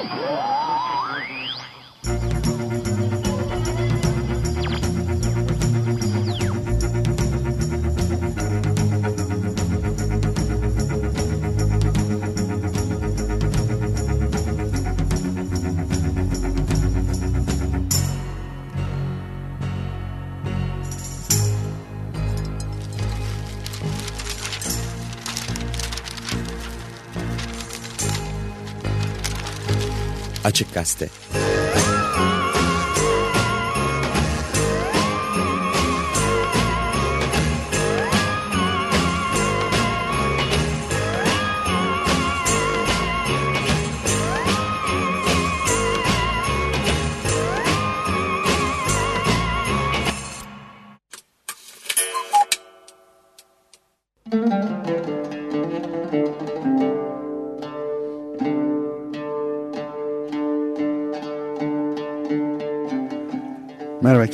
Oh! Açık Gazete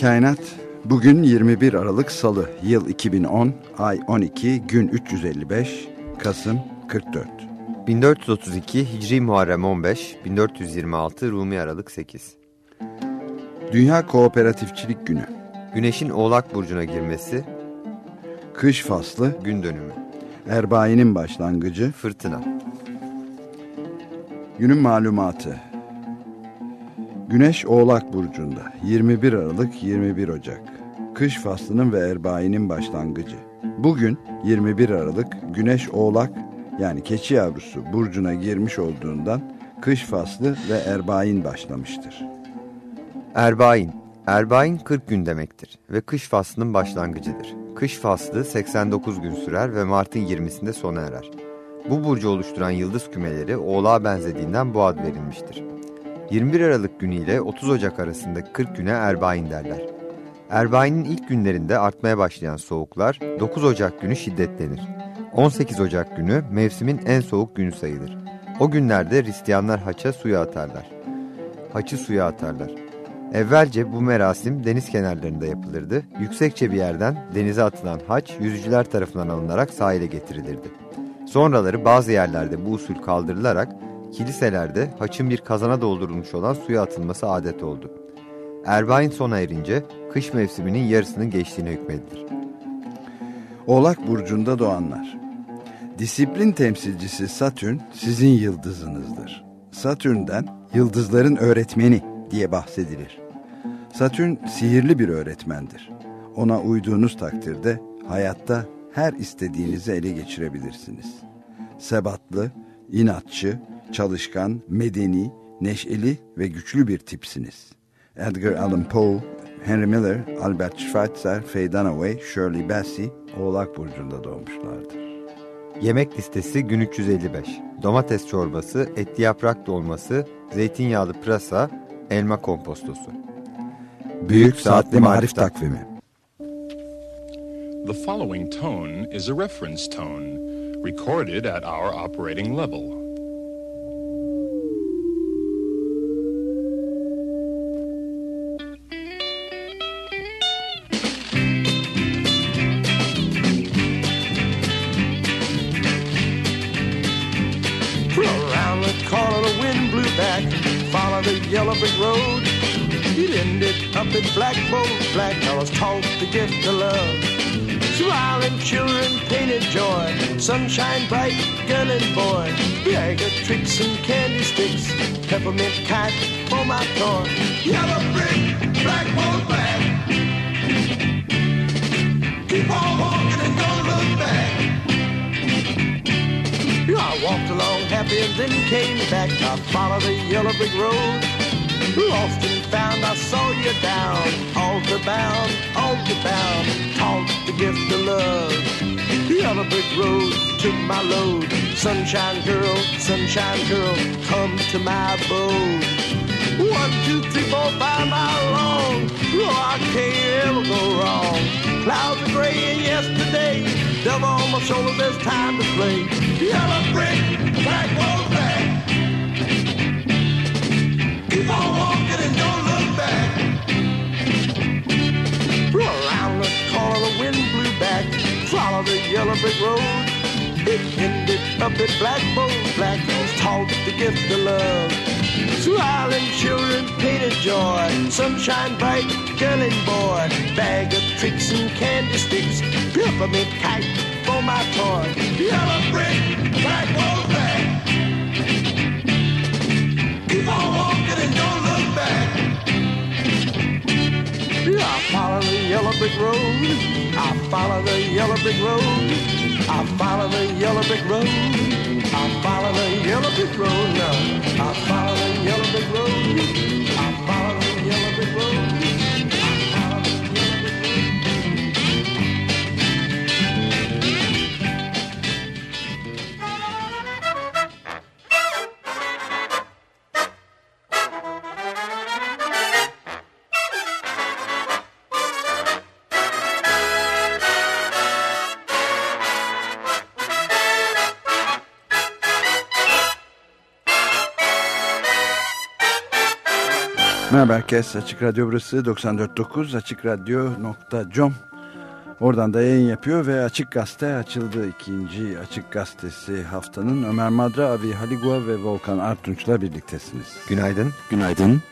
Kainat. Bugün 21 Aralık Salı, yıl 2010, ay 12, gün 355, Kasım 44. 1432 Hicri Muharrem 15, 1426 Rumi Aralık 8. Dünya Kooperatifçilik Günü. Güneşin Oğlak Burcu'na girmesi. Kış faslı. Gün dönümü. Erbainin başlangıcı. Fırtına. Günün malumatı. Güneş Oğlak Burcu'nda 21 Aralık 21 Ocak Kış faslının ve erbainin başlangıcı Bugün 21 Aralık Güneş Oğlak yani keçi yavrusu burcuna girmiş olduğundan kış faslı ve erbain başlamıştır. Erbain Erbain 40 gün demektir ve kış faslının başlangıcıdır. Kış faslı 89 gün sürer ve Mart'ın 20'sinde sona erer. Bu burcu oluşturan yıldız kümeleri oğlağa benzediğinden bu ad verilmiştir. 21 Aralık günü ile 30 Ocak arasındaki 40 güne Erbain derler. Erbain'in ilk günlerinde artmaya başlayan soğuklar 9 Ocak günü şiddetlenir. 18 Ocak günü mevsimin en soğuk günü sayılır. O günlerde Hristiyanlar haça suya atarlar. Haçı suya atarlar. Evvelce bu merasim deniz kenarlarında yapılırdı. Yüksekçe bir yerden denize atılan haç yüzücüler tarafından alınarak sahile getirilirdi. Sonraları bazı yerlerde bu usul kaldırılarak kiliselerde haçın bir kazana doldurulmuş olan suya atılması adet oldu. Erbain sona erince kış mevsiminin yarısının geçtiğine hükmedilir. Oğlak Burcu'nda doğanlar Disiplin temsilcisi Satürn sizin yıldızınızdır. Satürn'den yıldızların öğretmeni diye bahsedilir. Satürn sihirli bir öğretmendir. Ona uyduğunuz takdirde hayatta her istediğinizi ele geçirebilirsiniz. Sebatlı, inatçı, çalışkan, medeni, neşeli ve güçlü bir tipsiniz. Edgar Allan Poe, Henry Miller, Albert Schweitzer, Faye Dunaway, Shirley Bassey, Oğlak Burcu'nda doğmuşlardır. Yemek listesi gün 355. Domates çorbası, etli yaprak dolması, zeytinyağlı pırasa, elma kompostosu. Büyük Saatli Marif Takvimi The following tone is a reference tone, recorded at our operating level. Back. Follow the yellow brick road. It ended up in Black Boat. Black fellas taught the gift of love. Smiling children painted joy. Sunshine bright, girl and boy. Of tricks and candy sticks. Peppermint kite for my toy. Yellow brick, black boat black. Keep on walking and don't look back. I walked along happy and then came back. I followed the yellow brick road. Lost and found, I saw you down. Altar bound, altar bound. Taught the gift of love. The yellow brick road took my load. Sunshine girl, sunshine girl, come to my abode. One, two, three, four, five mile long. Oh, I can't ever go wrong. Clouds are gray and yesterday. Devil on my shoulder, there's time to play. Yellow brick, black road back. Keep on walking and don't look back. Around the corner, the wind blew back. Follow the yellow brick road. It ended up at Black Boat. Black was taught the gift of love. Joy. Sunshine bright, girl and boy. Bag of tricks and candy sticks. Peppermint kite for my toy. Yellow brick, black gold back. Keep on walking and don't look back. I follow the yellow brick road. I follow the yellow brick road. I follow the yellow brick road. I follow the yellow brick road now. I follow the yellow brick road. I follow the yellow brick road. Merhaba herkes. Açık Radyo burası 94.9 açıkradyo.com Oradan da yayın yapıyor ve Açık Gazete açıldı. ikinci Açık Gazetesi haftanın Ömer Madra, Avi Haligua ve Volkan Artunç'la birliktesiniz. Günaydın. Günaydın.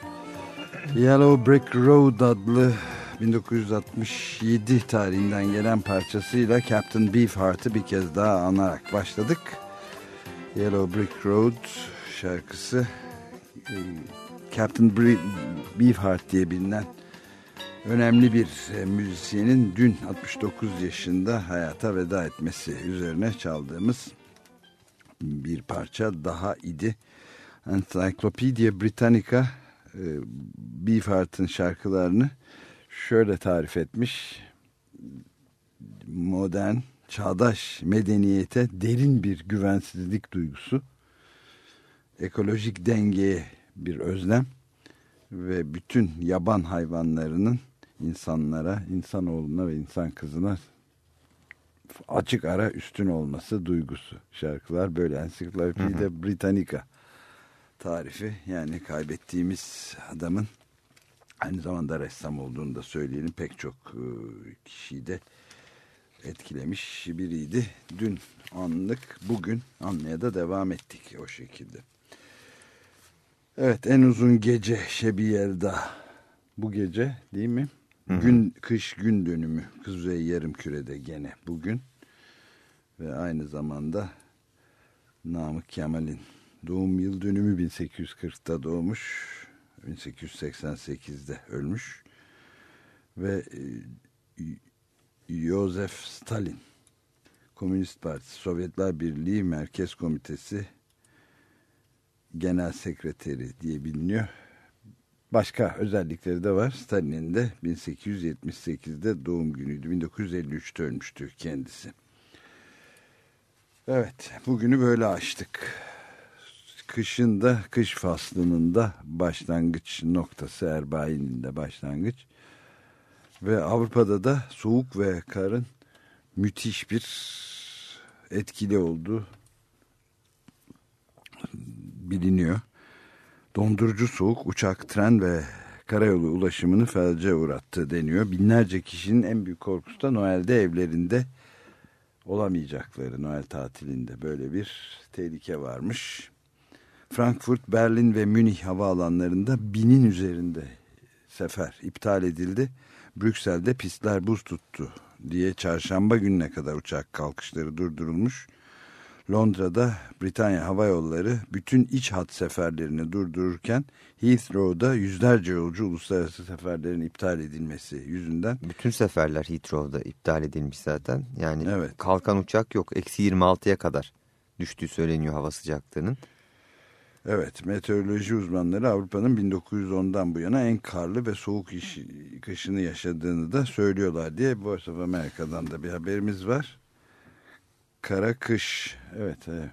Yellow Brick Road adlı 1967 tarihinden gelen parçasıyla Captain Beefheart'ı bir kez daha anarak başladık. Yellow Brick Road şarkısı e, Captain Beefheart diye bilinen önemli bir e, müzisyenin dün 69 yaşında hayata veda etmesi üzerine çaldığımız bir parça daha idi. Encyclopedia Britannica e, Beefheart'ın şarkılarını şöyle tarif etmiş. Modern, çağdaş medeniyete derin bir güvensizlik duygusu, ekolojik dengeye bir özlem ve bütün yaban hayvanlarının insanlara, insanoğluna ve insan kızına açık ara üstün olması duygusu. Şarkılar böyle. Encyclopedia Britannica tarifi yani kaybettiğimiz adamın aynı zamanda ressam olduğunu da söyleyelim pek çok e, kişiyi de etkilemiş biriydi. Dün anlık bugün anmaya da devam ettik o şekilde. Evet en uzun gece Şebiyel'da bu gece değil mi? Gün kış gün dönümü. Kuzey Yarımküre'de gene bugün. Ve aynı zamanda Namık Kemal'in doğum yıl dönümü 1840'ta doğmuş. 1888'de ölmüş. Ve e, Yosef Stalin Komünist Partisi Sovyetler Birliği Merkez Komitesi Genel Sekreteri diye biliniyor. Başka özellikleri de var. Stalin'in de 1878'de doğum günüydü. 1953'te ölmüştü kendisi. Evet, bugünü böyle açtık. Kışın da, kış faslının da başlangıç noktası Erbain'in de başlangıç. Ve Avrupa'da da soğuk ve karın müthiş bir etkili olduğu biliniyor. Dondurucu soğuk uçak, tren ve karayolu ulaşımını felce uğrattı deniyor. Binlerce kişinin en büyük korkusu da Noel'de evlerinde olamayacakları Noel tatilinde böyle bir tehlike varmış. Frankfurt, Berlin ve Münih havaalanlarında binin üzerinde sefer iptal edildi. Brüksel'de pistler buz tuttu diye çarşamba gününe kadar uçak kalkışları durdurulmuş. Londra'da Britanya Hava Yolları bütün iç hat seferlerini durdururken Heathrow'da yüzlerce yolcu uluslararası seferlerin iptal edilmesi yüzünden Bütün seferler Heathrow'da iptal edilmiş zaten. Yani Evet. kalkan uçak yok. Eksi 26'ya kadar düştüğü söyleniyor hava sıcaklığının. Evet, meteoroloji uzmanları Avrupa'nın 1910'dan bu yana en karlı ve soğuk iş, kışını yaşadığını da söylüyorlar diye Voice of America'dan da bir haberimiz var. Kara kış, evet. evet.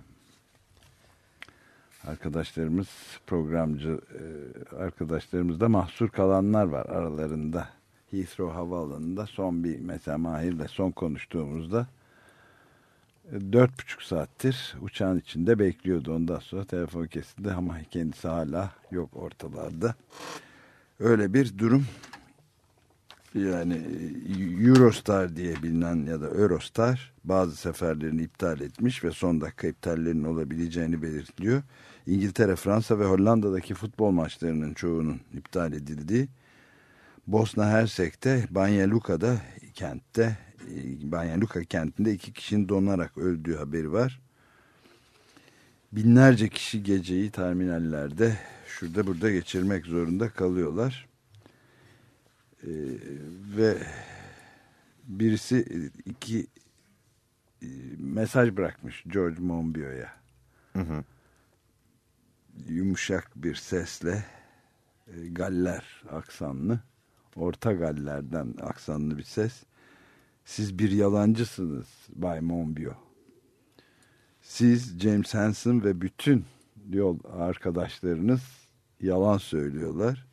Arkadaşlarımız, programcı e, arkadaşlarımızda mahsur kalanlar var aralarında. Heathrow Havaalanı'nda son bir mesela Mahir'le son konuştuğumuzda e, dört buçuk saattir uçağın içinde bekliyordu. Ondan sonra telefon kesildi ama kendisi hala yok ortalarda. Öyle bir durum. Yani e, Eurostar diye bilinen ya da Eurostar bazı seferlerini iptal etmiş ve son dakika iptallerin olabileceğini belirtiliyor. İngiltere, Fransa ve Hollanda'daki futbol maçlarının çoğunun iptal edildiği, Bosna Hersek'te, Banja Luka'da kentte, e, Banja Luka kentinde iki kişinin donarak öldüğü haberi var. Binlerce kişi geceyi terminallerde şurada burada geçirmek zorunda kalıyorlar. Ee, ve birisi e, iki e, mesaj bırakmış George Monbiot'ya. Yumuşak bir sesle e, Galler aksanlı, Orta Galler'den aksanlı bir ses. Siz bir yalancısınız Bay Monbiot. Siz James Hansen ve bütün yol arkadaşlarınız yalan söylüyorlar.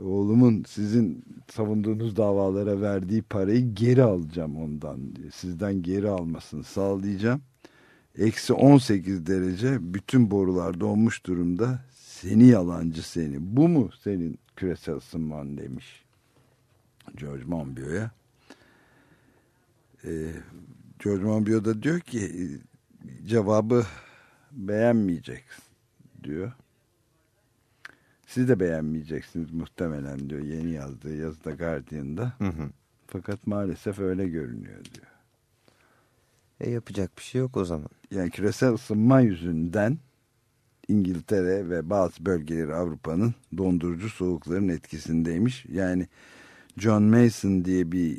Oğlumun sizin savunduğunuz davalara verdiği parayı geri alacağım ondan. Sizden geri almasını sağlayacağım. Eksi 18 derece bütün borular donmuş durumda. Seni yalancı seni. Bu mu senin küresel ısınman demiş. George Monbiot'a. Ee, George Monbiot da diyor ki cevabı beğenmeyecek diyor. Siz de beğenmeyeceksiniz muhtemelen diyor yeni yazdığı yazıda Guardian'da. Hı hı. Fakat maalesef öyle görünüyor diyor. E yapacak bir şey yok o zaman. Yani küresel ısınma yüzünden İngiltere ve bazı bölgeleri Avrupa'nın dondurucu soğukların etkisindeymiş. Yani John Mason diye bir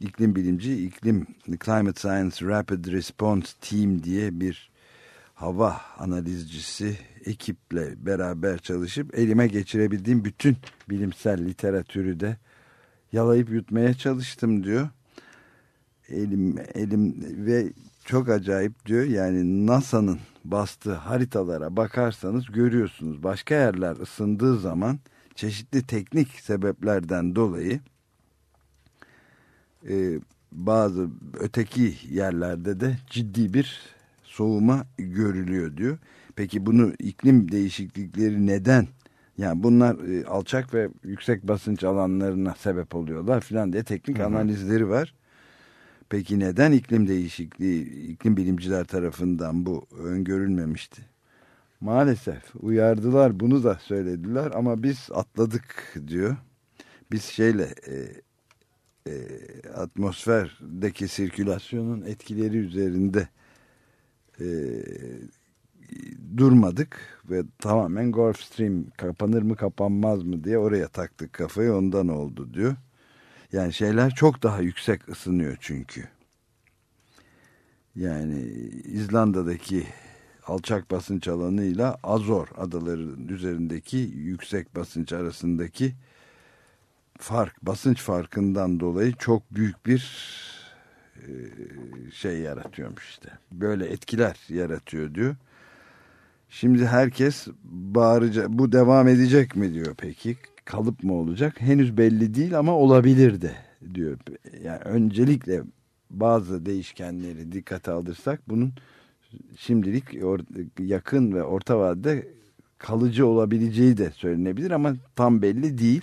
iklim bilimci, iklim Climate Science Rapid Response Team diye bir hava analizcisi ekiple beraber çalışıp elime geçirebildiğim bütün bilimsel literatürü de yalayıp yutmaya çalıştım diyor. Elim elim ve çok acayip diyor. Yani NASA'nın bastığı haritalara bakarsanız görüyorsunuz. Başka yerler ısındığı zaman çeşitli teknik sebeplerden dolayı e, bazı öteki yerlerde de ciddi bir soğuma görülüyor diyor. Peki bunu iklim değişiklikleri neden? Yani bunlar e, alçak ve yüksek basınç alanlarına sebep oluyorlar filan diye teknik Hı hı. analizleri var. Peki neden iklim değişikliği iklim bilimciler tarafından bu öngörülmemişti? Maalesef uyardılar bunu da söylediler ama biz atladık diyor. Biz şeyle e, e, atmosferdeki sirkülasyonun etkileri üzerinde e, durmadık ve tamamen Gulf Stream kapanır mı kapanmaz mı diye oraya taktık kafayı ondan oldu diyor. Yani şeyler çok daha yüksek ısınıyor çünkü. Yani İzlanda'daki alçak basınç alanıyla Azor adaları üzerindeki yüksek basınç arasındaki fark, basınç farkından dolayı çok büyük bir şey yaratıyormuş işte. Böyle etkiler yaratıyor diyor. Şimdi herkes bağıracak. Bu devam edecek mi diyor peki? Kalıp mı olacak? Henüz belli değil ama olabilir de diyor. Yani öncelikle bazı değişkenleri dikkate alırsak bunun şimdilik yakın ve orta vadede kalıcı olabileceği de söylenebilir ama tam belli değil.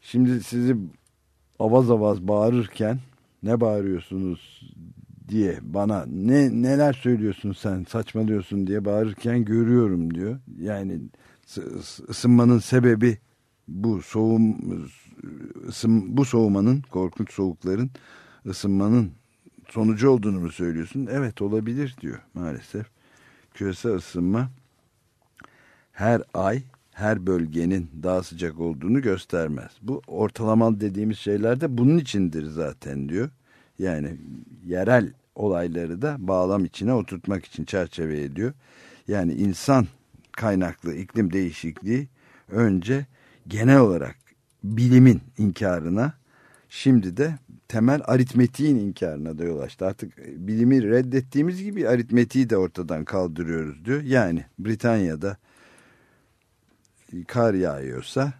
Şimdi sizi avaz avaz bağırırken ne bağırıyorsunuz diye bana ne neler söylüyorsun sen saçmalıyorsun diye bağırırken görüyorum diyor. Yani ısınmanın sebebi bu soğum ısın, bu soğumanın korkunç soğukların ısınmanın sonucu olduğunu mu söylüyorsun? Evet olabilir diyor maalesef. Küresel ısınma her ay her bölgenin daha sıcak olduğunu göstermez. Bu ortalamalı dediğimiz şeyler de bunun içindir zaten diyor. Yani yerel olayları da bağlam içine oturtmak için çerçeve ediyor. Yani insan kaynaklı iklim değişikliği önce genel olarak bilimin inkarına şimdi de temel aritmetiğin inkarına da yol açtı. Artık bilimi reddettiğimiz gibi aritmetiği de ortadan kaldırıyoruz diyor. Yani Britanya'da kar yağıyorsa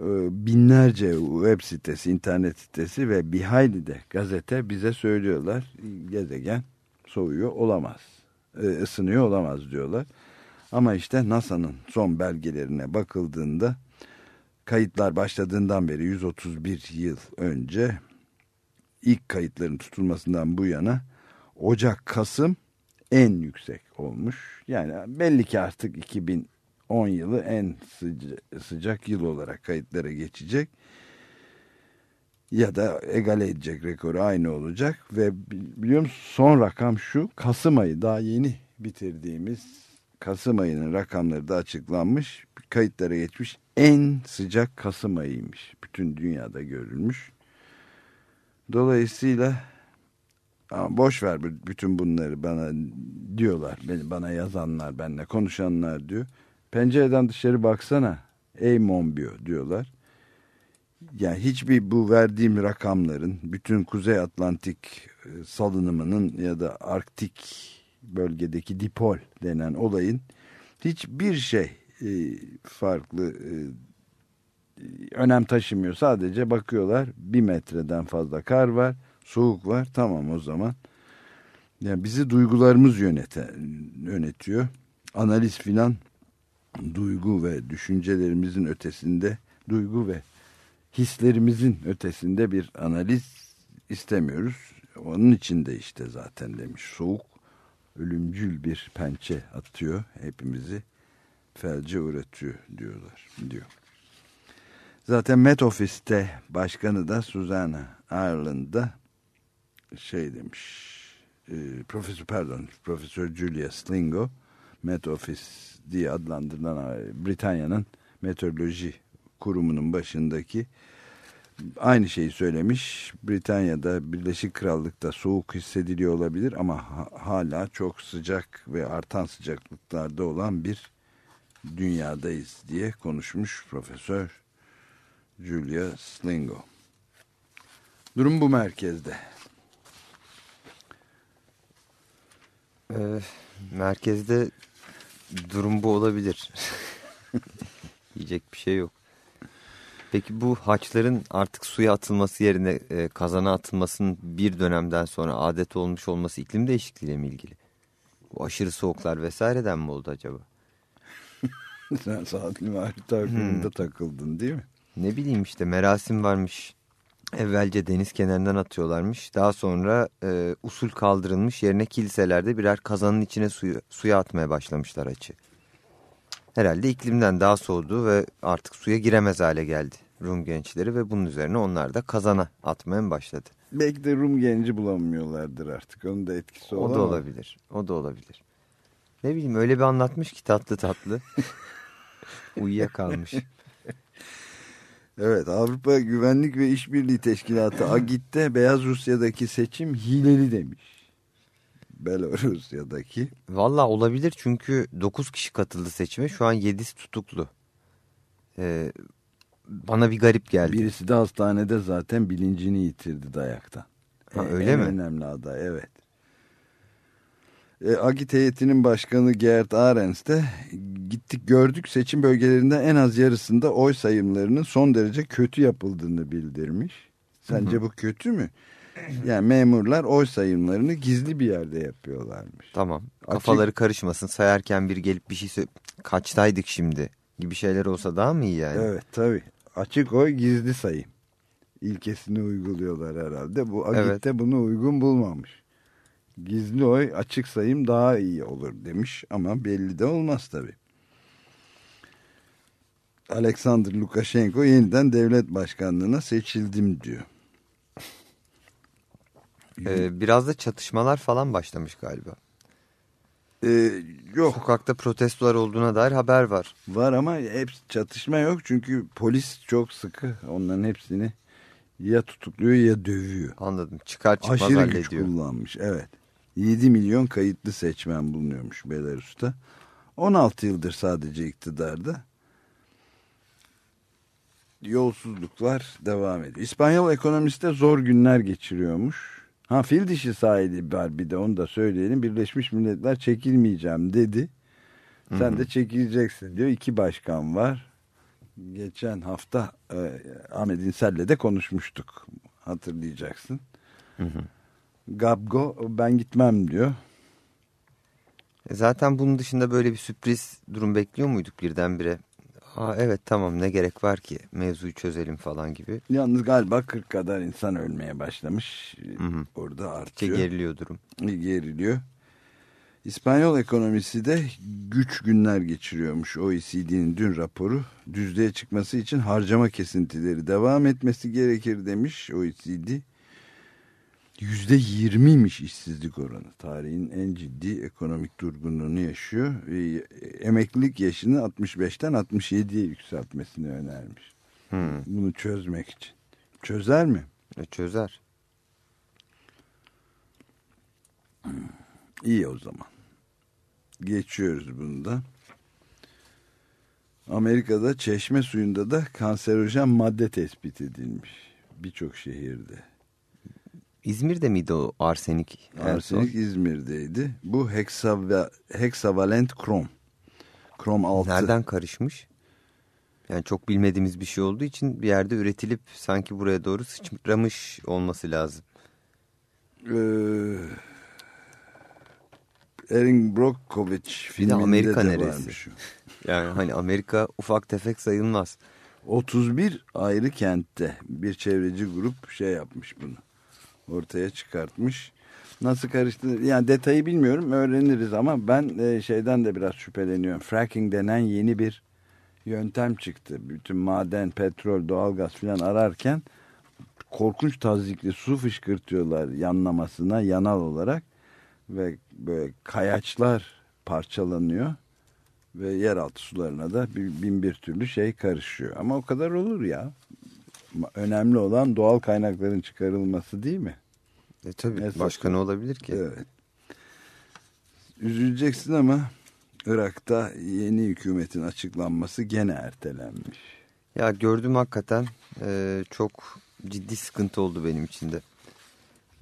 e, binlerce web sitesi, internet sitesi ve bir hayli de gazete bize söylüyorlar. Gezegen soğuyor olamaz, e, ısınıyor olamaz diyorlar. Ama işte NASA'nın son belgelerine bakıldığında kayıtlar başladığından beri 131 yıl önce ilk kayıtların tutulmasından bu yana Ocak, Kasım, en yüksek olmuş. Yani belli ki artık 2010 yılı en sıca, sıcak yıl olarak kayıtlara geçecek. Ya da egale edecek rekoru aynı olacak. Ve biliyor son rakam şu Kasım ayı daha yeni bitirdiğimiz Kasım ayının rakamları da açıklanmış. Kayıtlara geçmiş en sıcak Kasım ayıymış. Bütün dünyada görülmüş. Dolayısıyla ama boş ver bütün bunları bana diyorlar. Bana yazanlar, benimle konuşanlar diyor. Pencereden dışarı baksana. Ey Monbio diyorlar. Yani hiçbir bu verdiğim rakamların bütün Kuzey Atlantik e, salınımının ya da Arktik bölgedeki dipol denen olayın hiçbir şey e, farklı e, önem taşımıyor. Sadece bakıyorlar bir metreden fazla kar var, soğuk var. Tamam o zaman. Yani bizi duygularımız yönete, yönetiyor. Analiz filan duygu ve düşüncelerimizin ötesinde, duygu ve hislerimizin ötesinde bir analiz istemiyoruz. Onun için de işte zaten demiş soğuk ölümcül bir pençe atıyor hepimizi felce uğratıyor diyorlar diyor. Zaten Met Office'te başkanı da Susanna Ireland'da şey demiş e, Profesör pardon Profesör Julia Slingo Met Office diye adlandırılan Britanya'nın meteoroloji kurumunun başındaki aynı şeyi söylemiş. Britanya'da Birleşik Krallık'ta soğuk hissediliyor olabilir ama ha hala çok sıcak ve artan sıcaklıklarda olan bir dünyadayız diye konuşmuş Profesör Julia Slingo. Durum bu merkezde. Ee, merkezde durum bu olabilir. Yiyecek bir şey yok. Peki bu haçların artık suya atılması yerine e, kazana atılmasının bir dönemden sonra adet olmuş olması iklim değişikliğiyle mi ilgili? Bu aşırı soğuklar vesaireden mi oldu acaba? Sen saatli marif takviminde hmm. takıldın değil mi? Ne bileyim işte merasim varmış. Evvelce deniz kenarından atıyorlarmış. Daha sonra e, usul kaldırılmış yerine kiliselerde birer kazanın içine suyu, suya atmaya başlamışlar açı. Herhalde iklimden daha soğudu ve artık suya giremez hale geldi Rum gençleri ve bunun üzerine onlar da kazana atmaya başladı. Belki de Rum genci bulamıyorlardır artık. Onun da etkisi o da olabilir. O da olabilir. Ne bileyim öyle bir anlatmış ki tatlı tatlı. Uyuyakalmış. Evet Avrupa Güvenlik ve İşbirliği Teşkilatı AGİT'te Beyaz Rusya'daki seçim hileli demiş. Belorusya'daki. Valla olabilir çünkü 9 kişi katıldı seçime şu an 7'si tutuklu. Ee, bana bir garip geldi. Birisi de hastanede zaten bilincini yitirdi dayaktan. Ha, öyle en mi? önemli aday evet. E, Agit heyetinin başkanı Gerd Arens de gittik gördük seçim bölgelerinden en az yarısında oy sayımlarının son derece kötü yapıldığını bildirmiş. Sence hı hı. bu kötü mü? Yani memurlar oy sayımlarını gizli bir yerde yapıyorlarmış. Tamam. Kafaları Açık... karışmasın. Sayarken bir gelip bir şey. Kaçtaydık şimdi gibi şeyler olsa daha mı iyi yani? Evet tabii. Açık oy gizli sayım. İlkesini uyguluyorlar herhalde. Bu Agit'te evet. bunu uygun bulmamış gizli oy açık sayım daha iyi olur demiş ama belli de olmaz tabi. Alexander Lukashenko yeniden devlet başkanlığına seçildim diyor. Ee, biraz da çatışmalar falan başlamış galiba. Ee, yok. Sokakta protestolar olduğuna dair haber var. Var ama hep çatışma yok çünkü polis çok sıkı onların hepsini ya tutukluyor ya dövüyor. Anladım. Çıkar çıkmaz Aşırı hallediyor. Aşırı güç kullanmış evet. 7 milyon kayıtlı seçmen bulunuyormuş Belarus'ta. 16 yıldır sadece iktidarda. Yolsuzluklar devam ediyor. İspanyol ekonomisi de zor günler geçiriyormuş. Ha fil dişi sahibi var bir de onu da söyleyelim. Birleşmiş Milletler çekilmeyeceğim dedi. Sen Hı -hı. de çekileceksin diyor. İki başkan var. Geçen hafta e, Ahmet İnsel'le de konuşmuştuk. Hatırlayacaksın. Hı hı. Gabgo ben gitmem diyor. E, zaten bunun dışında böyle bir sürpriz durum bekliyor muyduk birdenbire? Aa, evet tamam ne gerek var ki mevzuyu çözelim falan gibi. Yalnız galiba 40 kadar insan ölmeye başlamış. Hı hı. Orada artıyor. Geriliyor durum. Geriliyor. İspanyol ekonomisi de güç günler geçiriyormuş OECD'nin dün raporu. Düzlüğe çıkması için harcama kesintileri devam etmesi gerekir demiş OECD. Yüzde yirmiymiş işsizlik oranı. Tarihin en ciddi ekonomik durgunluğunu yaşıyor. E, emeklilik yaşını 65'ten 67'ye yükseltmesini önermiş. Hmm. Bunu çözmek için. Çözer mi? E, çözer. İyi o zaman. Geçiyoruz bunu da. Amerika'da çeşme suyunda da kanserojen madde tespit edilmiş. Birçok şehirde. İzmir'de miydi o arsenik? en son? Arsenik İzmir'deydi. Bu heksava, heksavalent krom. Krom 6. Nereden karışmış? Yani çok bilmediğimiz bir şey olduğu için bir yerde üretilip sanki buraya doğru sıçramış olması lazım. Ee, Erin Brockovich filminde Amerika de neresi? varmış. o. Yani hani Amerika ufak tefek sayılmaz. 31 ayrı kentte bir çevreci grup şey yapmış bunu. Ortaya çıkartmış. Nasıl karıştı? Yani detayı bilmiyorum öğreniriz ama ben e, şeyden de biraz şüpheleniyorum. Fracking denen yeni bir yöntem çıktı. Bütün maden, petrol, doğalgaz falan ararken korkunç tazikli su fışkırtıyorlar yanlamasına yanal olarak ve böyle kayaçlar parçalanıyor ve yeraltı sularına da bin bir türlü şey karışıyor. Ama o kadar olur ya. Önemli olan doğal kaynakların çıkarılması değil mi? E tabii Esas- başka ne olabilir ki? Evet. Üzüleceksin ama Irak'ta yeni hükümetin açıklanması gene ertelenmiş. Ya gördüm hakikaten e, çok ciddi sıkıntı oldu benim için de.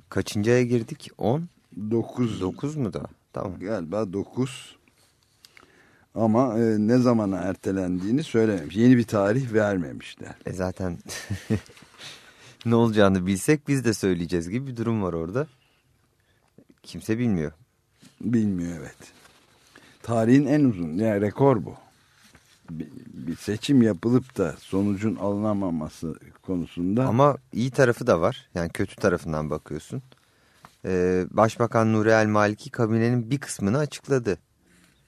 Kaçıncı aya girdik? 10? 9, 9 mu da? Tamam. galiba 9 ama e, ne zamana ertelendiğini söylememiş. Yeni bir tarih vermemişler. E zaten ne olacağını bilsek biz de söyleyeceğiz gibi bir durum var orada. Kimse bilmiyor. Bilmiyor evet. Tarihin en uzun yani rekor bu. Bir, bir seçim yapılıp da sonucun alınamaması konusunda Ama iyi tarafı da var. Yani kötü tarafından bakıyorsun. Ee, Başbakan Nuri El Maliki kabinenin bir kısmını açıkladı.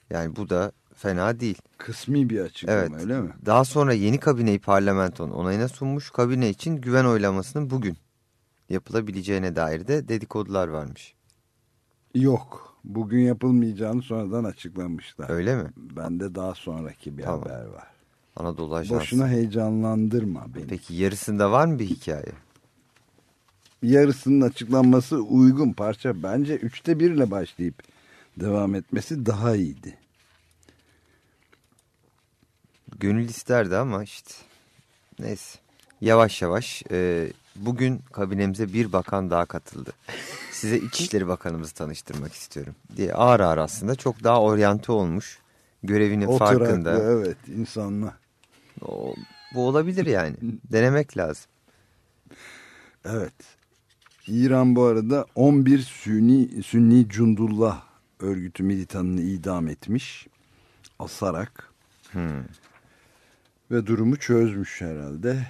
Yani bu da fena değil. kısmi bir açıklama Evet. öyle mi? Daha sonra yeni kabineyi parlamentonun onayına sunmuş. Kabine için güven oylamasının bugün yapılabileceğine dair de dedikodular varmış. Yok. Bugün yapılmayacağını sonradan açıklamışlar. Öyle mi? Bende daha sonraki bir Tamam. haber var. Anadolu Ajansı. Boşuna heyecanlandırma beni. Peki yarısında var mı bir hikaye? Yarısının açıklanması uygun parça. Bence üçte birle başlayıp devam etmesi daha iyiydi. Gönül isterdi ama işte neyse. Yavaş yavaş e, bugün kabinemize bir bakan daha katıldı. Size İçişleri Bakanımızı tanıştırmak istiyorum diye ağır ağır aslında çok daha oryante olmuş. Görevinin Oturaklı farkında. evet insanlar. O, bu olabilir yani. Denemek lazım. Evet. İran bu arada 11 Sünni, Sünni Cundullah örgütü militanını idam etmiş. Asarak. Hmm. Ve durumu çözmüş herhalde.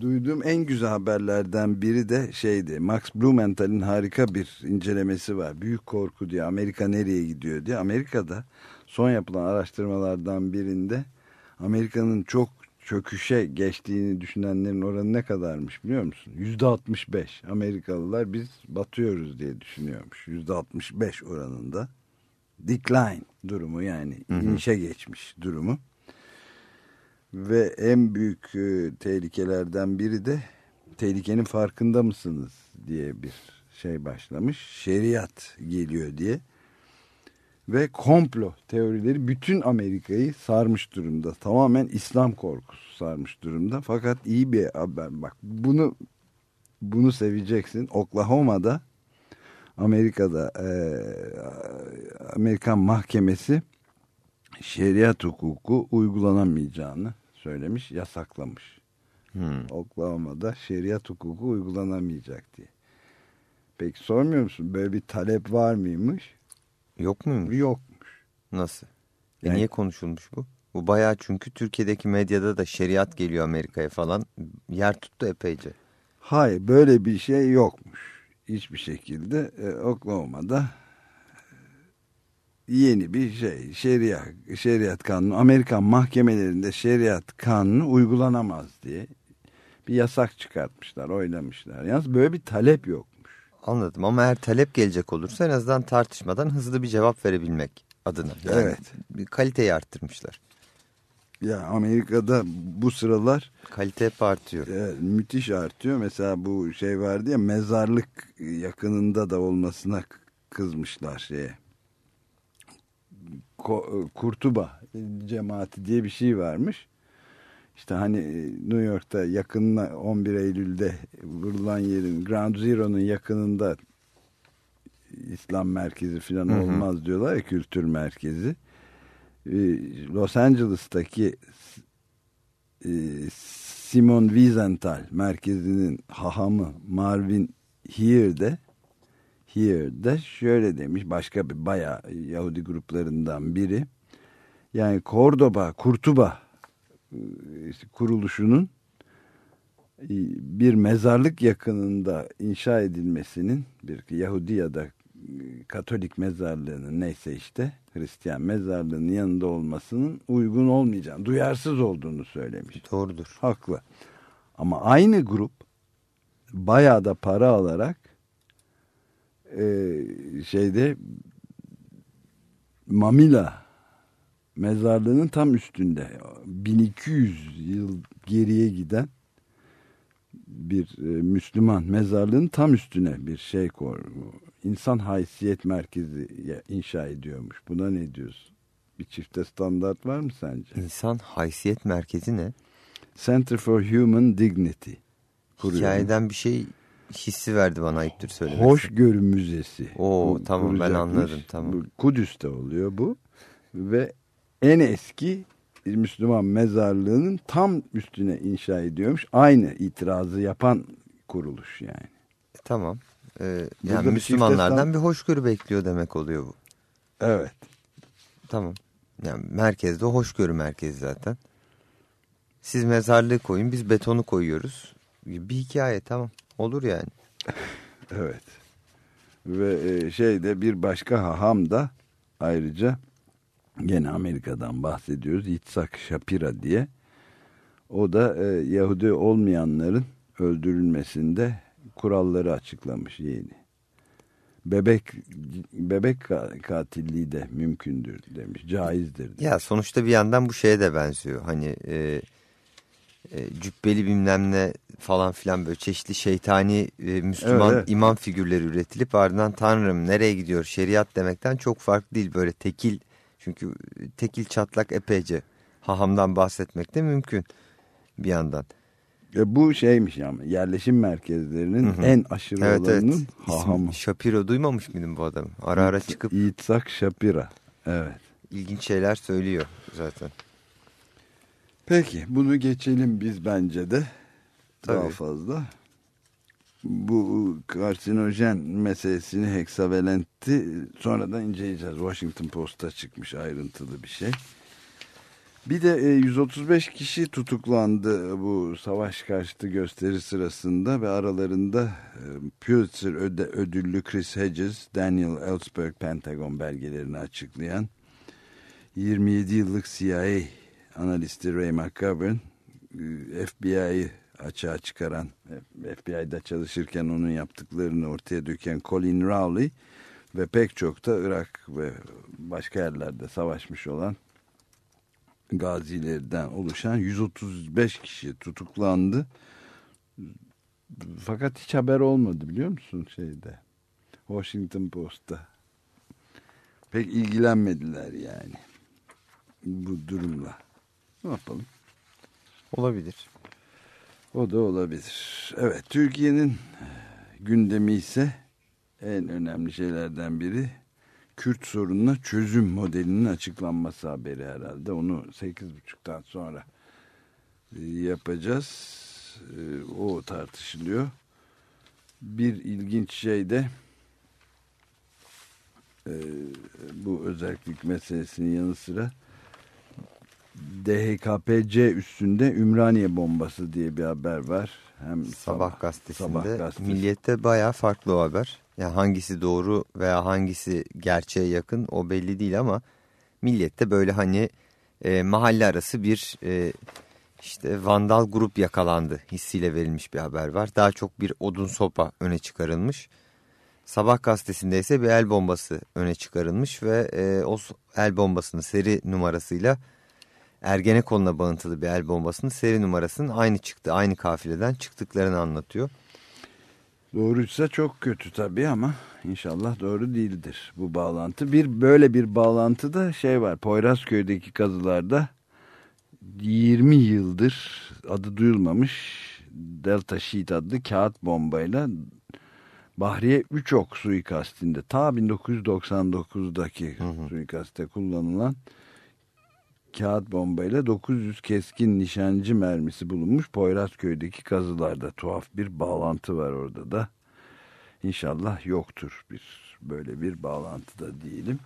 Duyduğum en güzel haberlerden biri de şeydi. Max Blumenthal'in harika bir incelemesi var. Büyük korku diye Amerika nereye gidiyor diye. Amerika'da son yapılan araştırmalardan birinde Amerika'nın çok çöküşe geçtiğini düşünenlerin oranı ne kadarmış biliyor musun? Yüzde 65 Amerikalılar biz batıyoruz diye düşünüyormuş. Yüzde 65 oranında. Decline durumu yani inişe geçmiş durumu. Ve en büyük e, tehlikelerden biri de tehlikenin farkında mısınız diye bir şey başlamış. Şeriat geliyor diye. Ve komplo teorileri bütün Amerika'yı sarmış durumda. Tamamen İslam korkusu sarmış durumda. Fakat iyi bir haber. Bak bunu bunu seveceksin. Oklahoma'da Amerika'da e, Amerikan mahkemesi şeriat hukuku uygulanamayacağını söylemiş, yasaklamış. Hmm. Oklahoma'da şeriat hukuku uygulanamayacak diye. Peki sormuyor musun böyle bir talep var mıymış? Yok muymuş? Yokmuş. Nasıl? E Yani- niye konuşulmuş bu? Bu bayağı çünkü Türkiye'deki medyada da şeriat geliyor Amerika'ya falan. Yer tuttu epeyce. Hayır böyle bir şey yokmuş. Hiçbir şekilde e, Oklahoma'da yeni bir şey şeriat, şeriat kanunu Amerikan mahkemelerinde şeriat kanunu uygulanamaz diye bir yasak çıkartmışlar oylamışlar. Yalnız böyle bir talep yokmuş. Anladım ama eğer talep gelecek olursa en azından tartışmadan hızlı bir cevap verebilmek adına. Yani Evet. Bir kaliteyi arttırmışlar. Ya Amerika'da bu sıralar Kalite hep artıyor. e, müthiş artıyor. Mesela bu şey vardı ya mezarlık yakınında da olmasına kızmışlar şeye. Ko- Kurtuba cemaati diye bir şey varmış. İşte hani e, New York'ta yakınına 11 Eylül'de vurulan yerin Ground Zero'nun yakınında İslam merkezi falan Hı hı. olmaz diyorlar ya kültür merkezi. E, Los Angeles'taki e, Simon Wiesenthal merkezinin hahamı Marvin Heer'de Heer'de şöyle demiş başka bir bayağı Yahudi gruplarından biri yani Cordoba, Kurtuba e, işte kuruluşunun e, bir mezarlık yakınında inşa edilmesinin bir Yahudi ya da e, Katolik mezarlığının neyse işte Hristiyan mezarlığının yanında olmasının uygun olmayacağını, duyarsız olduğunu söylemiş. Doğrudur. Haklı. Ama aynı grup bayağı da para alarak e, şeyde Mamila mezarlığının tam üstünde 1200 yıl geriye giden bir e, Müslüman mezarlığın tam üstüne bir şey koy. İnsan haysiyet merkezi inşa ediyormuş. Buna ne diyorsun? Bir çifte standart var mı sence? İnsan haysiyet merkezi ne? Center for Human Dignity. kuruyor. Hikayeden bir şey hissi verdi bana ayıptır söylemek. Hoşgörü Müzesi. Oo, Kur- tamam, ben anladım, tamam. Bu Kudüs'te oluyor bu. Ve en eski Müslüman mezarlığının tam üstüne inşa ediyormuş. Aynı itirazı yapan kuruluş yani. E, Tamam. Ee, yani Müslümanlardan çifte bir hoşgörü bekliyor demek oluyor bu. Evet. Tamam. Yani merkezde hoşgörü merkezi zaten. Siz mezarlığı koyun biz betonu koyuyoruz. Bir hikaye tamam. Olur yani. Evet. Ve e, şeyde bir başka haham da ayrıca gene Amerika'dan bahsediyoruz. Yitzhak Shapira diye. O da e, Yahudi olmayanların öldürülmesinde kuralları açıklamış yeni. Bebek bebek ka- katilliği de mümkündür demiş. Caizdir. demiş. Ya sonuçta bir yandan bu şeye de benziyor. Hani e, e, cübbeli bilmem ne falan filan böyle çeşitli şeytani e, Müslüman Evet, evet. imam figürleri üretilip ardından Tanrım nereye gidiyor şeriat demekten çok farklı değil. Böyle tekil çünkü tekil çatlak epeyce hahamdan bahsetmek de mümkün bir yandan. E, bu şeymiş ama yerleşim merkezlerinin Hı hı. en aşırı Evet evet. olanının İsmi hahamı. Shapiro duymamış mıydın bu adamı? Ara ara çıkıp Yitzhak Shapira. Evet. ilginç şeyler söylüyor zaten. Peki bunu geçelim biz bence de. Daha Tabii. fazla. Bu karsinojen meselesini heksavalenti sonradan inceleyeceğiz. Washington Post'ta çıkmış ayrıntılı bir şey. Bir de e, 135 kişi tutuklandı bu savaş karşıtı gösteri sırasında ve aralarında e, Pulitzer ödüllü Chris Hedges, Daniel Ellsberg Pentagon belgelerini açıklayan 27 yıllık CIA analisti Ray McGovern, e, FBI'yi açığa çıkaran, FBI'da çalışırken onun yaptıklarını ortaya döken Colin Rowley ve pek çok da Irak ve başka yerlerde savaşmış olan gazilerden oluşan 135 kişi tutuklandı. Fakat hiç haber olmadı biliyor musun şeyde? Washington Post'ta. Pek ilgilenmediler yani bu durumla. Ne yapalım? Olabilir. O da olabilir. Evet, Türkiye'nin gündemi ise en önemli şeylerden biri Kürt sorununa çözüm modelinin açıklanması haberi herhalde. Onu 8.30'dan sonra e, yapacağız. E, O tartışılıyor. Bir ilginç şey de e, bu özellik meselesinin yanı sıra DHKPC üstünde Ümraniye bombası diye bir haber var. Hem Sabah gazetesinde. Sabah gazetesi. Milliyette bayağı farklı o haber. Yani hangisi doğru veya hangisi gerçeğe yakın o belli değil ama millette böyle hani e, mahalle arası bir e, işte vandal grup yakalandı hissiyle verilmiş bir haber var. Daha çok bir odun sopa öne çıkarılmış. Sabah gazetesinde ise bir el bombası öne çıkarılmış ve e, o el bombasının seri numarasıyla Ergenekon'la bağıntılı bir el bombasının seri numarasının aynı çıktı, aynı kafileden çıktıklarını anlatıyor. Doğruysa çok kötü tabii ama inşallah doğru değildir bu bağlantı. Bir böyle bir bağlantıda şey var. Poyrazköy'deki kazılarda 20 yıldır adı duyulmamış Delta Sheet adlı kağıt bombayla Bahriye 3 ok suikastinde ta 1999'daki hı hı. suikaste kullanılan kağıt bombayla 900 keskin nişancı mermisi bulunmuş Poyrazköy'deki kazılarda. Tuhaf bir bağlantı var orada da. İnşallah yoktur bir böyle bir bağlantıda diyelim.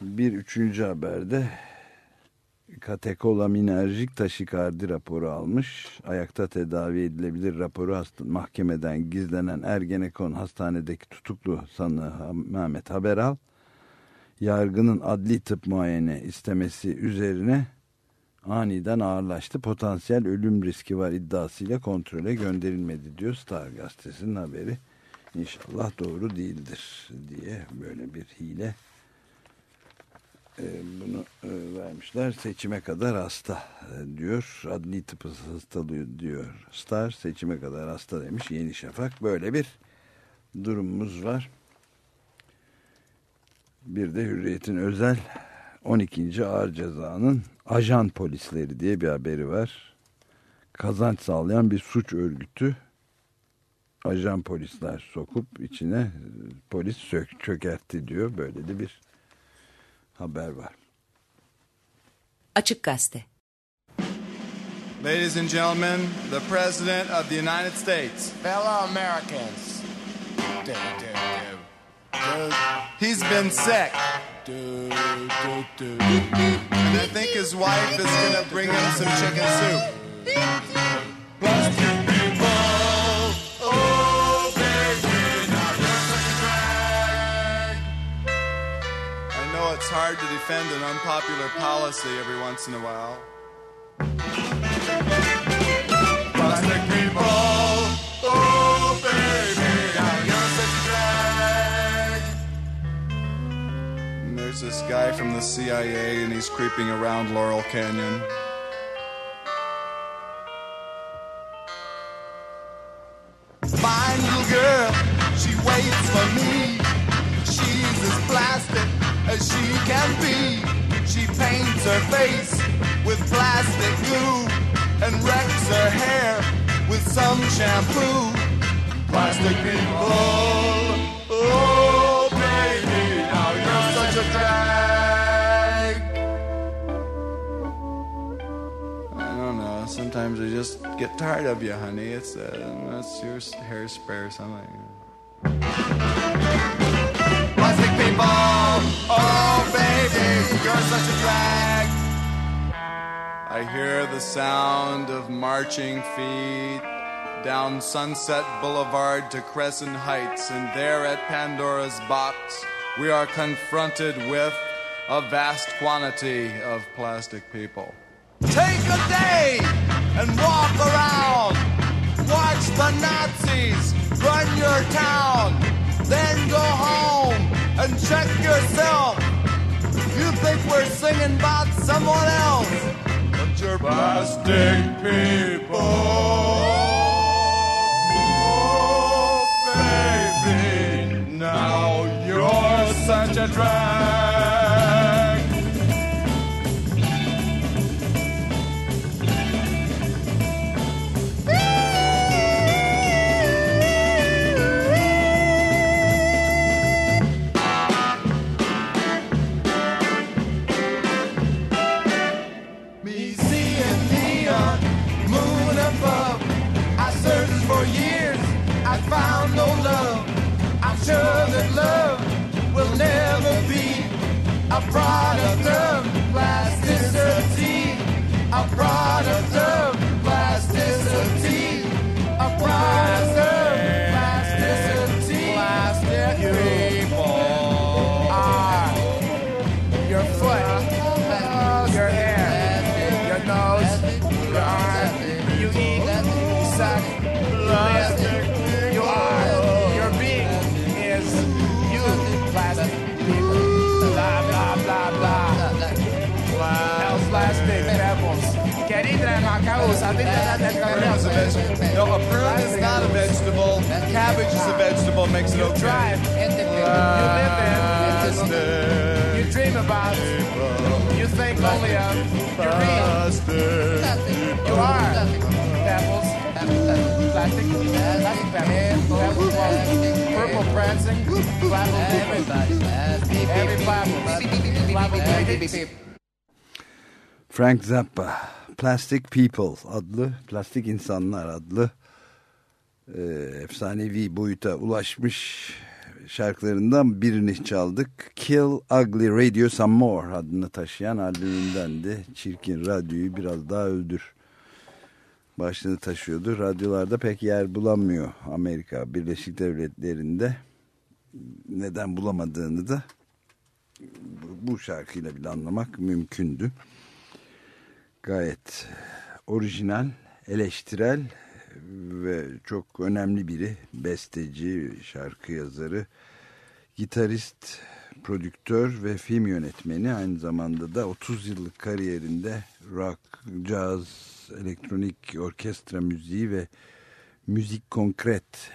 Bir üçüncü haberde katekolaminerjik taşikardi raporu almış. Ayakta tedavi edilebilir raporu hasta, mahkemeden gizlenen Ergenekon hastanedeki tutuklu sanığı Mehmet Haberal yargının adli tıp muayene istemesi üzerine aniden ağırlaştı. Potansiyel ölüm riski var iddiasıyla kontrole gönderilmedi diyor Star gazetesinin haberi. İnşallah doğru değildir diye böyle bir hile e, bunu e, vermişler. Seçime kadar hasta e, diyor. Adli tıp hastalığı diyor. Star seçime kadar hasta demiş. Yeni Şafak. Böyle bir durumumuz var. Bir de Hürriyet'in özel 12. ağır cezanın ajan polisleri diye bir haberi var. Kazanç sağlayan bir suç örgütü ajan polisler sokup içine polis sök, çökertti diyor. Böyle de bir haber var. Açık Gazete Ladies and gentlemen, the President of the United States. Fellow Americans. Do, do, do. He's been sick. And I think his wife is to bring him some chicken soup. I know it's hard to defend an unpopular policy every once in a while. Plastic people, there's this guy from the CIA, and he's creeping around Laurel Canyon. Fine little girl, she waits for me. She's as plastic as she can be. She paints her face with plastic glue and wrecks her hair with some shampoo. Plastic people, drag. I don't know. Sometimes I just get tired of you, honey. It's uh, it's your hairspray or something. Plastic people, oh baby, you're such a drag. I hear the sound of marching feet down Sunset Boulevard to Crescent Heights, and there at Pandora's box, we are confronted with a vast quantity of plastic people. Take a day and walk around. Watch the Nazis run your town. Then go home and check yourself. You think we're singing about someone else, but you're plastic people. Such a drag. a product of plasticity, a product of I think that's that Prune's a vegetable. No, a prune is not a vegetable. Cabbage is a vegetable. Makes it okay. Try it. You live there. You dream about. You think only of. You read. You are. Pebbles. Plastic. Plastic pebbles. Purple prancing. Flapple. Every flapple. Flapple. Frank Zappa, Plastic People adlı, Plastik İnsanlar adlı e, efsanevi boyuta ulaşmış şarkılarından birini çaldık. Kill Ugly Radio Some More adını taşıyan albümünden de Çirkin Radyoyu biraz daha öldür başlığını taşıyordu. Radyolarda pek yer bulamıyor Amerika Birleşik Devletleri'nde. Neden bulamadığını da bu şarkıyla bile anlamak mümkündü gayet orijinal, eleştirel ve çok önemli biri. Besteci, şarkı yazarı, gitarist, prodüktör ve film yönetmeni. Aynı zamanda da 30 yıllık kariyerinde rock, caz, elektronik orkestra müziği ve müzik konkret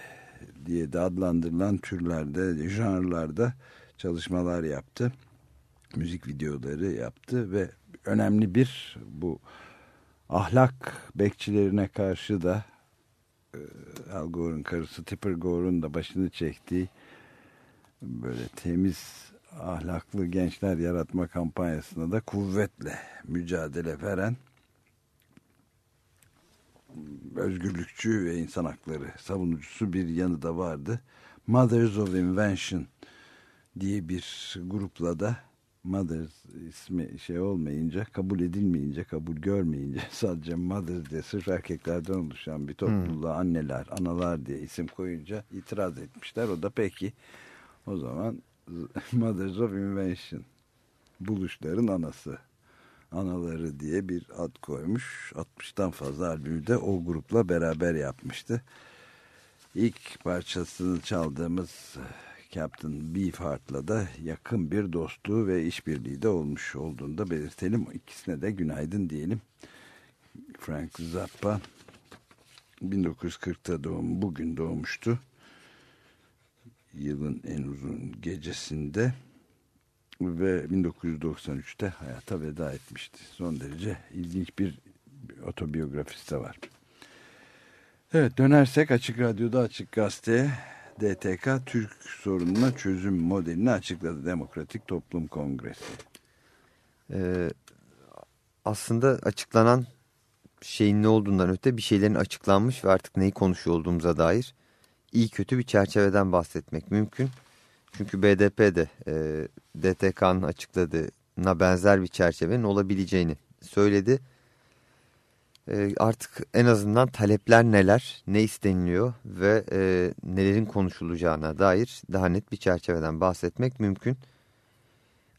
diye de adlandırılan türlerde, janrlarda çalışmalar yaptı. Müzik videoları yaptı ve önemli bir bu ahlak bekçilerine karşı da e, Al Gore'un karısı Tipper Gore'un da başını çektiği böyle temiz ahlaklı gençler yaratma kampanyasına da kuvvetle mücadele veren özgürlükçü ve insan hakları savunucusu bir yanı da vardı. Mothers of Invention diye bir grupla da Mothers ismi şey olmayınca, kabul edilmeyince, kabul görmeyince sadece Mothers diye sırf erkeklerden oluşan bir topluluğa hmm. anneler, analar diye isim koyunca itiraz etmişler. O da peki o zaman Mothers of Invention buluşların anası anaları diye bir ad koymuş. 60'tan fazla albümü de o grupla beraber yapmıştı. İlk parçasını çaldığımız Captain Beefheart'la da yakın bir dostluğu ve işbirliği de olmuş olduğunu da belirtelim. İkisine de günaydın diyelim. Frank Zappa 1940'ta doğum, bugün doğmuştu. Yılın en uzun gecesinde ve 1993'te hayata veda etmişti. Son derece ilginç bir otobiyografisi de var. Evet dönersek Açık Radyo'da Açık Gazete'ye DTK Türk sorununa çözüm modelini açıkladı Demokratik Toplum Kongresi. Ee, aslında açıklanan şeyin ne olduğundan öte bir şeylerin açıklanmış ve artık neyi konuşuyor olduğumuza dair iyi kötü bir çerçeveden bahsetmek mümkün. Çünkü BDP de e, DTK'nın açıkladığına benzer bir çerçevenin olabileceğini söyledi e, artık en azından talepler neler, ne isteniliyor ve e, nelerin konuşulacağına dair daha net bir çerçeveden bahsetmek mümkün.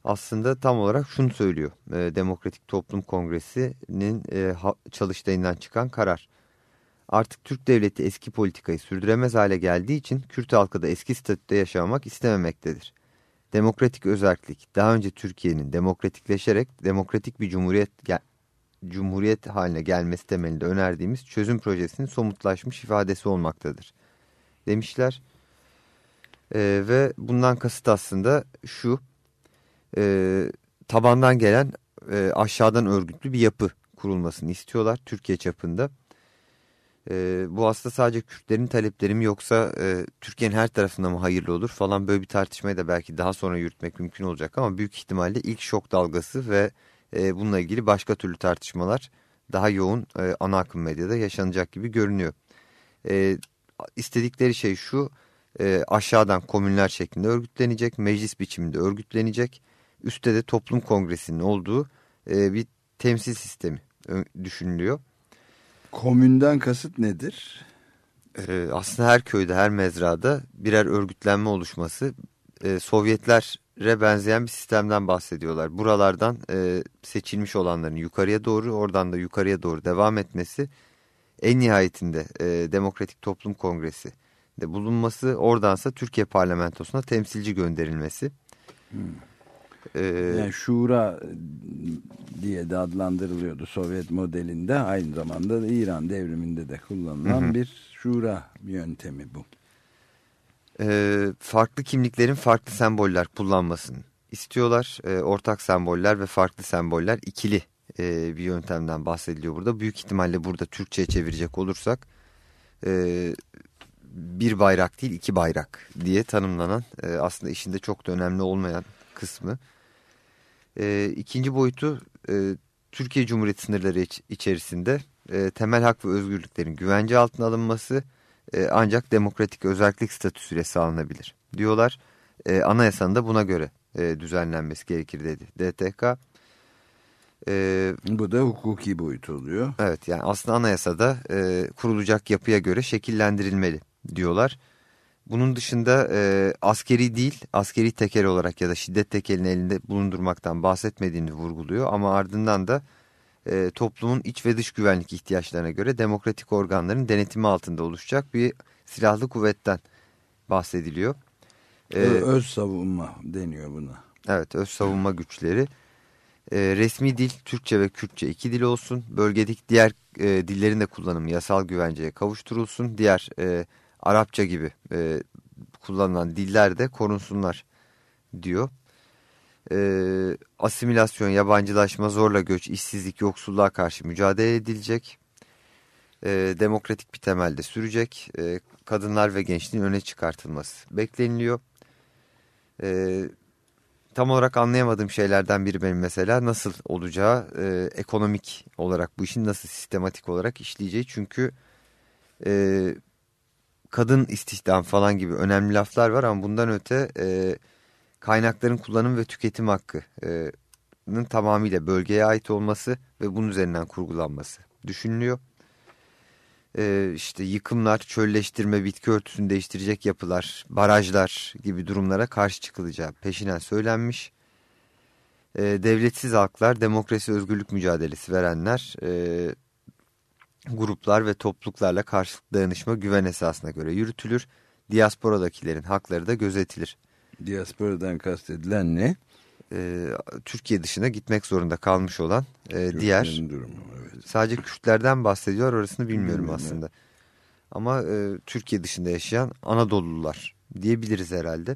Aslında tam olarak şunu söylüyor e, Demokratik Toplum Kongresi'nin e, çalıştayından çıkan karar. Artık Türk Devleti eski politikayı sürdüremez hale geldiği için Kürt halkı da eski statüde yaşamak istememektedir. Demokratik özellik daha önce Türkiye'nin demokratikleşerek demokratik bir cumhuriyet cumhuriyet haline gelmesi temelinde önerdiğimiz çözüm projesinin somutlaşmış ifadesi olmaktadır. Demişler e, ve bundan kasıt aslında şu e, tabandan gelen e, aşağıdan örgütlü bir yapı kurulmasını istiyorlar Türkiye çapında. E, bu aslında sadece Kürtlerin talepleri mi yoksa e, Türkiye'nin her tarafında mı hayırlı olur falan böyle bir tartışmayı da belki daha sonra yürütmek mümkün olacak ama büyük ihtimalle ilk şok dalgası ve e, bununla ilgili başka türlü tartışmalar daha yoğun e, ana akım medyada yaşanacak gibi görünüyor. E, istedikleri şey şu e, aşağıdan komünler şeklinde örgütlenecek, meclis biçiminde örgütlenecek, üstte de toplum kongresinin olduğu e, bir temsil sistemi düşünülüyor. Komünden kasıt nedir? Ee, aslında her köyde, her mezrada birer örgütlenme oluşması. Ee, Sovyetler re benzeyen bir sistemden bahsediyorlar. Buralardan e, seçilmiş olanların yukarıya doğru oradan da yukarıya doğru devam etmesi en nihayetinde e, Demokratik Toplum Kongresi de bulunması oradansa Türkiye parlamentosuna temsilci gönderilmesi. Hmm. Ee, yani şura diye de adlandırılıyordu Sovyet modelinde. Aynı zamanda da İran devriminde de kullanılan Hı hı. bir şura yöntemi bu. E, farklı kimliklerin farklı semboller kullanmasını istiyorlar. E, ortak semboller ve farklı semboller ikili e, bir yöntemden bahsediliyor burada. Büyük ihtimalle burada Türkçe'ye çevirecek olursak e, bir bayrak değil iki bayrak diye tanımlanan e, aslında işinde çok da önemli olmayan kısmı. E, ikinci boyutu e, Türkiye Cumhuriyeti sınırları iç- içerisinde e, temel hak ve özgürlüklerin güvence altına alınması e, ancak demokratik özellik statüsüyle sağlanabilir diyorlar. E, anayasanın da buna göre e, düzenlenmesi gerekir dedi DTK. E, Bu da hukuki boyut oluyor. evet yani aslında anayasada e, kurulacak yapıya göre şekillendirilmeli diyorlar. Bunun dışında e, askeri değil, askeri tekel olarak ya da şiddet tekelini elinde bulundurmaktan bahsetmediğini vurguluyor. Ama ardından da e, toplumun iç ve dış güvenlik ihtiyaçlarına göre demokratik organların denetimi altında oluşacak bir silahlı kuvvetten bahsediliyor. E, Ö- Öz savunma deniyor buna. Evet öz savunma güçleri. E, resmi dil Türkçe ve Kürtçe iki dil olsun. Bölgedeki diğer e, dillerin de kullanımı yasal güvenceye kavuşturulsun. Diğer e, Arapça gibi e, kullanılan diller de korunsunlar diyor. E, asimilasyon, yabancılaşma, zorla göç, işsizlik, yoksulluğa karşı mücadele edilecek. E, demokratik bir temelde sürecek. E, kadınlar ve gençliğin öne çıkartılması bekleniliyor. E, tam olarak anlayamadığım şeylerden biri benim mesela nasıl olacağı, e, ekonomik olarak bu işin nasıl sistematik olarak işleyeceği. Çünkü e, kadın istihdam falan gibi önemli laflar var ama bundan öte e, kaynakların kullanım ve tüketim hakkının tamamıyla bölgeye ait olması ve bunun üzerinden kurgulanması düşünülüyor. E, işte yıkımlar, çölleştirme, bitki örtüsünü değiştirecek yapılar, barajlar gibi durumlara karşı çıkılacağı peşinen söylenmiş. E, devletsiz halklar, demokrasi özgürlük mücadelesi verenler, e, gruplar ve topluluklarla karşılıklı dayanışma güven esasına göre yürütülür. Diasporadakilerin hakları da gözetilir. Diasporadan kastedilen ne? E, Türkiye dışına gitmek zorunda kalmış olan e, diğer durumu. Evet. sadece Kürtlerden bahsediyor orasını bilmiyorum Bilmiyorum, aslında. Ama e, Türkiye dışında yaşayan Anadolulular diyebiliriz herhalde.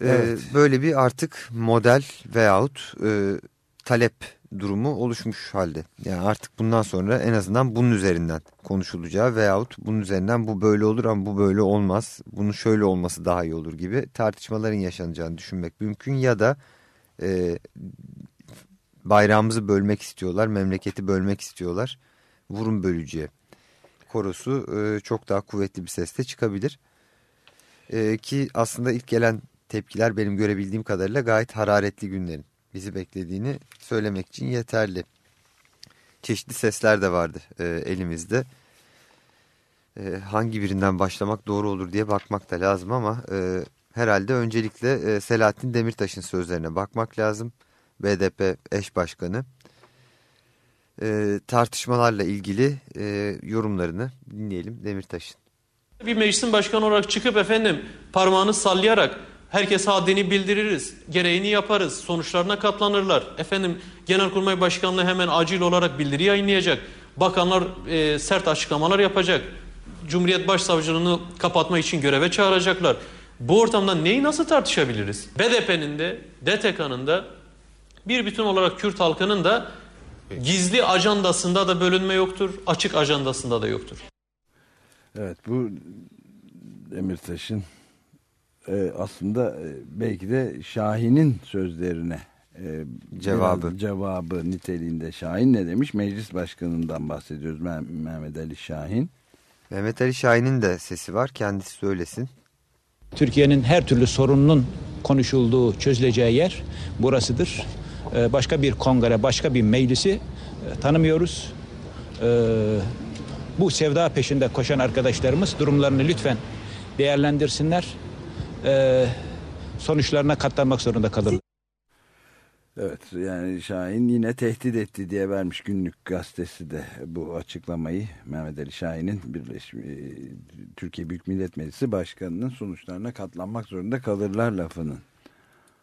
E, Evet. Böyle bir artık model veyahut e, talep durumu oluşmuş halde. Yani artık bundan sonra en azından bunun üzerinden konuşulacağı veyahut bunun üzerinden bu böyle olur ama bu böyle olmaz. Bunun şöyle olması daha iyi olur gibi tartışmaların yaşanacağını düşünmek mümkün ya da e, bayrağımızı bölmek istiyorlar, memleketi bölmek istiyorlar. Vurun bölücüye. Korosu e, çok daha kuvvetli bir sesle çıkabilir. E, ki aslında ilk gelen tepkiler benim görebildiğim kadarıyla gayet hararetli günlerin bizi beklediğini söylemek için yeterli. Çeşitli sesler de vardı e, elimizde. E, hangi birinden başlamak doğru olur diye bakmak da lazım ama e, herhalde öncelikle e, Selahattin Demirtaş'ın sözlerine bakmak lazım. BDP eş başkanı. E, tartışmalarla ilgili e, yorumlarını dinleyelim Demirtaş'ın. Bir meclisin başkanı olarak çıkıp efendim parmağını sallayarak herkese haddini bildiririz, gereğini yaparız, sonuçlarına katlanırlar. Efendim Genelkurmay Başkanlığı hemen acil olarak bildiri yayınlayacak. Bakanlar e, sert açıklamalar yapacak. Cumhuriyet Başsavcılığını kapatma için göreve çağıracaklar. Bu ortamda neyi nasıl tartışabiliriz? BDP'nin de DTK'nın da bir bütün olarak Kürt halkının da gizli ajandasında da bölünme yoktur, açık ajandasında da yoktur. Evet bu Demirtaş'ın e, aslında e, belki de Şahin'in sözlerine e, Cevabı. cevabı niteliğinde Şahin ne demiş? Meclis başkanından bahsediyoruz Meh- Mehmet Ali Şahin. Mehmet Ali Şahin'in de sesi var kendisi söylesin. Türkiye'nin her türlü sorununun konuşulduğu, çözüleceği yer burasıdır. Ee, Başka bir kongre, başka bir meclisi e, tanımıyoruz. Ee, Bu sevda peşinde koşan arkadaşlarımız durumlarını lütfen değerlendirsinler. Ee, Sonuçlarına katlanmak zorunda kalırlar. Evet yani Şahin yine tehdit etti diye vermiş günlük gazetesi de bu açıklamayı Mehmet Ali Şahin'in Birleşmiş Türkiye Büyük Millet Meclisi Başkanı'nın sonuçlarına katlanmak zorunda kalırlar lafının.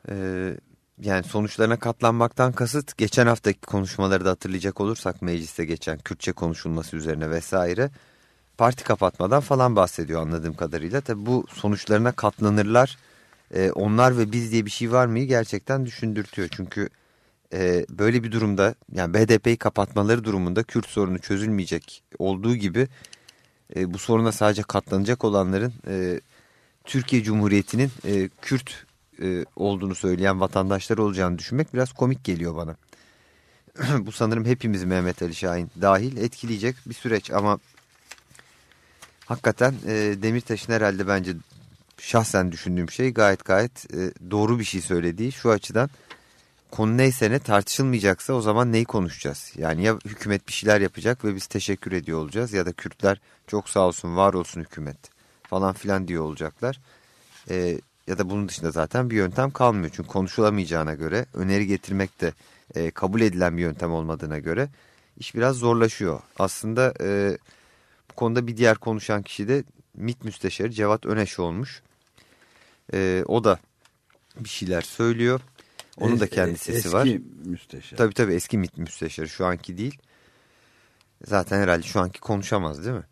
Ee, yani sonuçlarına katlanmaktan kasıt geçen haftaki konuşmaları da hatırlayacak olursak mecliste geçen Kürtçe konuşulması üzerine vesaire parti kapatmadan falan bahsediyor anladığım kadarıyla. Tabi bu sonuçlarına katlanırlar e, onlar ve biz diye bir şey var mı gerçekten düşündürtüyor. Çünkü e, böyle bir durumda yani BDP'yi kapatmaları durumunda Kürt sorunu çözülmeyecek olduğu gibi e, bu soruna sadece katlanacak olanların e, Türkiye Cumhuriyeti'nin e, Kürt e, olduğunu söyleyen vatandaşlar olacağını düşünmek biraz komik geliyor bana. bu sanırım hepimizi Mehmet Ali Şahin dahil etkileyecek bir süreç ama hakikaten e, Demirtaş'ın herhalde bence şahsen düşündüğüm şey gayet gayet e, doğru bir şey söylediği şu açıdan konu neyse ne tartışılmayacaksa o zaman neyi konuşacağız? Yani ya hükümet bir şeyler yapacak ve biz teşekkür ediyor olacağız ya da Kürtler çok sağ olsun var olsun hükümet falan filan diyor olacaklar. E, ya da bunun dışında zaten bir yöntem kalmıyor. Çünkü konuşulamayacağına göre öneri getirmek de e, kabul edilen bir yöntem olmadığına göre iş biraz zorlaşıyor. Aslında e, bu konuda bir diğer konuşan kişi de MİT Müsteşarı Cevat Öneş olmuş. E, o da bir şeyler söylüyor. Onun da kendi sesi eski var. Eski müsteşar. Tabii tabii eski MİT Müsteşarı şu anki değil. Zaten herhalde şu anki konuşamaz değil mi?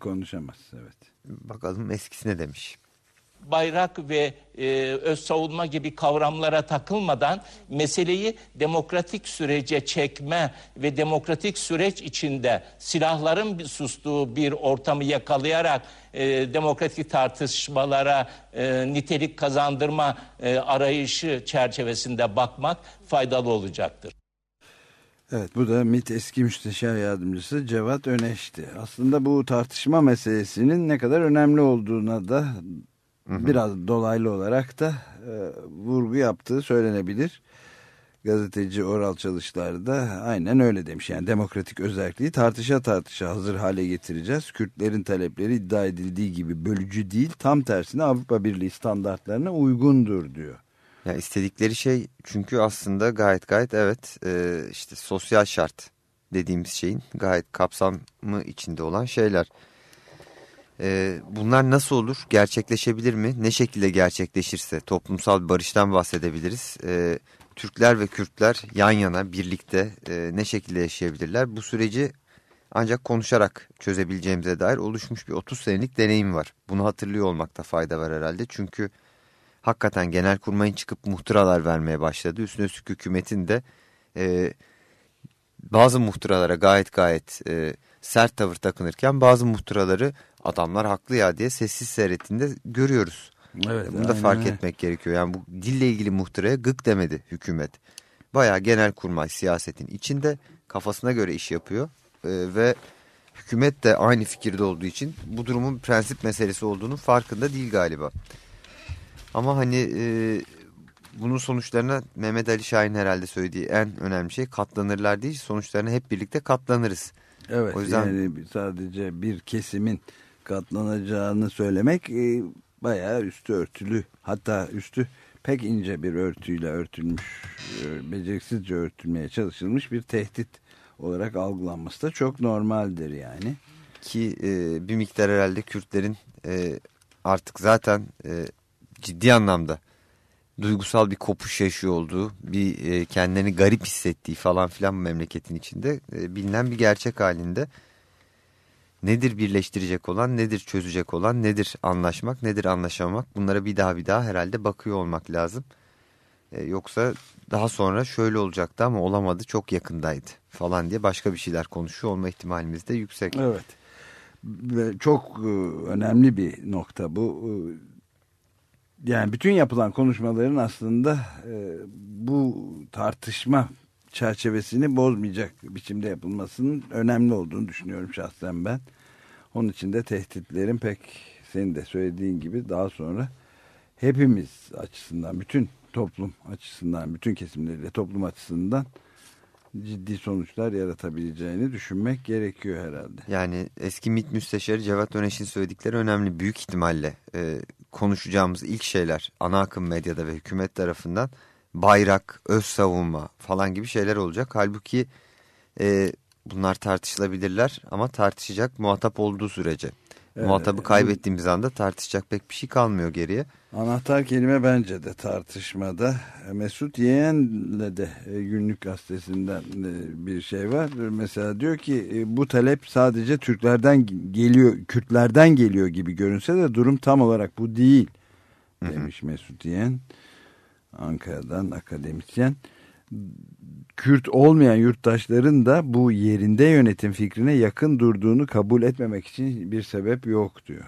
Konuşamaz evet. Bakalım eskisi ne demiş bayrak ve e, öz savunma gibi kavramlara takılmadan meseleyi demokratik sürece çekme ve demokratik süreç içinde silahların sustuğu bir ortamı yakalayarak e, demokratik tartışmalara e, nitelik kazandırma e, arayışı çerçevesinde bakmak faydalı olacaktır. Evet bu da MİT eski müsteşar yardımcısı Cevat Öneş'ti. Aslında bu tartışma meselesinin ne kadar önemli olduğuna da biraz dolaylı olarak da e, vurgu yaptığı söylenebilir. Gazeteci Oral Çalışlar da aynen öyle demiş. Yani demokratik özelliği tartışa tartışa hazır hale getireceğiz. Kürtlerin talepleri iddia edildiği gibi bölücü değil tam tersine Avrupa Birliği standartlarına uygundur diyor. Ya istedikleri şey çünkü aslında gayet gayet evet e, işte sosyal şart dediğimiz şeyin gayet kapsamı içinde olan şeyler. E, bunlar nasıl olur? Gerçekleşebilir mi? Ne şekilde gerçekleşirse toplumsal barıştan bahsedebiliriz. E, Türkler ve Kürtler yan yana birlikte e, ne şekilde yaşayabilirler? Bu süreci ancak konuşarak çözebileceğimize dair oluşmuş bir 30 senelik deneyim var. Bunu hatırlıyor olmakta fayda var herhalde. Çünkü hakikaten genel kurmayın çıkıp muhtıralar vermeye başladı. Üstüne üstlük hükümetin de e, bazı muhtıralara gayet gayet e, sert tavır takınırken bazı muhtıraları adamlar haklı ya diye sessiz seyrettiğinde görüyoruz. Evet, Bunu da fark evet. etmek gerekiyor. Yani bu dille ilgili muhtıraya gık demedi hükümet. Bayağı genel kurmay siyasetin içinde kafasına göre iş yapıyor. Ee, ve hükümet de aynı fikirde olduğu için bu durumun prensip meselesi olduğunu farkında değil galiba. Ama hani e, bunun sonuçlarına Mehmet Ali Şahin herhalde söylediği en önemli şey katlanırlar değil sonuçlarına hep birlikte katlanırız. Evet o yüzden... yani sadece bir kesimin katlanacağını söylemek e, bayağı üstü örtülü hatta üstü pek ince bir örtüyle örtülmüş e, beceriksizce örtülmeye çalışılmış bir tehdit olarak algılanması da çok normaldir yani. Ki e, bir miktar herhalde Kürtlerin e, artık zaten e, ciddi anlamda duygusal bir kopuş yaşıyor olduğu, bir e, kendini garip hissettiği falan filan memleketin içinde e, bilinen bir gerçek halinde. Nedir birleştirecek olan, nedir çözecek olan, nedir anlaşmak, nedir anlaşamamak bunlara bir daha bir daha herhalde bakıyor olmak lazım. E, yoksa daha sonra şöyle olacaktı ama olamadı çok yakındaydı falan diye başka bir şeyler konuşuyor olma ihtimalimiz de yüksek. Evet ve çok e, önemli bir nokta bu. E, yani bütün yapılan konuşmaların aslında e, bu tartışma çerçevesini bozmayacak biçimde yapılmasının önemli olduğunu düşünüyorum şahsen ben. Onun için de tehditlerin pek senin de söylediğin gibi daha sonra hepimiz açısından, bütün toplum açısından, bütün kesimleriyle toplum açısından ciddi sonuçlar yaratabileceğini düşünmek gerekiyor herhalde. Yani eski MİT müsteşarı Cevat Öneş'in söyledikleri önemli büyük ihtimalle e, konuşacağımız ilk şeyler ana akım medyada ve hükümet tarafından bayrak, öz savunma falan gibi şeyler olacak. Halbuki e, bunlar tartışılabilirler ama tartışacak muhatap olduğu sürece. Muhatabı kaybettiğimiz anda tartışacak pek bir şey kalmıyor geriye. Anahtar kelime bence de tartışmada. Mesut Yeğen'le de e, günlük gazetesinden e, bir şey var. Mesela diyor ki e, bu talep sadece Türklerden geliyor, Kürtlerden geliyor gibi görünse de durum tam olarak bu değil demiş Mesut Yeğen. Ankara'dan akademisyen. Kürt olmayan yurttaşların da bu yerinde yönetim fikrine yakın durduğunu kabul etmemek için bir sebep yok diyor.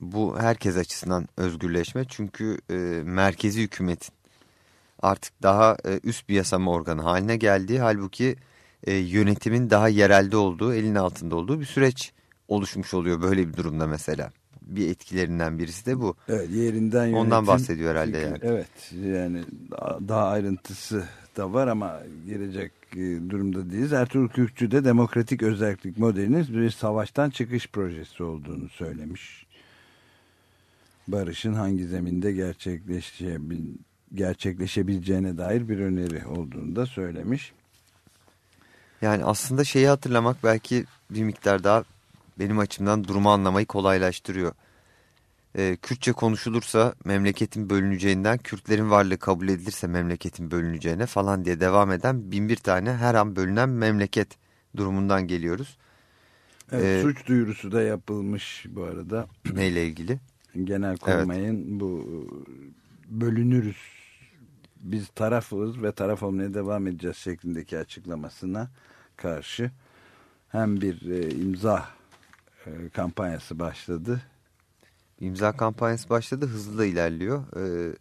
Bu herkes açısından özgürleşme çünkü e, merkezi hükümetin artık daha e, üst bir yasama organı haline geldiği halbuki e, yönetimin daha yerelde olduğu, elin altında olduğu bir süreç oluşmuş oluyor böyle bir durumda mesela. Bir etkilerinden birisi de bu. Evet yerinden yönetim. Ondan bahsediyor herhalde yani. Evet yani daha ayrıntısı da var ama gelecek e, durumda değiliz. Ertuğrul Kürkçü de demokratik özellik modelinin bir savaştan çıkış projesi olduğunu söylemiş. Barışın hangi zeminde gerçekleşebil gerçekleşebileceğine dair bir öneri olduğunu da söylemiş. Yani aslında şeyi hatırlamak belki bir miktar daha benim açımdan durumu anlamayı kolaylaştırıyor. Ee, Kürtçe konuşulursa memleketin bölüneceğinden, Kürtlerin varlığı kabul edilirse memleketin bölüneceğine falan diye devam eden bin bir tane her an bölünen memleket durumundan geliyoruz. Evet, ee, suç duyurusu da yapılmış bu arada. Neyle ilgili? Genel kurmayın evet. bu bölünürüz biz tarafız ve taraf olmaya devam edeceğiz şeklindeki açıklamasına karşı hem bir e, imza e, kampanyası başladı. İmza kampanyası başladı hızlı da ilerliyor. E,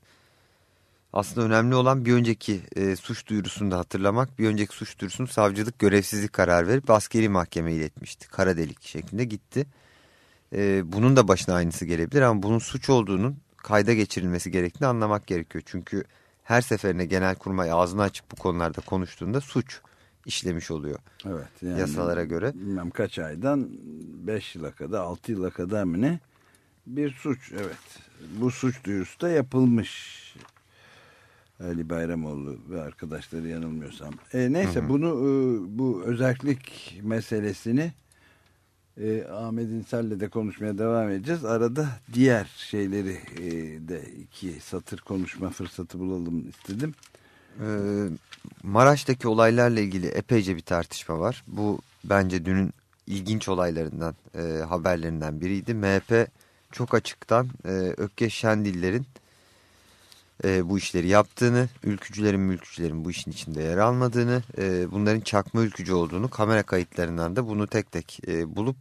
aslında önemli olan bir önceki e, suç duyurusunu da hatırlamak. Bir önceki suç duyurusunu savcılık görevsizlik karar verip askeri mahkemeye iletmişti. Kara delik şeklinde gitti. E, bunun da başına aynısı gelebilir ama bunun suç olduğunun kayda geçirilmesi gerektiğini anlamak gerekiyor. Çünkü her seferinde genelkurmay ağzını açıp bu konularda konuştuğunda suç işlemiş oluyor. Evet. Yani yasalara göre. Bilmem kaç aydan 5 yıla kadar 6 yıla kadar mı ne bir suç evet. Bu suç duyurusu da yapılmış. Ali Bayramoğlu ve arkadaşları yanılmıyorsam. E, neyse hı hı. bunu e, bu özellik meselesini e, Ahmet İnsel'le de konuşmaya devam edeceğiz. Arada diğer şeyleri e, de iki satır konuşma fırsatı bulalım istedim. Ee, Maraş'taki olaylarla ilgili epeyce bir tartışma var. Bu bence dünün ilginç olaylarından, e, haberlerinden biriydi. MHP çok açıktan e, Ökkeş Şendiller'in e, bu işleri yaptığını, ülkücülerin mülkücülerin bu işin içinde yer almadığını, e, bunların çakma ülkücü olduğunu kamera kayıtlarından da bunu tek tek e, bulup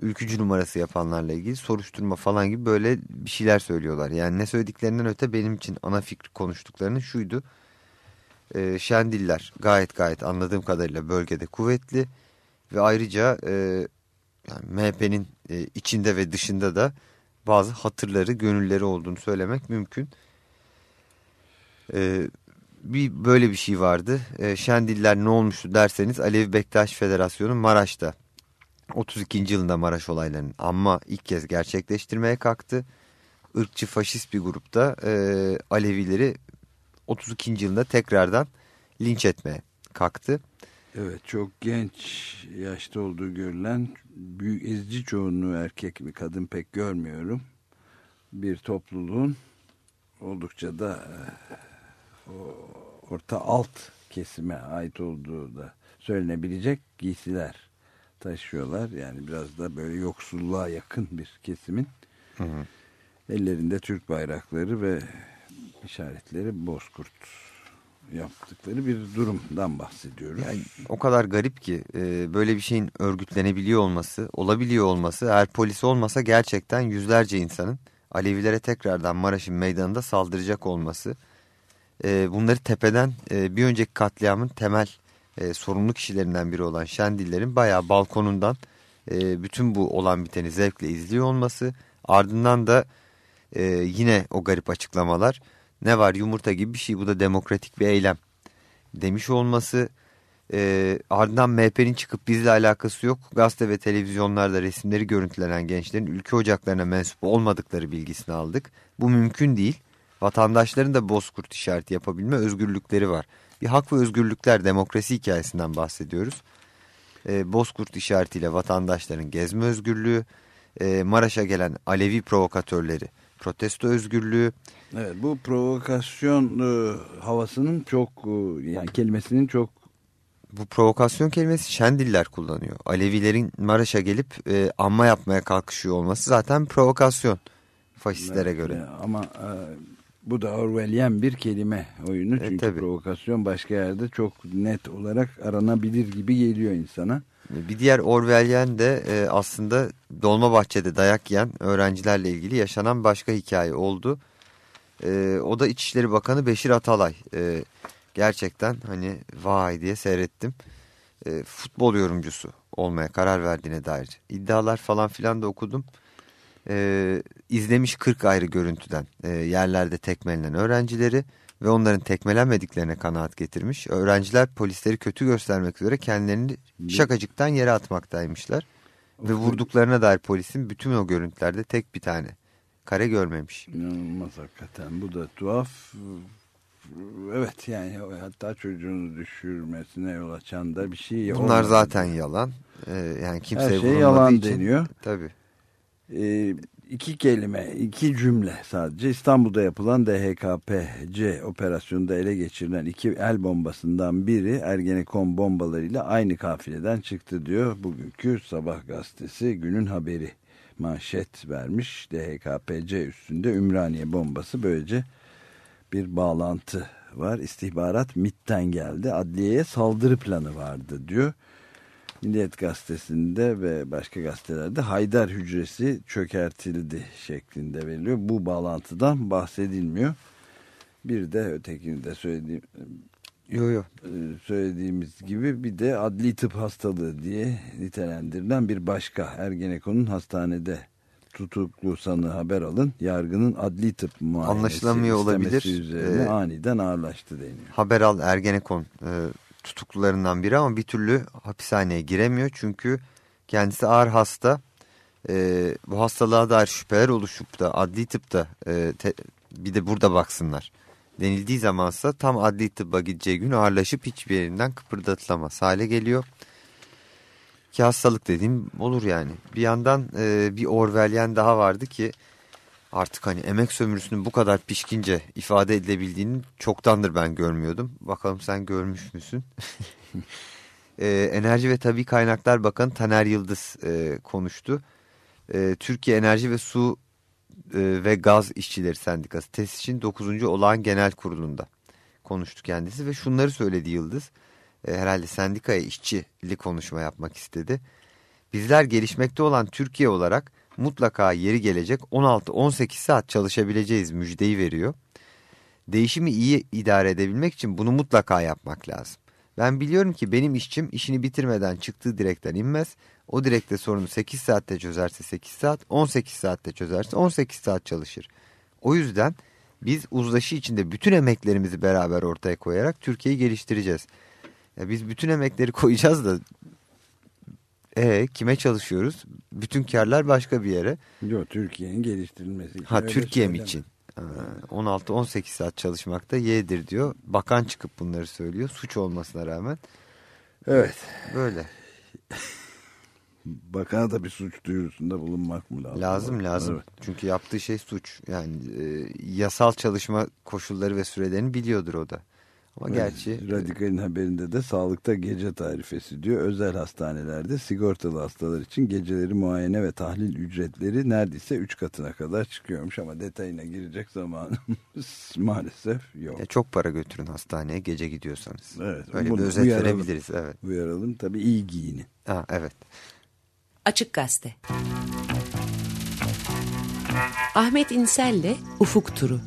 ülkücü numarası yapanlarla ilgili soruşturma falan gibi böyle bir şeyler söylüyorlar. Yani ne söylediklerinden öte benim için ana fikri konuştuklarının şuydu. E, Şendiller gayet gayet anladığım kadarıyla bölgede kuvvetli ve ayrıca e, yani MHP'nin e, içinde ve dışında da bazı hatırları, gönülleri olduğunu söylemek mümkün. Ee, bir böyle bir şey vardı. Ee, Şendiller ne olmuştu derseniz Alevi Bektaş Federasyonu Maraş'ta 32. yılında Maraş olaylarının ama ilk kez gerçekleştirmeye kalktı. Irkçı faşist bir grupta e, Alevileri 32. yılında tekrardan linç etmeye kalktı. Evet çok genç yaşta olduğu görülen büyük ezici çoğunluğu erkek mi kadın pek görmüyorum. Bir topluluğun oldukça da orta alt kesime ait olduğu da söylenebilecek giysiler taşıyorlar. Yani biraz da böyle yoksulluğa yakın bir kesimin hı hı. ellerinde Türk bayrakları ve işaretleri bozkurt yaptıkları bir durumdan bahsediyoruz. Yani o kadar garip ki e, böyle bir şeyin örgütlenebiliyor olması, olabiliyor olması eğer polis olmasa gerçekten yüzlerce insanın Alevilere tekrardan Maraş'ın meydanında saldıracak olması e, bunları tepeden e, bir önceki katliamın temel e, sorumlu kişilerinden biri olan Şendiller'in bayağı balkonundan e, bütün bu olan biteni zevkle izliyor olması ardından da e, yine o garip açıklamalar ne var? Yumurta gibi bir şey. Bu da demokratik bir eylem. Demiş olması e, ardından MHP'nin çıkıp bizle alakası yok. Gazete ve televizyonlarda resimleri görüntülenen gençlerin ülke ocaklarına mensup olmadıkları bilgisini aldık. Bu mümkün değil. Vatandaşların da bozkurt işareti yapabilme özgürlükleri var. Bir hak ve özgürlükler demokrasi hikayesinden bahsediyoruz. E, bozkurt işaretiyle vatandaşların gezme özgürlüğü, e, Maraş'a gelen Alevi provokatörleri, protesto özgürlüğü. Evet bu provokasyon e, havasının çok e, yani kelimesinin çok bu provokasyon kelimesi Şendiller kullanıyor. Alevilerin Maraş'a gelip e, anma yapmaya kalkışıyor olması zaten provokasyon faşistlere Evet, göre. e, Ama e, bu da Orwellian bir kelime oyunu. Çünkü tabii. provokasyon başka yerde çok net olarak aranabilir gibi geliyor insana. Bir diğer Orwellyen de e, aslında Dolmabahçe'de dayak yiyen öğrencilerle ilgili yaşanan başka hikaye oldu. E, o da İçişleri Bakanı Beşir Atalay. E, gerçekten hani vay diye seyrettim. E, futbol yorumcusu olmaya karar verdiğine dair iddialar falan filan da okudum. E, izlemiş 40 ayrı görüntüden e, yerlerde tekmelenen öğrencileri ve onların tekmelenmediklerine kanaat getirmiş. Öğrenciler polisleri kötü göstermek üzere kendilerini şakacıktan yere atmaktaymışlar. Ve vurduklarına dair polisin bütün o görüntülerde tek bir tane kare görmemiş. İnanılmaz hakikaten. Bu da tuhaf. Evet yani hatta çocuğunu düşürmesine yol açan da bir şey. Bunlar olmadı. zaten yalan. Ee, yani kimseye Her şey yalan için, deniyor. Tabii. Ee, iki kelime, iki cümle sadece. İstanbul'da yapılan DHKPC operasyonunda ele geçirilen iki el bombasından biri Ergenekon bombalarıyla aynı kafileden çıktı diyor. Bugünkü Sabah gazetesi günün haberi manşet vermiş. DHKPC üstünde Ümraniye bombası böylece bir bağlantı var. İstihbarat MIT'ten geldi. Adliyeye saldırı planı vardı diyor. Milliyet gazetesinde ve başka gazetelerde Haydar hücresi çökertildi şeklinde veriliyor. Bu bağlantıdan bahsedilmiyor. Bir de ötekini de söylediğim Yo, yo. e, söylediğimiz gibi bir de adli tıp hastalığı diye nitelendirilen bir başka Ergenekon'un hastanede tutuklu sanığı haber alın. Yargının adli tıp muayenesi Anlaşılamıyor olabilir. üzerine Ee, aniden ağırlaştı deniyor. Haber al Ergenekon e, tutuklularından biri ama bir türlü hapishaneye giremiyor. Çünkü kendisi ağır hasta. E, bu hastalığa dair şüpheler oluşup da adli tıpta e, te- bir de burada baksınlar. Denildiği zamansa tam adli tıbba gideceği gün ağırlaşıp hiçbir yerinden kıpırdatılamaz hale geliyor. Ki hastalık dediğim olur yani. Bir yandan e, bir Orwellyen daha vardı ki artık hani emek sömürüsünün bu kadar pişkince ifade edilebildiğini çoktandır ben görmüyordum. Bakalım sen görmüş müsün? e, Enerji ve Tabi Kaynaklar Bakanı Taner Yıldız e, konuştu. E, Türkiye Enerji ve Su e, ve Gaz İşçileri Sendikası TESİŞ'in 9. Olağan Genel Kurulu'nda konuştu kendisi ve şunları söyledi Yıldız. E, herhalde sendikaya işçili konuşma yapmak istedi. Bizler gelişmekte olan Türkiye olarak mutlaka yeri gelecek 16-18 saat çalışabileceğiz müjdeyi veriyor. Değişimi iyi idare edebilmek için bunu mutlaka yapmak lazım. Ben biliyorum ki benim işçim işini bitirmeden çıktığı direkten inmez. O direkte sorunu 8 saatte çözerse 8 saat, 18 saatte çözerse 18 saat çalışır. O yüzden biz uzlaşı içinde bütün emeklerimizi beraber ortaya koyarak Türkiye'yi geliştireceğiz. Ya biz bütün emekleri koyacağız da e kime çalışıyoruz? Bütün karlar başka bir yere. Yok Türkiye'nin geliştirilmesi için. Ha Türkiye'm için. Ha, 16-18 saat çalışmakta yedir diyor. Bakan çıkıp bunları söylüyor. Suç olmasına rağmen. Evet. Böyle. Bakana da bir suç duyurusunda bulunmak mı lazım? Lazım lazım. Evet. Çünkü yaptığı şey suç. Yani e, yasal çalışma koşulları ve sürelerini biliyordur o da. Ama Evet, gerçi Radikal'in haberinde de sağlıkta gece tarifesi diyor. Özel hastanelerde sigortalı hastalar için geceleri muayene ve tahlil ücretleri neredeyse 3 katına kadar çıkıyormuş. Ama detayına girecek zamanımız maalesef yok. e, çok para götürün hastaneye gece gidiyorsanız. Evet, Öyle bunu bir özet uyaralım. verebiliriz. Evet. Uyaralım tabii iyi giyinin. Ha, evet. Açık Gazete Ahmet İnsel'le Ufuk Turu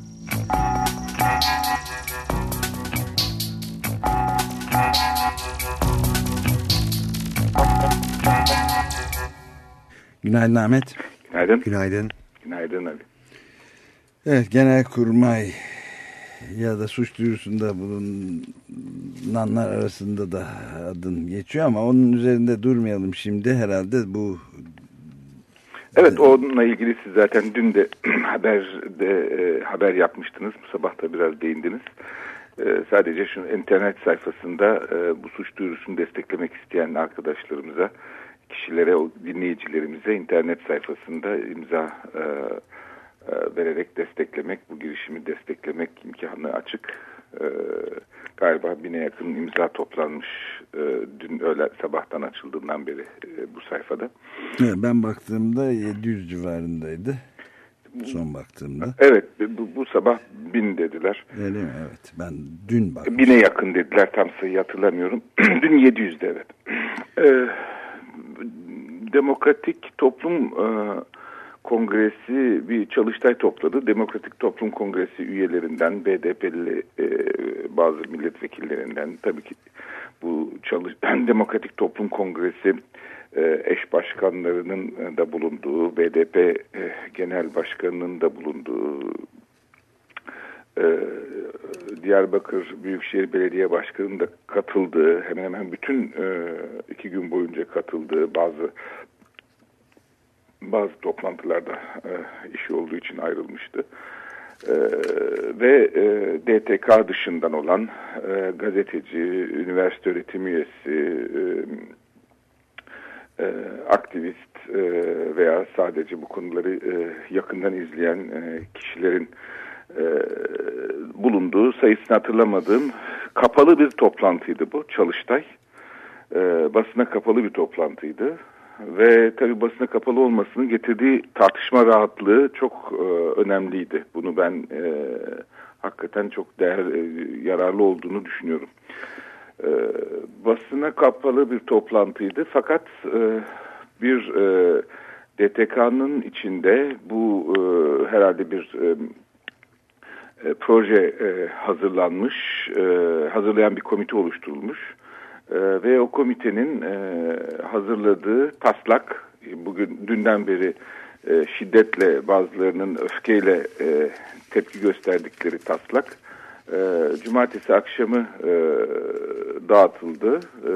Günaydın Ahmet. Günaydın. Günaydın. Günaydın abi. Evet Genelkurmay ya da suç duyurusunda bulunanlar arasında da adın geçiyor ama onun üzerinde durmayalım şimdi herhalde bu Evet onunla ilgili siz zaten dün de haberde e, haber yapmıştınız. Bu sabah da biraz değindiniz. E, sadece şu internet sayfasında e, bu suç duyurusunu desteklemek isteyen arkadaşlarımıza kişilere, dinleyicilerimize internet sayfasında imza e, e, vererek desteklemek, bu girişimi desteklemek imkanı açık. Galiba bine yakın imza toplanmış dün öğle sabahtan açıldığından beri bu sayfada. Ben baktığımda 700 civarındaydı. Son baktığımda. Evet bu, bu sabah bin dediler. Öyle mi? Evet ben dün baktım. Bine yakın dediler tam sayı hatırlamıyorum. dün 700'de evet. Ee, Demokratik Toplum e, Kongresi bir çalıştay topladı. Demokratik Toplum Kongresi üyelerinden, BDP'li e, bazı milletvekillerinden tabii ki bu çalış Demokratik Toplum Kongresi eş başkanlarının da bulunduğu, BDP e, genel başkanının da bulunduğu, e, Diyarbakır Büyükşehir Belediye Başkanı'nın da katıldığı, hemen hemen bütün iki gün boyunca katıldığı bazı bazı toplantılarda işi olduğu için ayrılmıştı. Ee, ve e, DTK dışından olan e, gazeteci, üniversite öğretim üyesi, e, e, aktivist e, veya sadece bu konuları e, yakından izleyen e, kişilerin e, bulunduğu sayısını hatırlamadığım kapalı bir toplantıydı bu çalıştay. E, basına kapalı bir toplantıydı ve tabi basına kapalı olmasının getirdiği tartışma rahatlığı çok e, önemliydi. Bunu ben e, hakikaten çok değer e, yararlı olduğunu düşünüyorum. E, basına kapalı bir toplantıydı. Fakat e, bir e, DTK'nın içinde bu e, herhalde bir e, e, proje e, hazırlanmış, e, hazırlayan bir komite oluşturulmuş. E, ve o komitenin e, hazırladığı taslak, bugün dünden beri e, şiddetle bazılarının öfkeyle e, tepki gösterdikleri taslak, e, cumartesi akşamı e, dağıtıldı. E,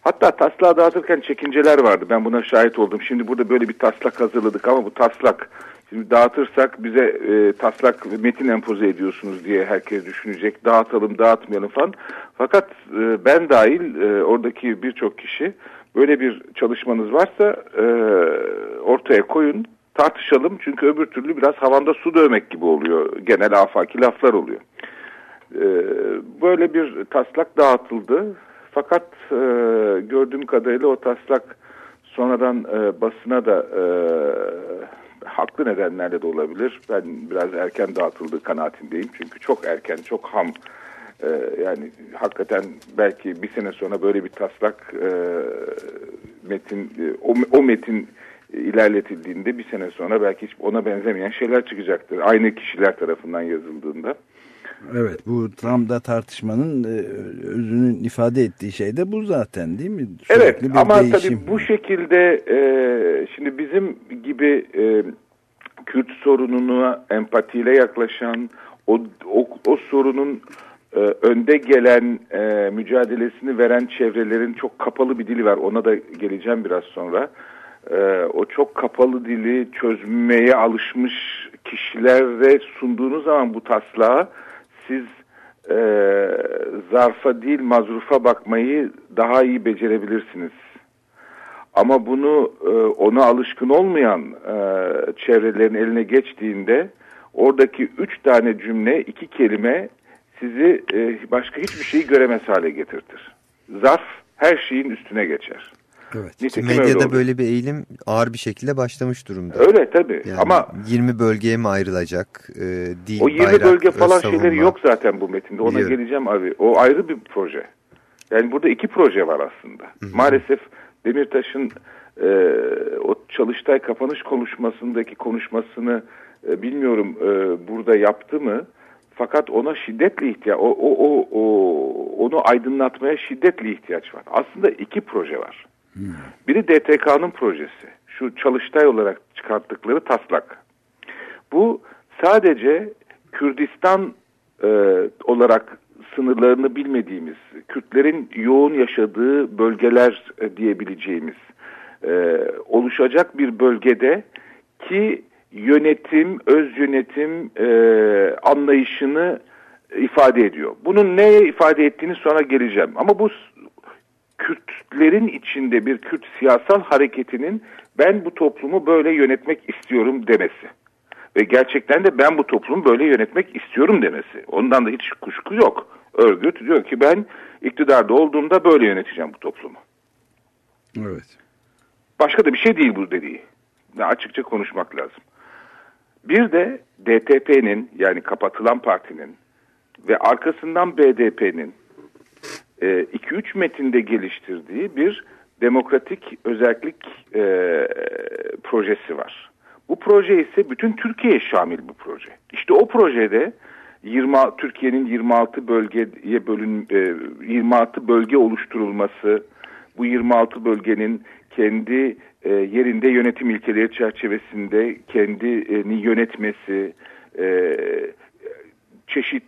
hatta taslağı dağıtırken çekinceler vardı. Ben buna şahit oldum. Şimdi burada böyle bir taslak hazırladık ama bu taslak şimdi dağıtırsak bize e, taslak metin empoze ediyorsunuz diye herkes düşünecek. Dağıtalım, dağıtmayalım falan. Fakat e, ben dahil e, oradaki birçok kişi böyle bir çalışmanız varsa e, ortaya koyun tartışalım. Çünkü öbür türlü biraz havanda su dövmek gibi oluyor. Genel afaki laflar oluyor. Ee, böyle bir taslak dağıtıldı. Fakat e, gördüğüm kadarıyla o taslak sonradan e, basına da e, haklı nedenlerle de olabilir. Ben biraz erken dağıtıldığı kanaatindeyim. Çünkü çok erken, çok ham. Yani hakikaten belki bir sene sonra böyle bir taslak metin, o, o metin ilerletildiğinde bir sene sonra belki hiç ona benzemeyen şeyler çıkacaktır. Aynı kişiler tarafından yazıldığında. Evet bu tam da tartışmanın e, özünün ifade ettiği şey de bu zaten değil mi? Sürekli evet bir ama değişim. tabii bu şekilde e, şimdi bizim gibi e, Kürt sorununa empatiyle yaklaşan o, o, o sorunun e, önde gelen e, mücadelesini veren çevrelerin çok kapalı bir dili var. Ona da geleceğim biraz sonra. E, o çok kapalı dili çözmeye alışmış kişilere sunduğunuz zaman bu taslağı siz e, zarfa değil mazrufa bakmayı daha iyi becerebilirsiniz. Ama bunu e, ona alışkın olmayan e, çevrelerin eline geçtiğinde oradaki üç tane cümle, iki kelime sizi e, başka hiçbir şeyi göremez hale getirtir. Zarf her şeyin üstüne geçer. Evet. Nitekim Medyada böyle bir eğilim ağır bir şekilde başlamış durumda. Öyle tabii yani ama 20 bölgeye mi ayrılacak? E, dil, o 20 bayrak, bölge falan şeyleri yok zaten bu metinde. Ona Biliyorum. geleceğim abi. O ayrı bir proje. Yani burada iki proje var aslında. Hı -hı. Maalesef Demirtaş'ın e, o çalıştay kapanış konuşmasındaki konuşmasını e, bilmiyorum e, burada yaptı mı? Fakat ona şiddetle ihtiyaç, o, o, o, o, onu aydınlatmaya şiddetli ihtiyaç var. Aslında iki proje var. Biri DTK'nın projesi. Şu çalıştay olarak çıkarttıkları taslak. Bu sadece Kürdistan e, olarak sınırlarını bilmediğimiz, Kürtlerin yoğun yaşadığı bölgeler e, diyebileceğimiz e, oluşacak bir bölgede ki yönetim, öz yönetim e, anlayışını ifade ediyor. Bunun neye ifade ettiğini sonra geleceğim. Ama bu Kürtlerin içinde bir Kürt siyasal hareketinin ben bu toplumu böyle yönetmek istiyorum demesi. Ve gerçekten de ben bu toplumu böyle yönetmek istiyorum demesi. Ondan da hiç kuşku yok. Örgüt diyor ki ben iktidarda olduğumda böyle yöneteceğim bu toplumu. Evet. Başka da bir şey değil bu dediği. Ya açıkça konuşmak lazım. Bir de DTP'nin yani kapatılan partinin ve arkasından BDP'nin 2-3 e, metinde geliştirdiği bir demokratik özellik e, projesi var. Bu proje ise bütün Türkiye'ye şamil bu proje. İşte o projede 20 Türkiye'nin 26 bölgeye bölün e, 26 bölge oluşturulması, bu 26 bölgenin kendi e, yerinde yönetim ilkeleri çerçevesinde kendini yönetmesi, e,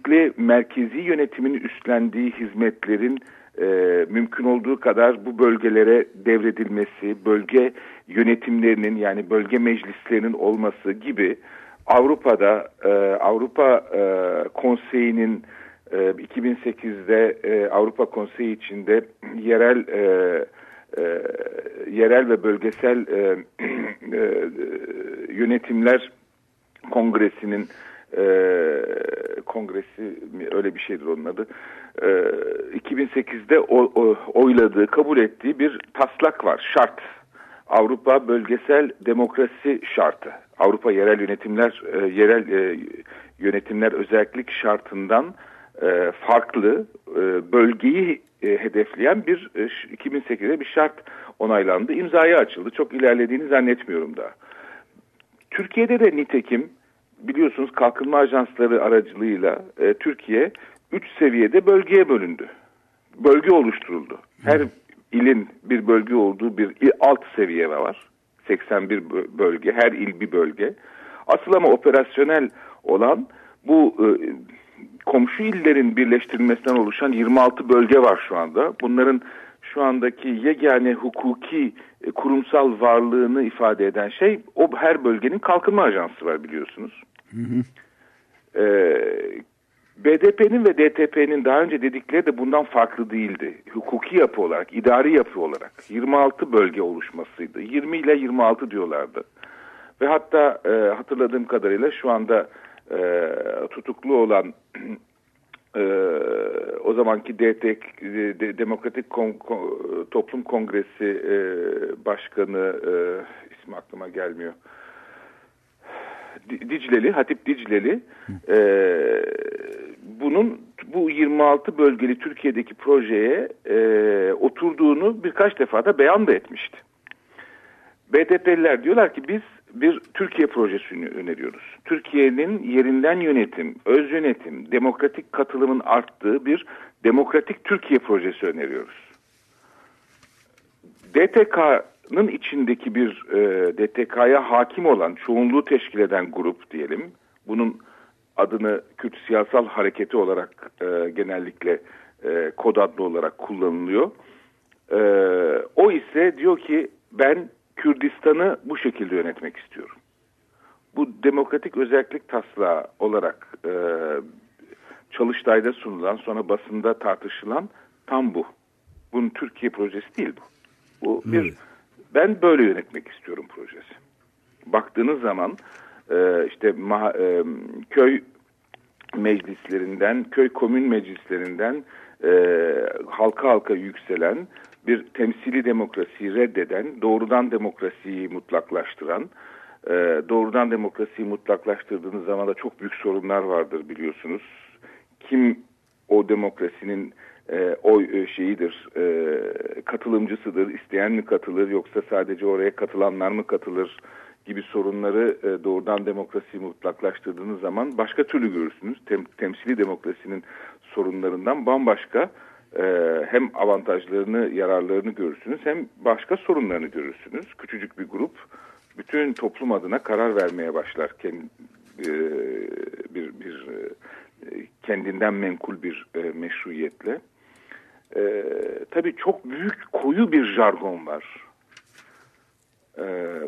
çeşitli merkezi yönetimin üstlendiği hizmetlerin e, mümkün olduğu kadar bu bölgelere devredilmesi, bölge yönetimlerinin yani bölge meclislerinin olması gibi Avrupa'da e, Avrupa e, Konseyi'nin e, 2008'de e, Avrupa Konseyi içinde yerel e, e, yerel ve bölgesel e, e, yönetimler kongresinin e, kongresi öyle bir şeydir onun adı. E, 2008'de o, o, oyladığı, kabul ettiği bir taslak var, şart. Avrupa Bölgesel Demokrasi Şartı. Avrupa Yerel Yönetimler e, Yerel e, Yönetimler Özellik Şartından e, farklı e, bölgeyi e, hedefleyen bir e, 2008'de bir şart onaylandı. İmzaya açıldı. Çok ilerlediğini zannetmiyorum da. Türkiye'de de nitekim biliyorsunuz kalkınma ajansları aracılığıyla e, Türkiye 3 seviyede bölgeye bölündü. Bölge oluşturuldu. Her ilin bir bölge olduğu bir alt seviye var. 81 bölge, her il bir bölge. Asıl ama operasyonel olan bu e, komşu illerin birleştirilmesinden oluşan 26 bölge var şu anda. Bunların şu andaki yegane hukuki e, kurumsal varlığını ifade eden şey o her bölgenin kalkınma ajansı var biliyorsunuz. Hı. Ee, BDP'nin ve DTP'nin daha önce dedikleri de bundan farklı değildi. Hukuki yapı olarak, idari yapı olarak 26 bölge oluşmasıydı. 20 ile 26 diyorlardı. Ve hatta e, hatırladığım kadarıyla şu anda e, tutuklu olan e, o zamanki DTK, de, Demokratik Kon, Kon, Toplum Kongresi e, Başkanı e, ismi aklıma gelmiyor. Dicleli, Hatip Dicleli e, bunun bu 26 bölgeli Türkiye'deki projeye e, oturduğunu birkaç defa da beyan da etmişti. BDP'liler diyorlar ki biz bir Türkiye projesini öneriyoruz. Türkiye'nin yerinden yönetim, öz yönetim, demokratik katılımın arttığı bir demokratik Türkiye projesi öneriyoruz. DTK'nın içindeki bir e, DTK'ya hakim olan, çoğunluğu teşkil eden grup diyelim. Bunun adını Kürt Siyasal Hareketi olarak e, genellikle e, kod adlı olarak kullanılıyor. E, o ise diyor ki ben Kürdistan'ı bu şekilde yönetmek istiyorum. Bu demokratik özellik taslağı olarak e, Çalıştay'da sunulan sonra basında tartışılan tam bu. Bunun Türkiye projesi değil bu. Bu bir evet. Ben böyle yönetmek istiyorum projesi. Baktığınız zaman e, işte ma, e, köy meclislerinden, köy komün meclislerinden e, halka halka yükselen bir temsili demokrasiyi reddeden, doğrudan demokrasiyi mutlaklaştıran, e, doğrudan demokrasiyi mutlaklaştırdığınız zaman da çok büyük sorunlar vardır biliyorsunuz. Kim o demokrasinin e, oy e, şeyidir, e, katılımcısıdır, isteyen mi katılır yoksa sadece oraya katılanlar mı katılır gibi sorunları e, doğrudan demokrasiyi mutlaklaştırdığınız zaman başka türlü görürsünüz. Tem, temsili demokrasinin sorunlarından bambaşka e, hem avantajlarını, yararlarını görürsünüz hem başka sorunlarını görürsünüz. Küçücük bir grup bütün toplum adına karar vermeye başlar. Kendi, e, bir, bir e, kendinden menkul bir e, meşruiyetle. E, tabii çok büyük koyu bir jargon var e,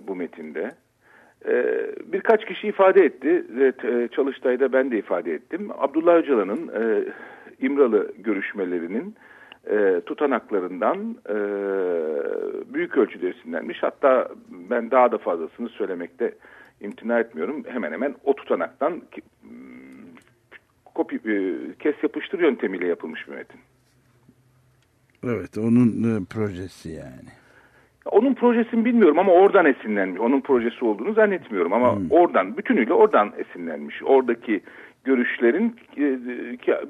bu metinde. E, birkaç kişi ifade etti ve e, Çalıştay'da ben de ifade ettim. Abdullah Öcalan'ın e, İmralı görüşmelerinin e, tutanaklarından e, büyük ölçüde esinlenmiş. Hatta ben daha da fazlasını söylemekte imtina etmiyorum. Hemen hemen o tutanaktan kopi, e, kes yapıştır yöntemiyle yapılmış bir metin. Evet onun e, projesi yani. Onun projesini bilmiyorum ama oradan esinlenmiş. Onun projesi olduğunu zannetmiyorum ama hmm. oradan bütünüyle oradan esinlenmiş. Oradaki görüşlerin e,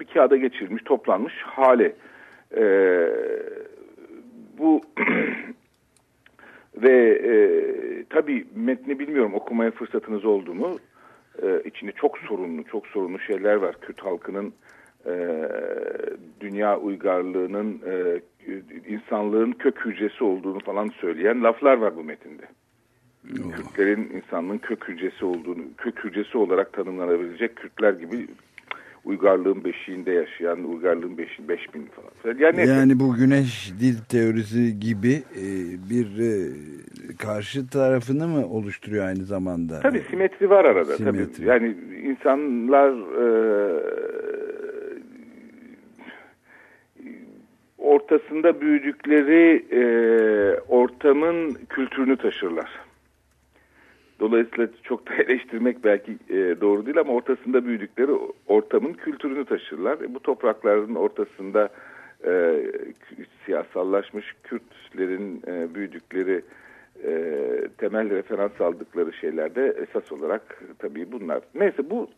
bir kağıda geçirilmiş, toplanmış hali. Ee, bu ve e, tabii metni bilmiyorum okumaya fırsatınız oldu mu? Ee, içinde çok sorunlu, çok sorunlu şeyler var. Kürt halkının e, dünya uygarlığının e, insanlığın kök hücresi olduğunu falan söyleyen laflar var bu metinde. Oh. Kürtlerin insanlığın kök hücresi olduğunu, kök hücresi olarak tanımlanabilecek Kürtler gibi uygarlığın beşiğinde yaşayan, uygarlığın beşin, beş bin falan. Yani, yani bu güneş dil teorisi gibi e, bir e, karşı tarafını mı oluşturuyor aynı zamanda? Tabii simetri var arada. Simetri. Tabii. Yani insanlar e, ortasında büyüdükleri e, ortamın kültürünü taşırlar. Dolayısıyla çok da eleştirmek belki e, doğru değil ama ortasında büyüdükleri ortamın kültürünü taşırlar. E, bu toprakların ortasında e, siyasallaşmış Kürtlerin e, büyüdükleri e, temel referans aldıkları şeylerde esas olarak tabii bunlar. Neyse bu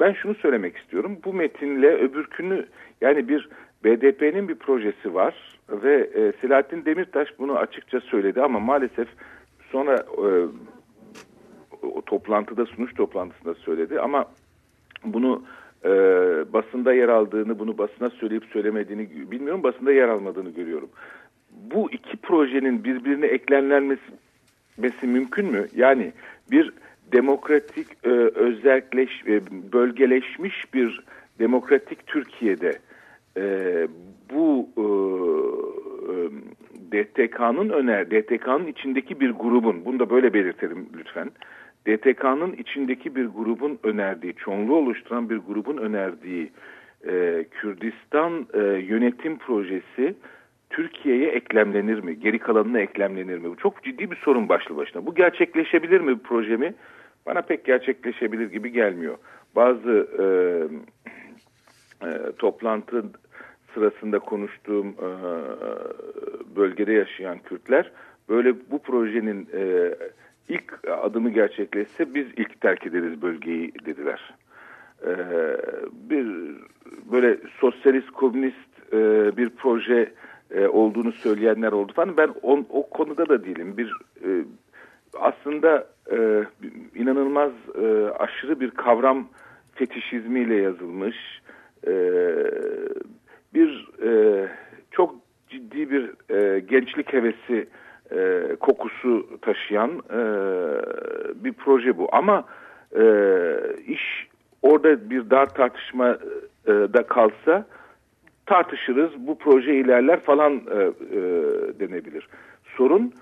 ben şunu söylemek istiyorum. Bu metinle öbürkünü yani bir BDP'nin bir projesi var ve e, Selahattin Demirtaş bunu açıkça söyledi ama maalesef sonra e, o toplantıda sunuş toplantısında söyledi ama bunu e, basında yer aldığını, bunu basına söyleyip söylemediğini bilmiyorum. Basında yer almadığını görüyorum. Bu iki projenin birbirine eklenlenmesi mümkün mü? Yani bir demokratik, e, özelleş, e, bölgeleşmiş bir demokratik Türkiye'de e, bu e, e DTK'nın öner, DTK'nın içindeki bir grubun, bunu da böyle belirtelim lütfen. DTK'nın içindeki bir grubun önerdiği, çoğunluğu oluşturan bir grubun önerdiği e, Kürdistan e, yönetim projesi Türkiye'ye eklemlenir mi? Geri kalanına eklemlenir mi? Bu çok ciddi bir sorun başlı başına. Bu gerçekleşebilir mi bu proje mi? Bana pek gerçekleşebilir gibi gelmiyor. Bazı e, e, toplantı sırasında konuştuğum e, bölgede yaşayan Kürtler böyle bu projenin e, ilk adımı gerçekleşse biz ilk terk ederiz bölgeyi dediler. E, bir böyle sosyalist komünist e, bir proje e, olduğunu söyleyenler oldu falan. Ben on, o konuda da değilim. Bir e, aslında e, inanılmaz e, aşırı bir kavram fetişizmiyle yazılmış e, bir e, çok ciddi bir e, gençlik hevesi e, kokusu taşıyan e, bir proje bu. Ama e, iş orada bir dar tartışma e, da kalsa tartışırız, bu proje ilerler falan e, e, denebilir. Sorun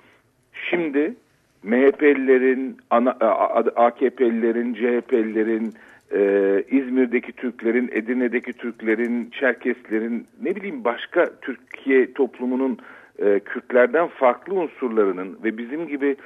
şimdi MHP'lilerin, AKP'lilerin, CHP'lilerin, e, İzmir'deki Türklerin, Edirne'deki Türklerin, Çerkeslerin, ne bileyim başka Türkiye toplumunun e, Kürtlerden farklı unsurlarının ve bizim gibi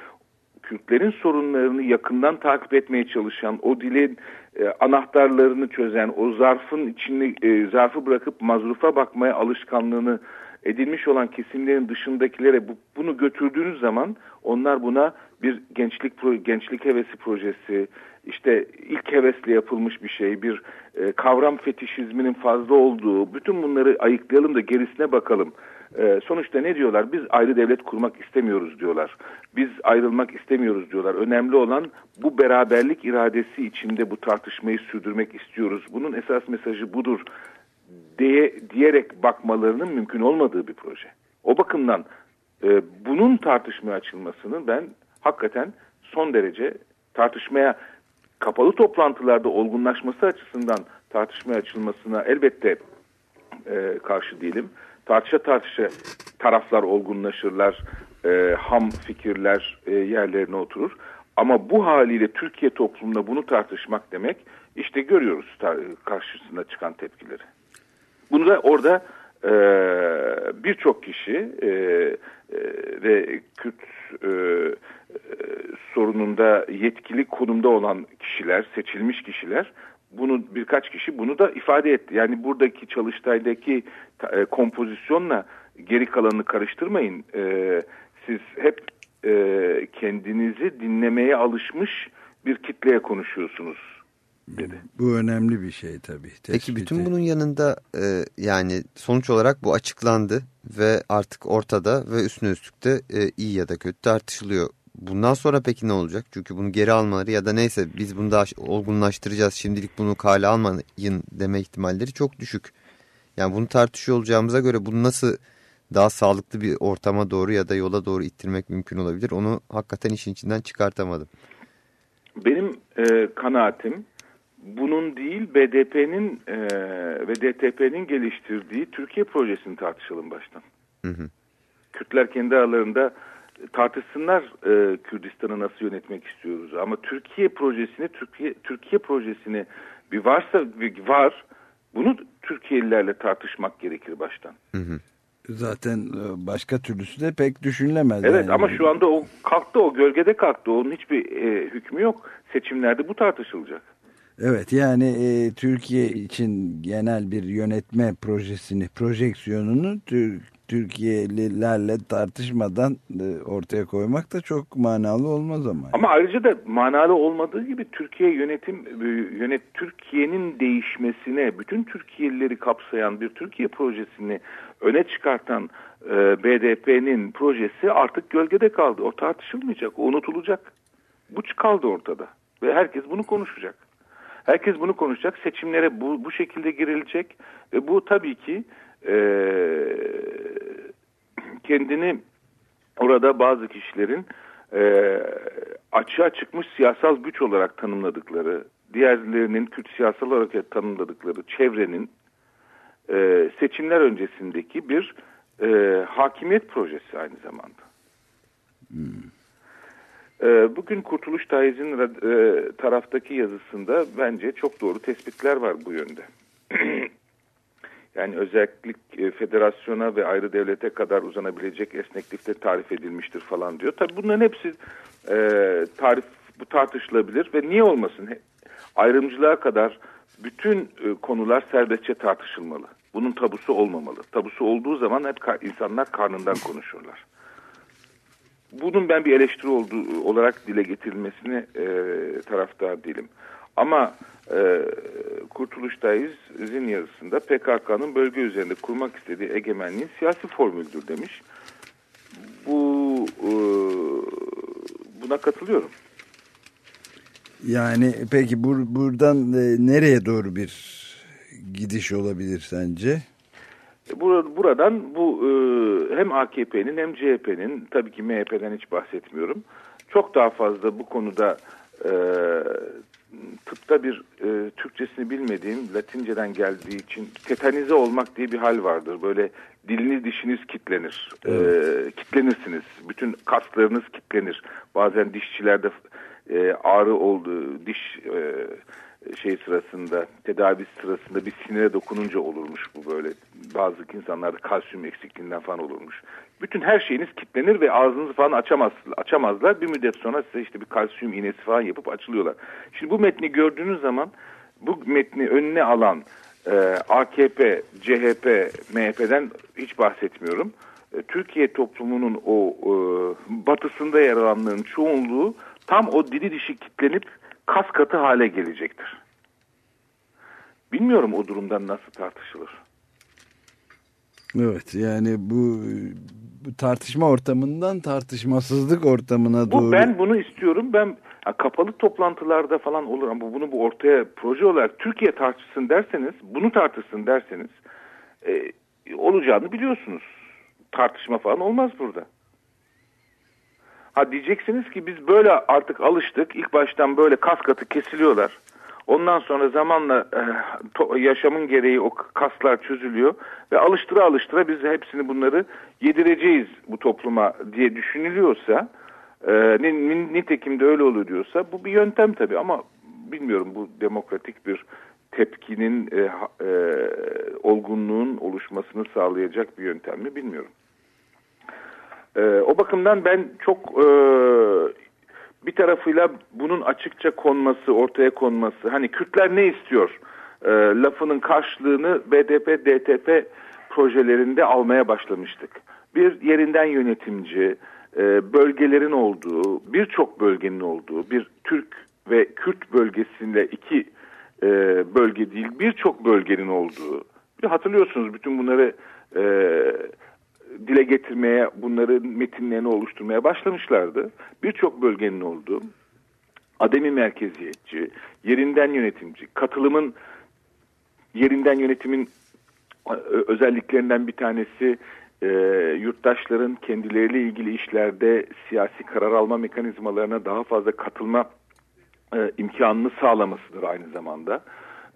Kürtlerin sorunlarını yakından takip etmeye çalışan, o dilin e, anahtarlarını çözen, o zarfın içini e, zarfı bırakıp mazrufa bakmaya alışkanlığını edilmiş olan kesimlerin dışındakilere bu, bunu götürdüğünüz zaman onlar buna bir gençlik gençlik hevesi projesi, işte ilk hevesle yapılmış bir şey, bir e, kavram fetişizminin fazla olduğu, bütün bunları ayıklayalım da gerisine bakalım. E, sonuçta ne diyorlar? Biz ayrı devlet kurmak istemiyoruz diyorlar. Biz ayrılmak istemiyoruz diyorlar. Önemli olan bu beraberlik iradesi içinde bu tartışmayı sürdürmek istiyoruz. Bunun esas mesajı budur diye diyerek bakmalarının mümkün olmadığı bir proje. O bakımdan e, bunun tartışmaya açılmasını ben hakikaten son derece tartışmaya kapalı toplantılarda olgunlaşması açısından tartışmaya açılmasına elbette e, karşı değilim. Tartışa tartışa taraflar olgunlaşırlar, e, ham fikirler e, yerlerine oturur. Ama bu haliyle Türkiye toplumunda bunu tartışmak demek işte görüyoruz karşısında çıkan tepkileri. Bunu da orada e, birçok kişi e, e, ve Kürt e, e, sorununda yetkili konumda olan kişiler, seçilmiş kişiler bunu birkaç kişi bunu da ifade etti. Yani buradaki çalıştaydaki e, kompozisyonla geri kalanını karıştırmayın. E, siz hep e, kendinizi dinlemeye alışmış bir kitleye konuşuyorsunuz dedi. Bu önemli bir şey tabii. Peki bütün bunun yanında e, yani sonuç olarak bu açıklandı ve artık ortada ve üstüne üstlük de e, iyi ya da kötü tartışılıyor. Bundan sonra peki ne olacak? Çünkü bunu geri almaları ya da neyse biz bunu daha olgunlaştıracağız şimdilik bunu kale almayın deme ihtimalleri çok düşük. Yani bunu tartışıyor olacağımıza göre bunu nasıl daha sağlıklı bir ortama doğru ya da yola doğru ittirmek mümkün olabilir? Onu hakikaten işin içinden çıkartamadım. Benim e, kanaatim bunun değil BDP'nin e, ve DTP'nin geliştirdiği Türkiye projesini tartışalım baştan. Hı hı. Kürtler kendi aralarında tartışsınlar e, Kürdistan'ı nasıl yönetmek istiyoruz. Ama Türkiye projesini, Türkiye Türkiye projesini bir varsa bir var. Bunu Türkiye'lilerle tartışmak gerekir baştan. Hı hı. Zaten e, başka türlüsü de pek düşünülemez. Evet yani. ama şu anda o kalktı, o gölgede kalktı. Onun hiçbir e, hükmü yok. Seçimlerde bu tartışılacak. Evet yani e, Türkiye için genel bir yönetme projesini, projeksiyonunu Türkiye'lilerle tartışmadan e, ortaya koymak da çok manalı olmaz ama. Ama ayrıca da manalı olmadığı gibi Türkiye yönetim e, yönet Türkiye'nin değişmesine, bütün Türkiye'lileri kapsayan bir Türkiye projesini öne çıkartan e, BDP'nin projesi artık gölgede kaldı. O tartışılmayacak, o unutulacak. Bu kaldı ortada ve herkes bunu konuşacak. Herkes bunu konuşacak. Seçimlere bu, bu şekilde girilecek ve bu tabii ki e, kendini orada bazı kişilerin e, açığa çıkmış siyasal güç olarak tanımladıkları, diğerlerinin Kürt siyasal olarak tanımladıkları çevrenin e, seçimler öncesindeki bir e, hakimiyet projesi aynı zamanda. Hmm. E, bugün Kurtuluş Tayyip'in e, taraftaki yazısında bence çok doğru tespitler var bu yönde. Yani özellik e, federasyona ve ayrı devlete kadar uzanabilecek esneklikte tarif edilmiştir falan diyor. Tabii bunların hepsi e, tarif bu tartışılabilir ve niye olmasın? Ayrımcılığa kadar bütün konular serbestçe tartışılmalı. Bunun tabusu olmamalı. Tabusu olduğu zaman hep insanlar karnından konuşurlar. Bunun ben bir eleştiri olduğu olarak dile getirilmesini e, taraftar değilim. Ama e, Kurtuluş'tayız'in yazısında PKK'nın bölge üzerinde kurmak istediği egemenliğin siyasi formüldür demiş. Bu e, buna katılıyorum. Yani peki bur buradan e, nereye doğru bir gidiş olabilir sence? Bur buradan bu e, hem AKP'nin hem CHP'nin tabii ki MHP'den hiç bahsetmiyorum. Çok daha fazla bu konuda e, tıpta bir e, Türkçesini bilmediğim Latinceden geldiği için tetanize olmak diye bir hal vardır. Böyle diliniz dişiniz kitlenir. E, kitlenirsiniz. Bütün kaslarınız kitlenir. Bazen dişçilerde e, ağrı oldu, diş e, şey sırasında, tedavi sırasında bir sinire dokununca olurmuş bu böyle. Bazı insanlarda kalsiyum eksikliğinden falan olurmuş. Bütün her şeyiniz kilitlenir ve ağzınızı falan açamaz, açamazlar. Bir müddet sonra size işte bir kalsiyum iğnesi falan yapıp açılıyorlar. Şimdi bu metni gördüğünüz zaman bu metni önüne alan e, AKP, CHP, MHP'den hiç bahsetmiyorum. E, Türkiye toplumunun o e, batısında yer alanların çoğunluğu tam o dili dişi kitlenip kas katı hale gelecektir. Bilmiyorum o durumdan nasıl tartışılır. Evet yani bu, bu tartışma ortamından tartışmasızlık ortamına bu, doğru. Ben bunu istiyorum. Ben kapalı toplantılarda falan olur ama bunu bu ortaya proje olarak Türkiye tartışsın derseniz, bunu tartışsın derseniz e, olacağını biliyorsunuz. Tartışma falan olmaz burada. Ha diyeceksiniz ki biz böyle artık alıştık. İlk baştan böyle kas katı kesiliyorlar. Ondan sonra zamanla e, yaşamın gereği o kaslar çözülüyor ve alıştıra alıştıra biz hepsini bunları yedireceğiz bu topluma diye düşünülüyorsa e, nitekim de öyle olur diyorsa bu bir yöntem tabii ama bilmiyorum bu demokratik bir tepkinin, e, e, olgunluğun oluşmasını sağlayacak bir yöntem mi bilmiyorum. E, o bakımdan ben çok e, bir tarafıyla bunun açıkça konması, ortaya konması, hani Kürtler ne istiyor e, lafının karşılığını BDP, DTP projelerinde almaya başlamıştık. Bir yerinden yönetimci, e, bölgelerin olduğu, birçok bölgenin olduğu, bir Türk ve Kürt bölgesinde iki e, bölge değil, birçok bölgenin olduğu. Hatırlıyorsunuz bütün bunları e, dile getirmeye, bunların metinlerini oluşturmaya başlamışlardı. Birçok bölgenin olduğu, ademi merkeziyetçi, yerinden yönetimci, katılımın yerinden yönetimin e, özelliklerinden bir tanesi e, yurttaşların kendileriyle ilgili işlerde siyasi karar alma mekanizmalarına daha fazla katılma e, imkanını sağlamasıdır aynı zamanda.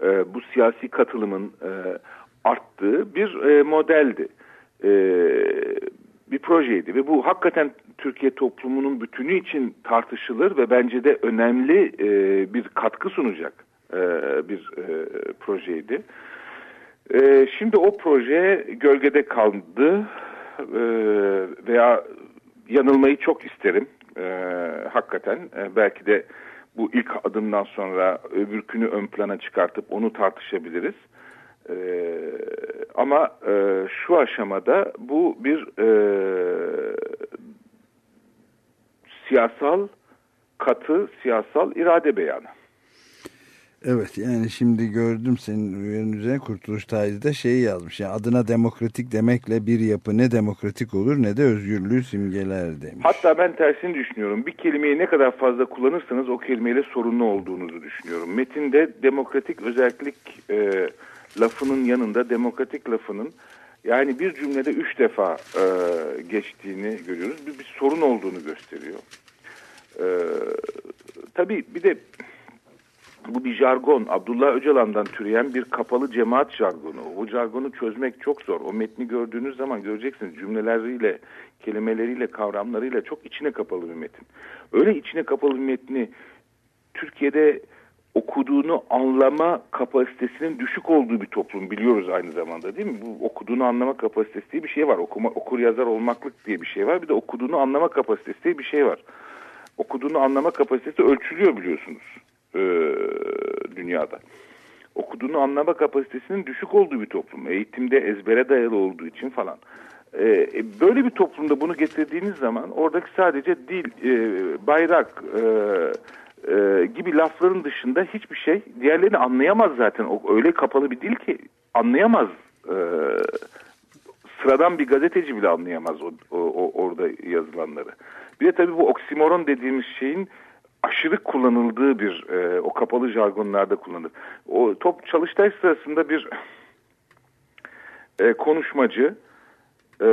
E, bu siyasi katılımın e, arttığı bir e, modeldi. E, bir projeydi ve bu hakikaten Türkiye toplumunun bütünü için tartışılır ve bence de önemli e, bir katkı sunacak e, bir e, projeydi. E, şimdi o proje gölgede kaldı e, veya yanılmayı çok isterim e, hakikaten. E, belki de bu ilk adımdan sonra öbürkünü ön plana çıkartıp onu tartışabiliriz. E, ama e, şu aşamada bu bir e, siyasal katı siyasal irade beyanı. Evet yani şimdi gördüm senin uyarın üzerine Kurtuluş Tayyip'de şeyi yazmış. Yani adına demokratik demekle bir yapı ne demokratik olur ne de özgürlüğü simgeler demiş. Hatta ben tersini düşünüyorum. Bir kelimeyi ne kadar fazla kullanırsanız o kelimeyle sorunlu olduğunuzu düşünüyorum. Metinde demokratik özellik e, lafının yanında demokratik lafının yani bir cümlede üç defa e, geçtiğini görüyoruz. Bir, bir sorun olduğunu gösteriyor. E, tabii bir de bu bir jargon. Abdullah Öcalan'dan türeyen bir kapalı cemaat jargonu. Bu jargonu çözmek çok zor. O metni gördüğünüz zaman göreceksiniz cümleleriyle, kelimeleriyle, kavramlarıyla çok içine kapalı bir metin. Öyle içine kapalı bir metni Türkiye'de okuduğunu anlama kapasitesinin düşük olduğu bir toplum biliyoruz aynı zamanda değil mi? Bu okuduğunu anlama kapasitesi diye bir şey var. Okuma, okur yazar olmaklık diye bir şey var. Bir de okuduğunu anlama kapasitesi diye bir şey var. Okuduğunu anlama kapasitesi ölçülüyor biliyorsunuz e, dünyada. Okuduğunu anlama kapasitesinin düşük olduğu bir toplum. Eğitimde ezbere dayalı olduğu için falan. E, e, böyle bir toplumda bunu getirdiğiniz zaman oradaki sadece dil, e, bayrak e, e, gibi lafların dışında hiçbir şey diğerlerini anlayamaz zaten. O, öyle kapalı bir dil ki anlayamaz. E, sıradan bir gazeteci bile anlayamaz o, o, o, orada yazılanları. Bir de tabii bu oksimoron dediğimiz şeyin aşırı kullanıldığı bir e, o kapalı jargonlarda kullanılır. O top çalıştay sırasında bir e, konuşmacı e,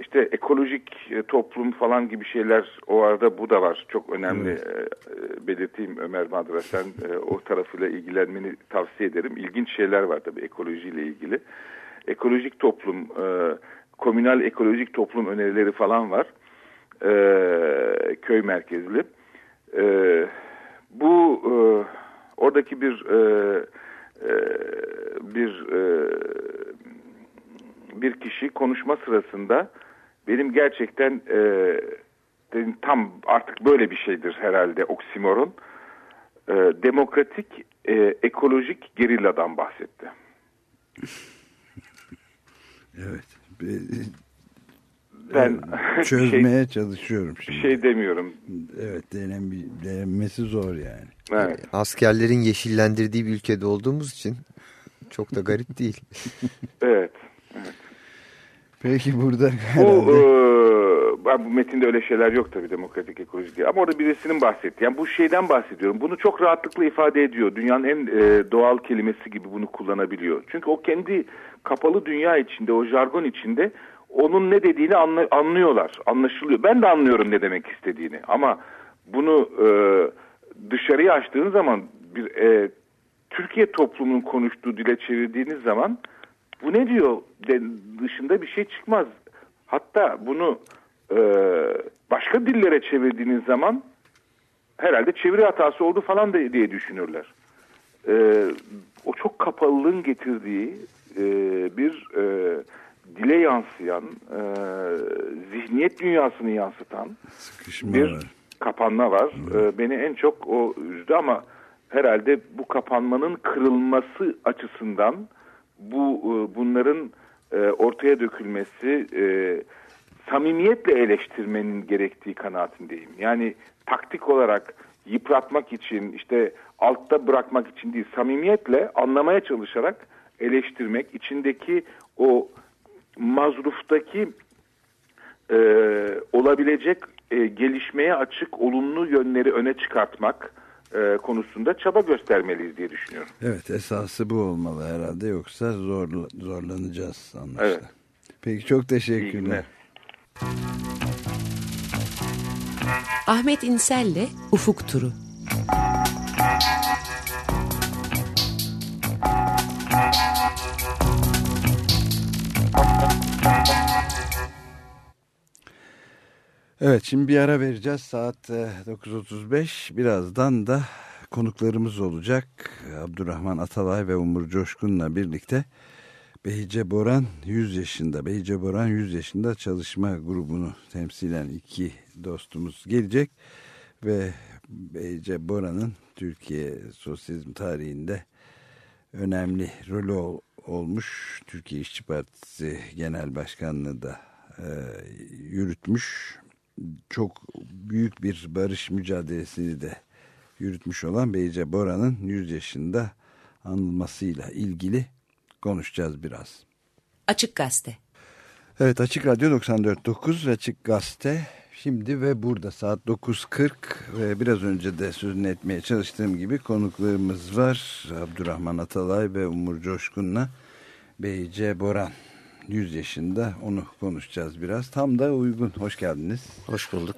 işte ekolojik e, toplum falan gibi şeyler o arada bu da var. Çok önemli e, e, belirteyim Ömer Madra sen e, o tarafıyla ilgilenmeni tavsiye ederim. İlginç şeyler var tabii ekolojiyle ilgili. Ekolojik toplum, e, komünal ekolojik toplum önerileri falan var. E, köy merkezli. E, bu e, oradaki bir e, e, bir e, bir kişi konuşma sırasında benim gerçekten e, dedim, tam artık böyle bir şeydir herhalde oksimoron e, demokratik e, ekolojik gerilladan bahsetti. Evet. Ben çözmeye çalışıyorum şimdi. Bir şey demiyorum. Evet denen bir, denenmesi zor yani. Evet. Askerlerin yeşillendirdiği bir ülkede olduğumuz için çok da garip değil. evet. Evet. Peki burada bu, e, bu metinde öyle şeyler yok tabii demokratik ekolojik diye. Ama orada birisinin bahsetti. Yani bu şeyden bahsediyorum. Bunu çok rahatlıkla ifade ediyor. Dünyanın en e, doğal kelimesi gibi bunu kullanabiliyor. Çünkü o kendi kapalı dünya içinde, o jargon içinde onun ne dediğini anla, anlıyorlar. Anlaşılıyor. Ben de anlıyorum ne demek istediğini. Ama bunu e, dışarıya açtığınız zaman bir e, Türkiye toplumunun konuştuğu dile çevirdiğiniz zaman bu ne diyor de, dışında bir şey çıkmaz. Hatta bunu e, başka dillere çevirdiğiniz zaman herhalde çeviri hatası oldu falan da, diye düşünürler. E, o çok kapalılığın getirdiği e, bir e, dile yansıyan, e, zihniyet dünyasını yansıtan Sıkışma bir var. kapanma var. E, beni en çok o üzdü ama herhalde bu kapanmanın kırılması açısından bu e, bunların e, ortaya dökülmesi e, samimiyetle eleştirmenin gerektiği kanaatindeyim. Yani taktik olarak yıpratmak için işte altta bırakmak için değil samimiyetle anlamaya çalışarak eleştirmek içindeki o mazruftaki e, olabilecek e, gelişmeye açık olumlu yönleri öne çıkartmak e, konusunda çaba göstermeliyiz diye düşünüyorum. Evet esası bu olmalı herhalde yoksa zorla, zorlanacağız anlaşılan. Evet. Peki çok teşekkürler. Ahmet İnsel'le Ufuk Turu. Evet şimdi bir ara vereceğiz. Saat e, 9.35 birazdan da konuklarımız olacak. Abdurrahman Atalay ve Umur Coşkun'la birlikte Behice Boran 100 yaşında. Behice Boran 100 yaşında çalışma grubunu temsilen iki dostumuz gelecek ve Behice Boran'ın Türkiye sosyalizm tarihinde önemli rolü ol- olmuş. Türkiye İşçi Partisi Genel Başkanlığı da e, yürütmüş çok büyük bir barış mücadelesini de yürütmüş olan Beyce Bora'nın 100 yaşında anılmasıyla ilgili konuşacağız biraz. Açık Gazete. Evet Açık Radyo 94.9 Açık Gazete şimdi ve burada saat 9.40 ve biraz önce de sözünü etmeye çalıştığım gibi konuklarımız var. Abdurrahman Atalay ve Umur Coşkun'la Beyce Boran 100 yaşında onu konuşacağız biraz. Tam da uygun. Hoş geldiniz. Hoş bulduk.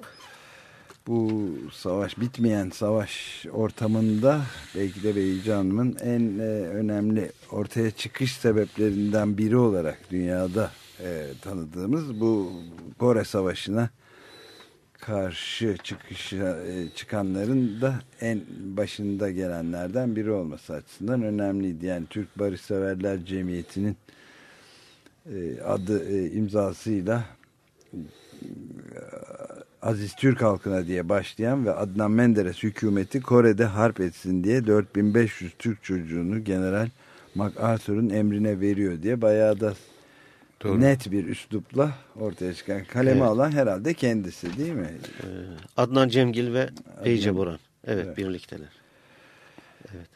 Bu savaş bitmeyen savaş ortamında belki de Beyci Hanım'ın en e, önemli ortaya çıkış sebeplerinden biri olarak dünyada e, tanıdığımız bu Kore Savaşı'na karşı çıkışa e, çıkanların da en başında gelenlerden biri olması açısından önemliydi. Yani Türk Barışseverler Cemiyeti'nin adı e, imzasıyla e, Aziz Türk halkına diye başlayan ve Adnan Menderes hükümeti Kore'de harp etsin diye 4500 Türk çocuğunu General MacArthur'un emrine veriyor diye bayağı da Doğru. net bir üslupla ortaya çıkan kaleme Evet. alan herhalde kendisi değil mi? Ee, Adnan Cemgil ve Beyce Boran. Evet, Evet. birlikteler. Evet.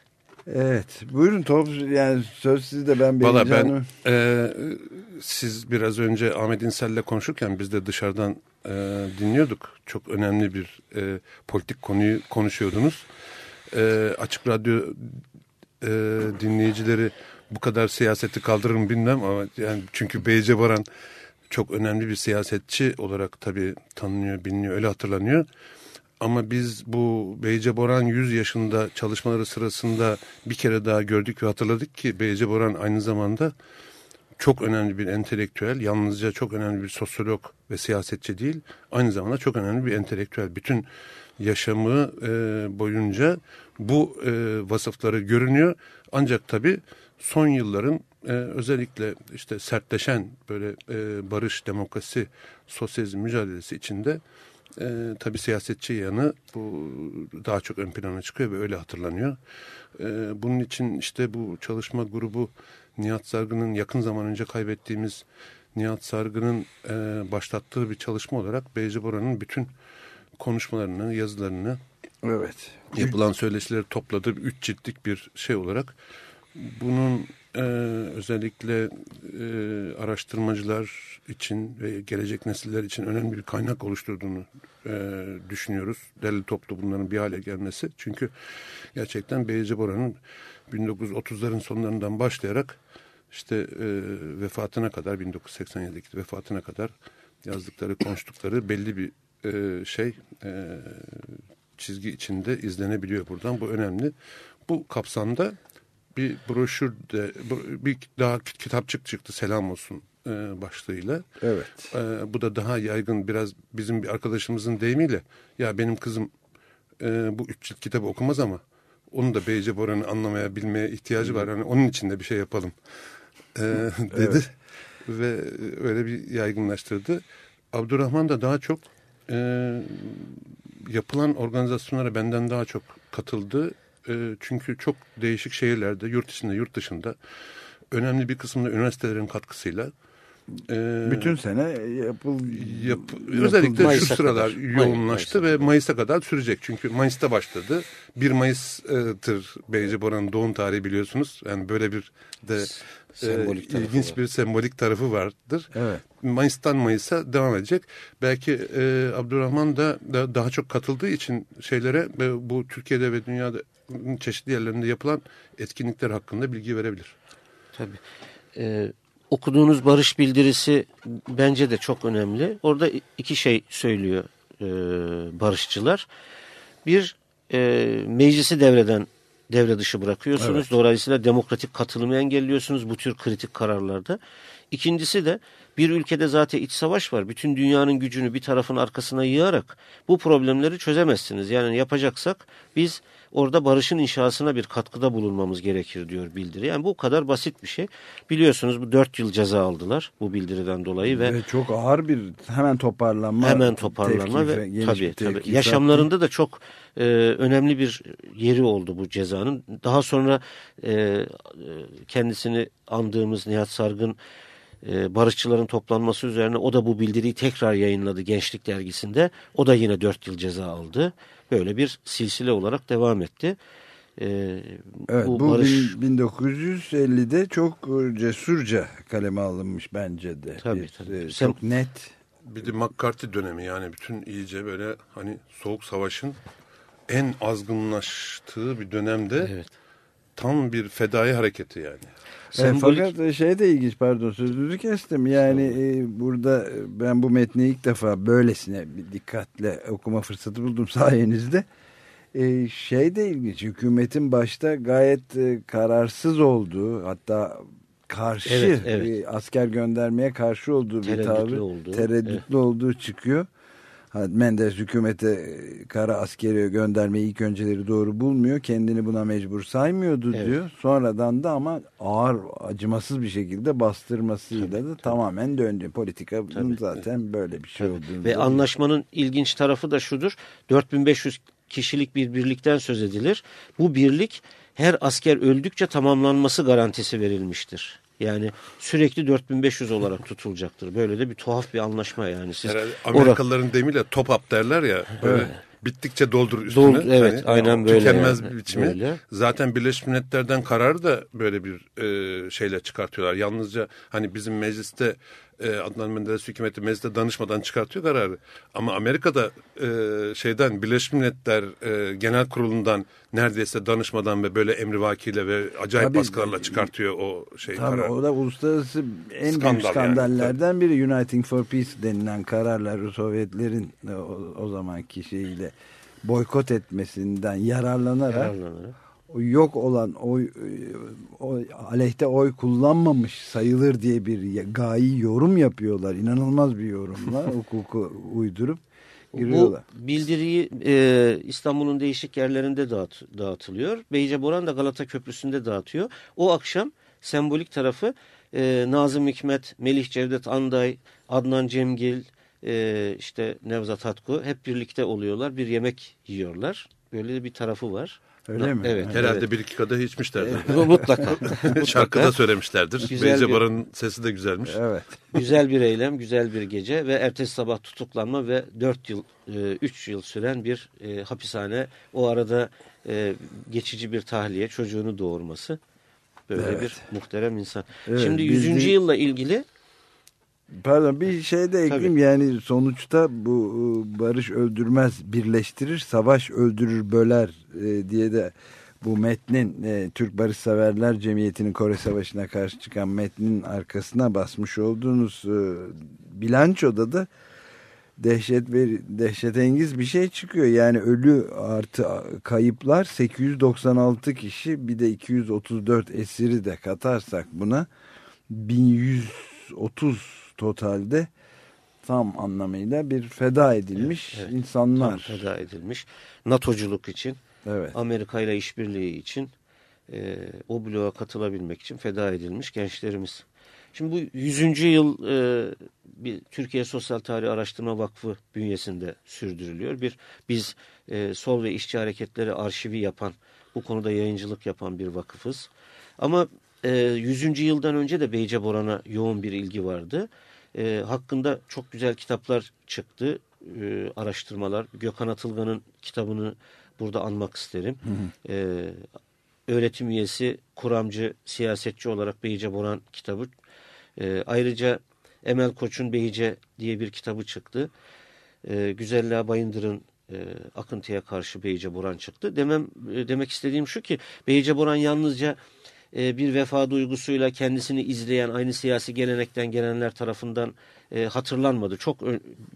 Evet. Buyurun top yani söz sizde ben Valla ben e, siz biraz önce Ahmet İnsel'le konuşurken biz de dışarıdan e, dinliyorduk. Çok önemli bir e, politik konuyu konuşuyordunuz. E, açık Radyo e, dinleyicileri bu kadar siyaseti kaldırır mı bilmem ama yani çünkü Beyce Baran çok önemli bir siyasetçi olarak tabii tanınıyor, biliniyor, öyle hatırlanıyor. Ama biz bu Beyce Boran 100 yaşında çalışmaları sırasında bir kere daha gördük ve hatırladık ki Beyce Boran aynı zamanda çok önemli bir entelektüel, yalnızca çok önemli bir sosyolog ve siyasetçi değil, aynı zamanda çok önemli bir entelektüel. Bütün yaşamı e, boyunca bu e, vasıfları görünüyor. Ancak tabii son yılların e, özellikle işte sertleşen böyle e, barış, demokrasi, sosyalizm mücadelesi içinde e, tabii siyasetçi yanı bu daha çok ön plana çıkıyor ve öyle hatırlanıyor. E, bunun için işte bu çalışma grubu Nihat Sargı'nın yakın zaman önce kaybettiğimiz Nihat Sargı'nın e, başlattığı bir çalışma olarak Beyci Bora'nın bütün konuşmalarını, yazılarını, evet. yapılan söyleşileri topladığı üç ciltlik bir şey olarak bunun e, özellikle e, araştırmacılar için ve gelecek nesiller için önemli bir kaynak oluşturduğunu e, düşünüyoruz. Derli toplu bunların bir hale gelmesi. Çünkü gerçekten Beyci Bora'nın 1930'ların sonlarından başlayarak işte e, vefatına kadar 1987'deki vefatına kadar yazdıkları, konuştukları belli bir e, şey e, çizgi içinde izlenebiliyor buradan. Bu önemli. Bu kapsamda bir broşür de bir daha kitapçık çıktı selam olsun e, başlığıyla. Evet. E, bu da daha yaygın biraz bizim bir arkadaşımızın deyimiyle ya benim kızım e, bu üç cilt kitabı okumaz ama onun da Beyce Boran'ı anlamaya bilmeye ihtiyacı var. Yani onun için de bir şey yapalım e, dedi. Evet. Ve öyle bir yaygınlaştırdı. Abdurrahman da daha çok e, yapılan organizasyonlara benden daha çok katıldı. E, çünkü çok değişik şehirlerde, yurt içinde, yurt dışında önemli bir kısmında üniversitelerin katkısıyla e, Bütün sene yapıl, Yap, özellikle şu Mayıs'a sıralar kadar. yoğunlaştı ve Mayıs'a kadar sürecek. Çünkü Mayıs'ta başladı. 1 Mayıs'tır Beyce Bora'nın doğum tarihi biliyorsunuz. Yani böyle bir de Sembolik e, ilginç var. bir sembolik tarafı vardır. Evet. Mayıs'tan Mayıs'a devam edecek. Belki e, Abdurrahman da, da daha çok katıldığı için şeylere ve bu Türkiye'de ve dünyada çeşitli yerlerinde yapılan etkinlikler hakkında bilgi verebilir. Tabii. Ee, okuduğunuz barış bildirisi bence de çok önemli. Orada iki şey söylüyor e, barışçılar. Bir, e, meclisi devreden devre dışı bırakıyorsunuz. Evet. Dolayısıyla demokratik katılımı engelliyorsunuz bu tür kritik kararlarda. İkincisi de bir ülkede zaten iç savaş var. Bütün dünyanın gücünü bir tarafın arkasına yığarak bu problemleri çözemezsiniz. Yani yapacaksak biz orada barışın inşasına bir katkıda bulunmamız gerekir diyor bildiri. Yani bu kadar basit bir şey. Biliyorsunuz bu dört yıl ceza aldılar bu bildiriden dolayı ve, Ve çok ağır bir hemen toparlanma. hemen toparlanma ve geniş tabii tabii yaşamlarında da çok e, önemli bir yeri oldu bu cezanın. Daha sonra e, e, kendisini andığımız Nihat Sargın e, barışçıların toplanması üzerine o da bu bildiriyi tekrar yayınladı Gençlik Dergisi'nde. O da yine dört yıl ceza aldı. Böyle bir silsile olarak devam etti. E, Evet, bu, bu barış bin- 1950'de çok e, cesurca kaleme alınmış bence de. Tabii, Bir, tabii. e, Sen- Çok net. Bir de McCarthy dönemi yani bütün iyice böyle hani soğuk savaşın en azgınlaştığı bir dönemde tam bir fedai hareketi yani. E, fakat e, şey de ilginç pardon sözünüzü kestim. Yani e, burada e, ben bu metni ilk defa böylesine bir dikkatle okuma fırsatı buldum sayenizde. E, şey de ilginç hükümetin başta gayet e, kararsız olduğu hatta karşı Evet, evet. e, asker göndermeye karşı olduğu bir Tereddütlü tavır olduğu, tereddütlü olduğu çıkıyor. Ha, Menderes hükümete e, kara askeri göndermeyi ilk önceleri doğru bulmuyor. Kendini buna mecbur saymıyordu Evet. diyor. Sonradan da ama ağır acımasız bir şekilde bastırmasıyla da tamamen döndü. Politika bunun zaten böyle bir şey olduğunu. Ve anlaşmanın ilginç tarafı da şudur. 4500 kişilik bir birlikten söz edilir. Bu birlik her asker öldükçe tamamlanması garantisi verilmiştir. Yani sürekli 4500 olarak tutulacaktır. Böyle de bir tuhaf bir anlaşma yani. Siz Herhalde Amerikalıların deyimiyle top up derler ya. Böyle Evet. bittikçe doldur üstüne. Hani Doldur, evet, aynen böyle Tükenmez yani, biçimi. böyle. Zaten Birleşmiş Milletler'den kararı da böyle bir e, şeyle çıkartıyorlar. Yalnızca hani bizim mecliste e, Adnan Menderes hükümeti mecliste danışmadan çıkartıyor kararı. Ama Amerika'da e, şeyden Birleşmiş Milletler e, Genel Kurulu'ndan neredeyse danışmadan ve böyle emrivakiyle ve acayip Tabii, baskılarla çıkartıyor o şey Tabii kararı. o da uluslararası en Skandal büyük yani, skandallerden biri Uniting for Peace denilen kararlar Sovyetlerin o, o zamanki şeyiyle boykot etmesinden yararlanarak, Yararlanarak. Yok olan oy o, aleyhte oy kullanmamış sayılır diye bir gayi yorum yapıyorlar. İnanılmaz bir yorumla hukuku uydurup giriyorlar. Bu bildiriyi e, İstanbul'un değişik yerlerinde dağıt, dağıtılıyor. Beyce Boran da Galata Köprüsü'nde dağıtıyor. O akşam sembolik tarafı e, Nazım Hikmet, Melih Cevdet Anday, Adnan Cemgil, e, işte Nevzat Hatku hep birlikte oluyorlar. Bir yemek yiyorlar. Böyle de bir tarafı var. Öyle mi? Evet. Herhalde evet. bir iki kadeh içmişlerdir. Evet, mutlaka. mutlaka. Şarkıda söylemişlerdir. Güzel Beyce bir- Baran'ın sesi de güzelmiş. Evet. güzel bir eylem, güzel bir gece ve ertesi sabah tutuklanma ve 4 yıl, 3 yıl süren bir e, hapishane. O arada e, geçici bir tahliye, çocuğunu doğurması. Böyle Evet. bir muhterem insan. Evet, Şimdi biz 100. de- yılla ilgili Pardon bir şey de ekleyeyim. Yani sonuçta bu e, barış öldürmez birleştirir savaş öldürür böler e, diye de bu metnin e, Türk Barışseverler Cemiyeti'nin Kore Savaşı'na karşı çıkan metnin arkasına basmış olduğunuz e, bilançoda da dehşet ve dehşetengiz bir şey çıkıyor. Yani ölü artı kayıplar 896 kişi bir de 234 esiri de katarsak buna 1130 totalde tam anlamıyla bir feda edilmiş Evet, insanlar. tam feda edilmiş. NATO'culuk için Evet. Amerika ile işbirliği için e, o bloğa katılabilmek için feda edilmiş gençlerimiz. Şimdi bu 100. yıl e, bir Türkiye Sosyal Tarih Araştırma Vakfı bünyesinde sürdürülüyor. Bir biz e, sol ve işçi hareketleri arşivi yapan, bu konuda yayıncılık yapan bir vakıfız. Ama e, 100. yıldan önce de Beyce Boran'a yoğun bir ilgi vardı. E, hakkında çok güzel kitaplar çıktı, e, araştırmalar. Gökhan Atılgan'ın kitabını burada anmak isterim. Hı hı. E, öğretim üyesi, kuramcı, siyasetçi olarak Beyce Boran kitabı. E, ayrıca Emel Koç'un Beyce diye bir kitabı çıktı. E, Güzella Bayındır'ın e, akıntıya karşı Beyce Boran çıktı. Demem e, demek istediğim şu ki Beyce Boran yalnızca e, bir vefa duygusuyla kendisini izleyen aynı siyasi gelenekten gelenler tarafından e, hatırlanmadı. Çok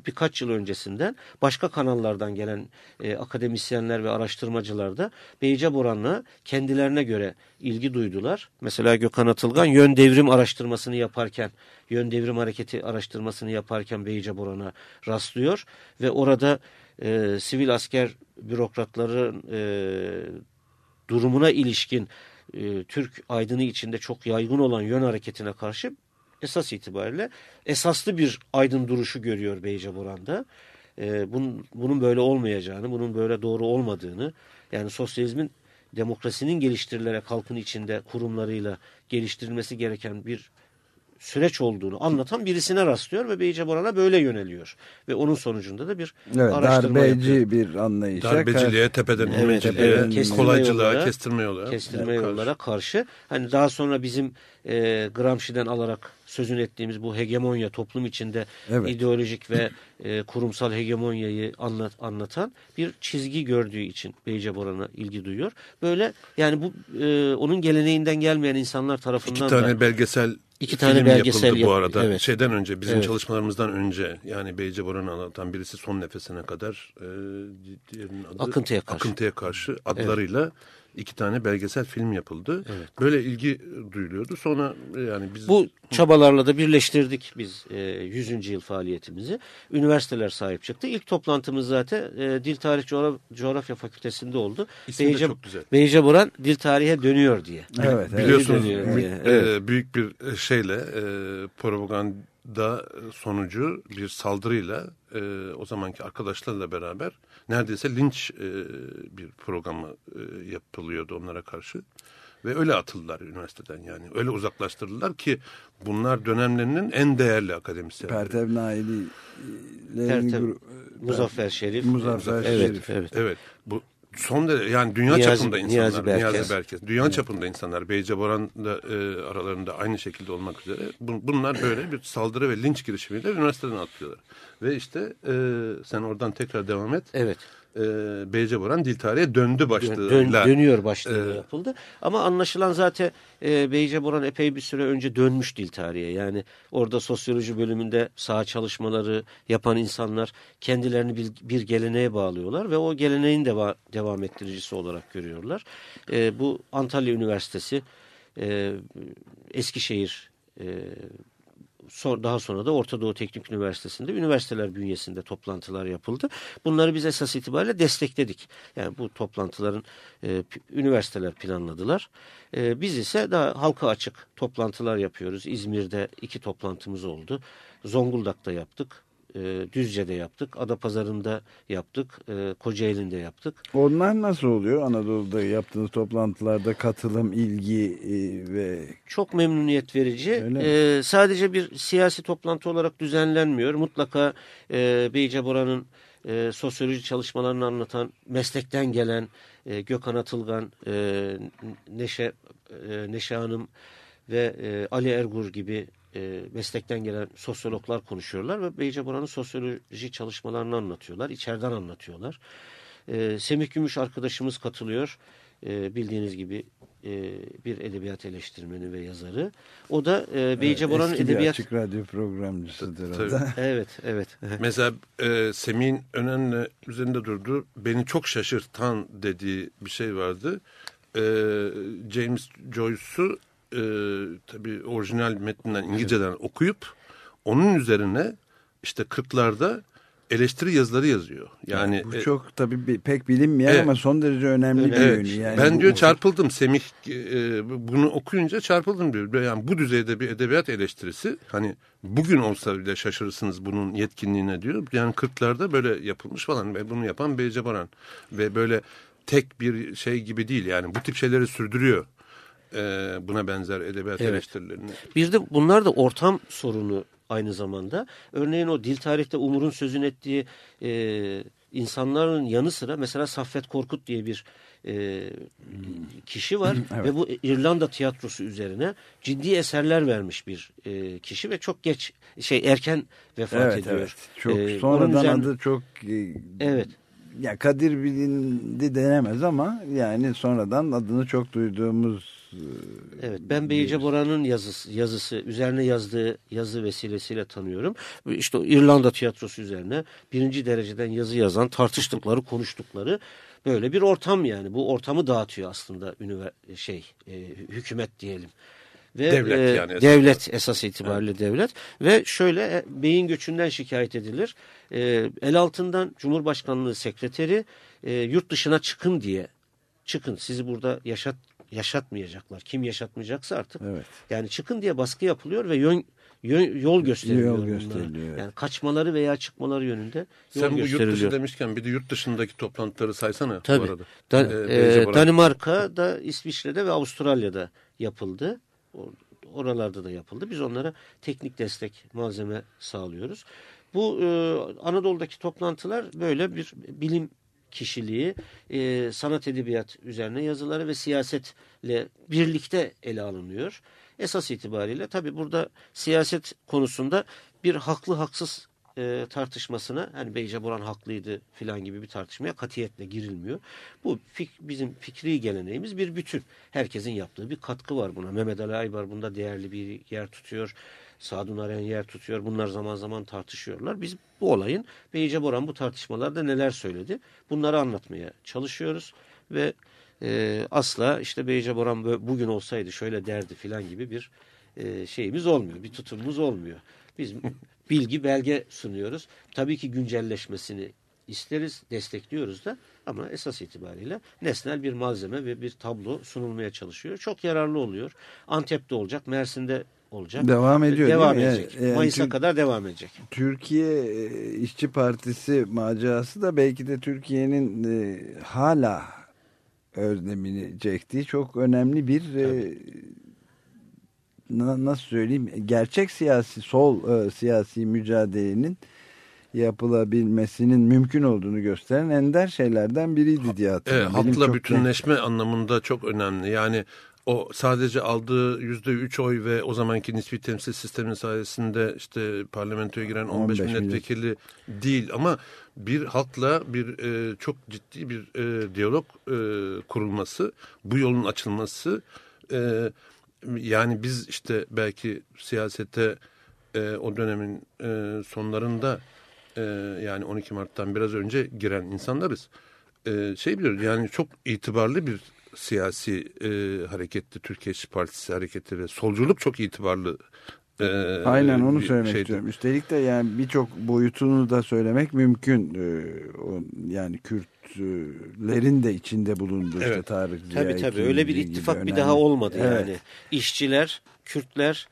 birkaç yıl öncesinden başka kanallardan gelen e, akademisyenler ve araştırmacılar da Beyce Boran'la kendilerine göre ilgi duydular. Mesela Gökhan Atılgan yön devrim araştırmasını yaparken, yön devrim hareketi araştırmasını yaparken Beyce Boran'a rastlıyor ve orada e, sivil asker bürokratların e, durumuna ilişkin e, Türk aydını içinde çok yaygın olan yön hareketine karşı esas itibariyle esaslı bir aydın duruşu görüyor Beyce Boran'da. E, bunun, bunun böyle olmayacağını, bunun böyle doğru olmadığını, yani sosyalizmin demokrasinin geliştirilerek halkın içinde kurumlarıyla geliştirilmesi gereken bir süreç olduğunu anlatan birisine rastlıyor ve Beyce Boran'a böyle yöneliyor. Ve onun sonucunda da bir evet, araştırma darbeci yapıyor. bir anlayışa Darbeciliğe, tepeden evet, imeciliğe, evet, kolaycılığa, yollara, kestirme yollara. Kestirme yollara karşı. Hani daha sonra bizim e, Gramsci'den alarak sözün ettiğimiz bu hegemonya toplum içinde evet. ideolojik ve e, kurumsal hegemonyayı anlat, anlatan bir çizgi gördüğü için Beyce Boran'a ilgi duyuyor. Böyle yani bu e, onun geleneğinden gelmeyen insanlar tarafından İki tane da, belgesel iki tane film belgesel yapıldı bu arada. Evet. Şeyden önce bizim evet. çalışmalarımızdan önce yani Beyce Boran'ı anlatan birisi son nefesine kadar e, diğerinin adı Akıntıya karşı, Akıntıya karşı adlarıyla evet iki tane belgesel film yapıldı. Evet. Böyle ilgi duyuluyordu. Sonra yani biz... Bu çabalarla da birleştirdik biz e, 100. yıl faaliyetimizi. Üniversiteler sahip çıktı. İlk toplantımız zaten e, Dil Tarih Coğraf Coğrafya Fakültesi'nde oldu. İsmi Beyce, çok güzel. Beyce Buran Dil Tarihe dönüyor diye. Evet, Biliyorsunuz dönüyor diye. E, Evet. büyük bir şeyle e, propaganda sonucu bir saldırıyla e, o zamanki arkadaşlarla beraber neredeyse linç e, bir programı e, yapılıyordu onlara karşı. Ve öyle atıldılar üniversiteden yani. Öyle uzaklaştırdılar ki bunlar dönemlerinin en değerli akademisyenleri. Pertev Naili Pertev, Muzaffer Şerif. Muzaffer evet, Şerif. Evet. Evet. Bu son derece yani dünya Niyazi- çapında insanlar. Niyazi Berkes. Niyazi Berkes. Dünya çapında insanlar. Beyce Boran da e, aralarında aynı şekilde olmak üzere. Bu- bunlar böyle bir saldırı ve linç girişimiyle üniversiteden atlıyorlar. Ve işte e, sen oradan tekrar devam et. Evet. E, Beyce Boran dil tarihe döndü başlığıyla. Dön, dönüyor başlığı e, yapıldı. Ama anlaşılan zaten e, Beyce Boran epey bir süre önce dönmüş dil tarihe. Yani orada sosyoloji bölümünde saha çalışmaları yapan insanlar kendilerini bir, bir geleneğe bağlıyorlar ve o geleneğin deva, devam ettiricisi olarak görüyorlar. E, bu Antalya Üniversitesi, e, Eskişehir e, daha sonra da Orta Doğu Teknik Üniversitesi'nde üniversiteler bünyesinde toplantılar yapıldı. Bunları biz esas itibariyle destekledik. Yani bu toplantıların e, üniversiteler planladılar. E, biz ise daha halka açık toplantılar yapıyoruz. İzmir'de iki toplantımız oldu. Zonguldak'ta yaptık. E, Düzce'de yaptık. Adapazarı'nda yaptık. e, Kocaeli'nde yaptık. Onlar nasıl oluyor Anadolu'da yaptığınız toplantılarda katılım, ilgi e, ve çok memnuniyet verici. Ee, sadece bir siyasi toplantı olarak düzenlenmiyor. Mutlaka e, Beyce Bora'nın e, sosyoloji çalışmalarını anlatan meslekten gelen e, Gökhan Atılgan, e, Neşe, e, Neşe Hanım ve e, Ali Ergur gibi e, meslekten gelen sosyologlar konuşuyorlar ve Beyce Bora'nın sosyoloji çalışmalarını anlatıyorlar. içeriden anlatıyorlar. E, Semih Gümüş arkadaşımız katılıyor. E, bildiğiniz gibi e, bir edebiyat eleştirmeni ve yazarı. O da e, Beyce Bora'nın eski bir edebiyat... açık radyo programcısıdır o Tabii. da. Evet, evet. Mesela e, Semih'in önemli üzerinde durduğu beni çok şaşırtan dediği bir şey vardı. E, James Joyce'u e, tabii orijinal metninden İngilizceden okuyup onun üzerine işte 40'larda eleştiri yazıları yazıyor. Yani bu e, çok tabii bir- pek bilinmeyen Evet. ama son derece önemli bir Evet. yönü. Yani ben bu- diyor çarpıldım Semih e, bunu okuyunca çarpıldım diyor. Yani bu düzeyde bir edebiyat eleştirisi hani bugün olsa bile şaşırırsınız bunun yetkinliğine diyor. Yani 40'larda böyle yapılmış falan ve bunu yapan Beyce Baran ve böyle tek bir şey gibi değil yani bu tip şeyleri sürdürüyor. E, buna benzer edebiyat Evet. eleştirilerini. Bir de bunlar da ortam sorunu aynı zamanda. Örneğin o dil tarihte Umur'un sözün ettiği e, insanların yanı sıra mesela Saffet Korkut diye bir e, kişi var Evet. ve bu İrlanda tiyatrosu üzerine ciddi eserler vermiş bir e, kişi ve çok geç şey erken vefat Evet, ediyor. evet. Çok E, onun sonradan üzerine- adı çok e, Evet. ya Kadir bilindi denemez ama yani sonradan adını çok duyduğumuz Evet ben Beyce Boran'ın yazısı, yazısı üzerine yazdığı yazı vesilesiyle tanıyorum. İşte o İrlanda tiyatrosu üzerine birinci dereceden yazı yazan tartıştıkları konuştukları böyle bir ortam yani. Bu ortamı dağıtıyor aslında şey e, hükümet diyelim. Ve, Devlet e, yani. Devlet esas itibariyle devlet. Ve şöyle e, beyin göçünden şikayet edilir. E, el altından Cumhurbaşkanlığı sekreteri e, yurt dışına çıkın diye çıkın sizi burada yaşat yaşatmayacaklar. Kim yaşatmayacaksa artık. Evet. Yani çıkın diye baskı yapılıyor ve yön, yön- yol gösteriliyor. Yol gösteriliyor, evet. Yani kaçmaları veya çıkmaları yönünde yol Sen bu yurt dışı demişken bir de yurt dışındaki toplantıları saysana Tabii. bu arada. Dan- Ee, e. Danimarka'da, İsviçre'de ve Avustralya'da yapıldı. Oralarda da yapıldı. Biz onlara teknik destek malzeme sağlıyoruz. Bu e, Anadolu'daki toplantılar böyle bir bilim kişiliği, e, sanat edebiyat üzerine yazıları ve siyasetle birlikte ele alınıyor. Esas itibariyle tabii burada siyaset konusunda bir haklı haksız e, tartışmasına hani Beyce Boran haklıydı filan gibi bir tartışmaya katiyetle girilmiyor. Bu fik, bizim fikri geleneğimiz bir bütün. Herkesin yaptığı bir katkı var buna. Mehmet Ali Aybar bunda değerli bir yer tutuyor. Sadun Aren yer tutuyor. Bunlar zaman zaman tartışıyorlar. Biz bu olayın Beyce Boran bu tartışmalarda neler söyledi bunları anlatmaya çalışıyoruz ve e, asla işte Beyce Boran bugün olsaydı şöyle derdi filan gibi bir e, şeyimiz olmuyor. Bir tutumumuz olmuyor. Biz bilgi belge sunuyoruz. Tabii ki güncelleşmesini isteriz, destekliyoruz da ama esas itibariyle nesnel bir malzeme ve bir tablo sunulmaya çalışıyor. Çok yararlı oluyor. Antep'te olacak, Mersin'de olacak. Devam ediyor, Devam değil mi? edecek. Yani- yani Mayıs'a Türk- kadar devam edecek. Türkiye e, İşçi Partisi macerası da belki de Türkiye'nin e, hala özlemini çektiği çok önemli bir e, na- nasıl söyleyeyim gerçek siyasi sol e, siyasi mücadelenin yapılabilmesinin mümkün olduğunu gösteren ender şeylerden biriydi diye Evet, hatırlıyorum. Halkla çok bütünleşme anlamında çok önemli. Yani o sadece aldığı yüzde üç oy ve o zamanki nispi temsil sistemi sayesinde işte parlamentoya giren 15, 15 milletvekili değil ama bir halkla bir e, çok ciddi bir e, diyalog e, kurulması, bu yolun açılması e, yani biz işte belki siyasete e, o dönemin e, sonlarında e, yani 12 Mart'tan biraz önce giren insanlarız. E, şey biliyoruz yani çok itibarlı bir siyasi e, hareketti Türkiye İşçi Partisi hareketi ve solculuk çok itibarlı. e, Aynen onu söylemek şeydi. istiyorum. Üstelik de yani birçok boyutunu da söylemek mümkün. O, yani Kürtlerin de içinde bulunduğu işte Evet. Tarık Tabii Ziya tabii öyle bir ittifak bir daha olmadı Evet. yani. İşçiler, Kürtler,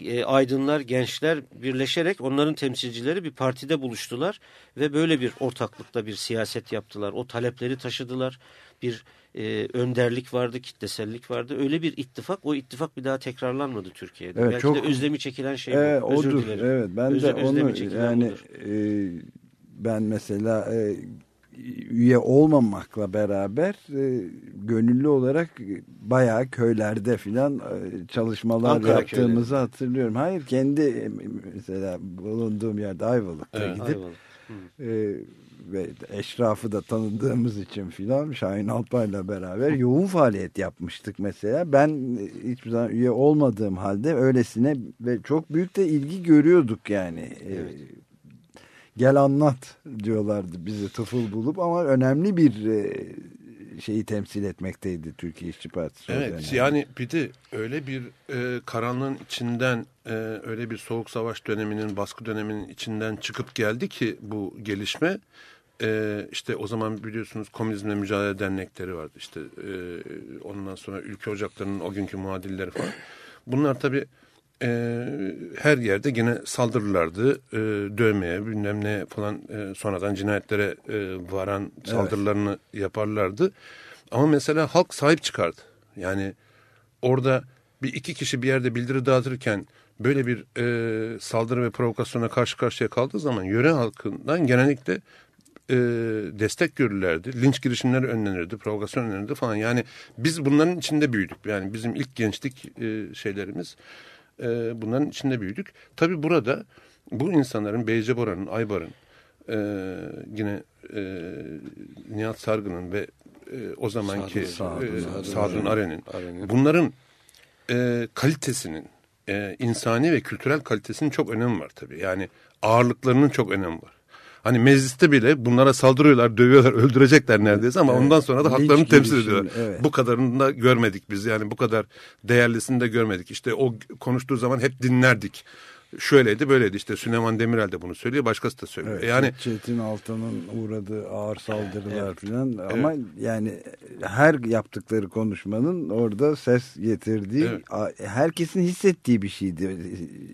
e, aydınlar, gençler birleşerek onların temsilcileri bir partide buluştular ve böyle bir ortaklıkta bir siyaset yaptılar. O talepleri taşıdılar. Bir e, önderlik vardı, kitlesellik vardı. Öyle bir ittifak, o ittifak bir daha tekrarlanmadı Türkiye'de. Evet, Belki çok- de özlemi çekilen şey Evet, bu. Özür odur. dilerim. Evet, ben Öz- de onu yani budur. e, ben mesela e, üye olmamakla beraber e, gönüllü olarak bayağı köylerde filan e, çalışmalar Ankara yaptığımızı hatırlıyorum. Hayır kendi e, mesela bulunduğum yerde Ayvalık'ta Evet. gidip Ayvalık. e, ve eşrafı da tanıdığımız için filan Şahin Alpay'la beraber yoğun faaliyet yapmıştık mesela. Ben e, hiçbir zaman üye olmadığım halde öylesine ve çok büyük de ilgi görüyorduk yani. E, gel anlat diyorlardı bizi tıfıl bulup ama önemli bir e, şeyi temsil etmekteydi Türkiye İşçi Partisi. Evet dönemde. yani bir de öyle bir e, karanlığın içinden e, öyle bir soğuk savaş döneminin baskı döneminin içinden çıkıp geldi ki bu gelişme e, işte o zaman biliyorsunuz komünizmle mücadele dernekleri vardı işte e, ondan sonra ülke ocaklarının o günkü muadilleri falan. Bunlar tabii e, her yerde gene saldırırlardı. E, dövmeye bilmem ne falan e, sonradan cinayetlere e, varan saldırılarını yaparlardı. Ama mesela halk sahip çıkardı. Yani orada bir iki kişi bir yerde bildiri dağıtırken böyle bir e, saldırı ve provokasyona karşı karşıya kaldığı zaman yöre halkından genellikle e, destek görürlerdi. Linç girişimleri önlenirdi, provokasyon önlenirdi falan. Yani biz bunların içinde büyüdük. Yani bizim ilk gençlik e, şeylerimiz e, bunların içinde büyüdük. Tabii burada bu insanların Beyce Bora'nın, Aybar'ın, e, yine e, Nihat Sargı'nın ve e, o zamanki Sadun, e, Aren'in. bunların e, kalitesinin e, insani ve kültürel kalitesinin çok önemi var tabii. Yani ağırlıklarının çok önemi var. Hani mecliste bile bunlara saldırıyorlar, dövüyorlar, öldürecekler neredeyse ama Evet. ondan sonra da Linç haklarını temsil ediyorlar. evet. Bu kadarını da görmedik biz yani bu kadar değerlisini de görmedik. İşte o konuştuğu zaman hep dinlerdik. Şöyleydi böyleydi. İşte Süleyman Demirel de bunu söylüyor başkası da söylüyor. Evet, yani Çetin Altan'ın uğradığı ağır saldırılar falan ama yani her yaptıkları konuşmanın orada ses getirdiği a- herkesin hissettiği bir şeydi.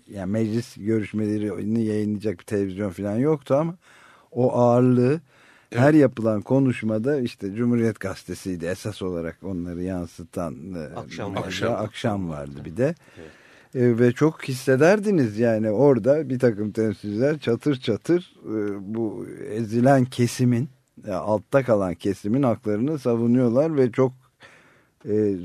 Yani meclis görüşmelerini yayınlayacak bir televizyon falan yoktu ama o ağırlığı her yapılan konuşmada işte Cumhuriyet Gazetesi'ydi. Esas olarak onları yansıtan e, Akşam vardı. akşam vardı bir de. E, ve çok hissederdiniz yani orada bir takım temsilciler çatır çatır e, bu ezilen kesimin e, altta kalan kesimin haklarını savunuyorlar ve çok e,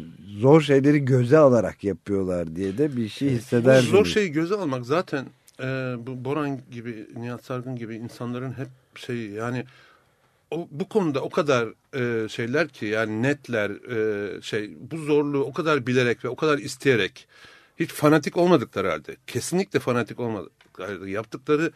zor şeyleri göze alarak yapıyorlar diye de bir şey Bu hissederdiniz. zor şeyi göze almak zaten e, bu Boran gibi, Nihat Sargın gibi insanların hep şey yani o, bu konuda o kadar e, şeyler ki yani netler e, şey bu zorluğu o kadar bilerek ve o kadar isteyerek hiç fanatik olmadıkları halde kesinlikle fanatik olmadıkları halde yaptıkları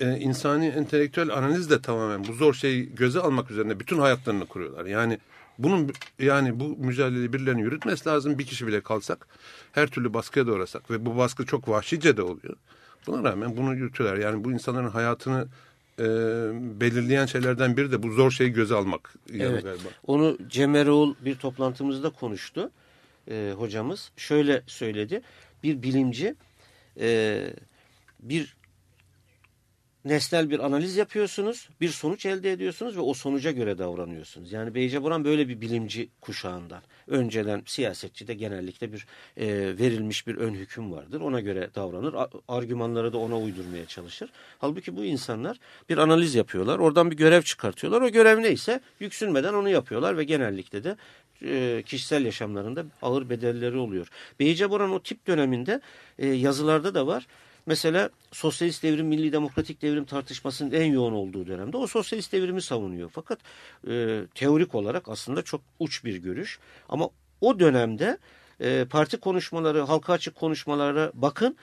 e, insani entelektüel analizle tamamen bu zor şeyi göze almak üzerine bütün hayatlarını kuruyorlar. Yani bunun yani bu mücadeleyi birilerinin yürütmesi lazım. Bir kişi bile kalsak her türlü baskıya da uğrasak ve bu baskı çok vahşice de oluyor. Buna rağmen bunu yürütüyorlar. Yani bu insanların hayatını e, belirleyen şeylerden biri de bu zor şeyi göze almak. Evet. galiba. Onu Cem bir toplantımızda konuştu e, hocamız. Şöyle söyledi. Bir bilimci e, bir nesnel bir analiz yapıyorsunuz, bir sonuç elde ediyorsunuz ve o sonuca göre davranıyorsunuz. Yani Beyce Boran böyle bir bilimci kuşağından. Önceden siyasetçide genellikle bir e, verilmiş bir ön hüküm vardır. Ona göre davranır. Argümanları da ona uydurmaya çalışır. Halbuki bu insanlar bir analiz yapıyorlar. Oradan bir görev çıkartıyorlar. O görev neyse yüksünmeden onu yapıyorlar ve genellikle de e, kişisel yaşamlarında ağır bedelleri oluyor. Beyce Boran o tip döneminde e, yazılarda da var. Mesela sosyalist devrim, milli demokratik devrim tartışmasının en yoğun olduğu dönemde o sosyalist devrimi savunuyor. Fakat e, teorik olarak aslında çok uç bir görüş. Ama o dönemde e, parti konuşmaları, halka açık konuşmalara bakın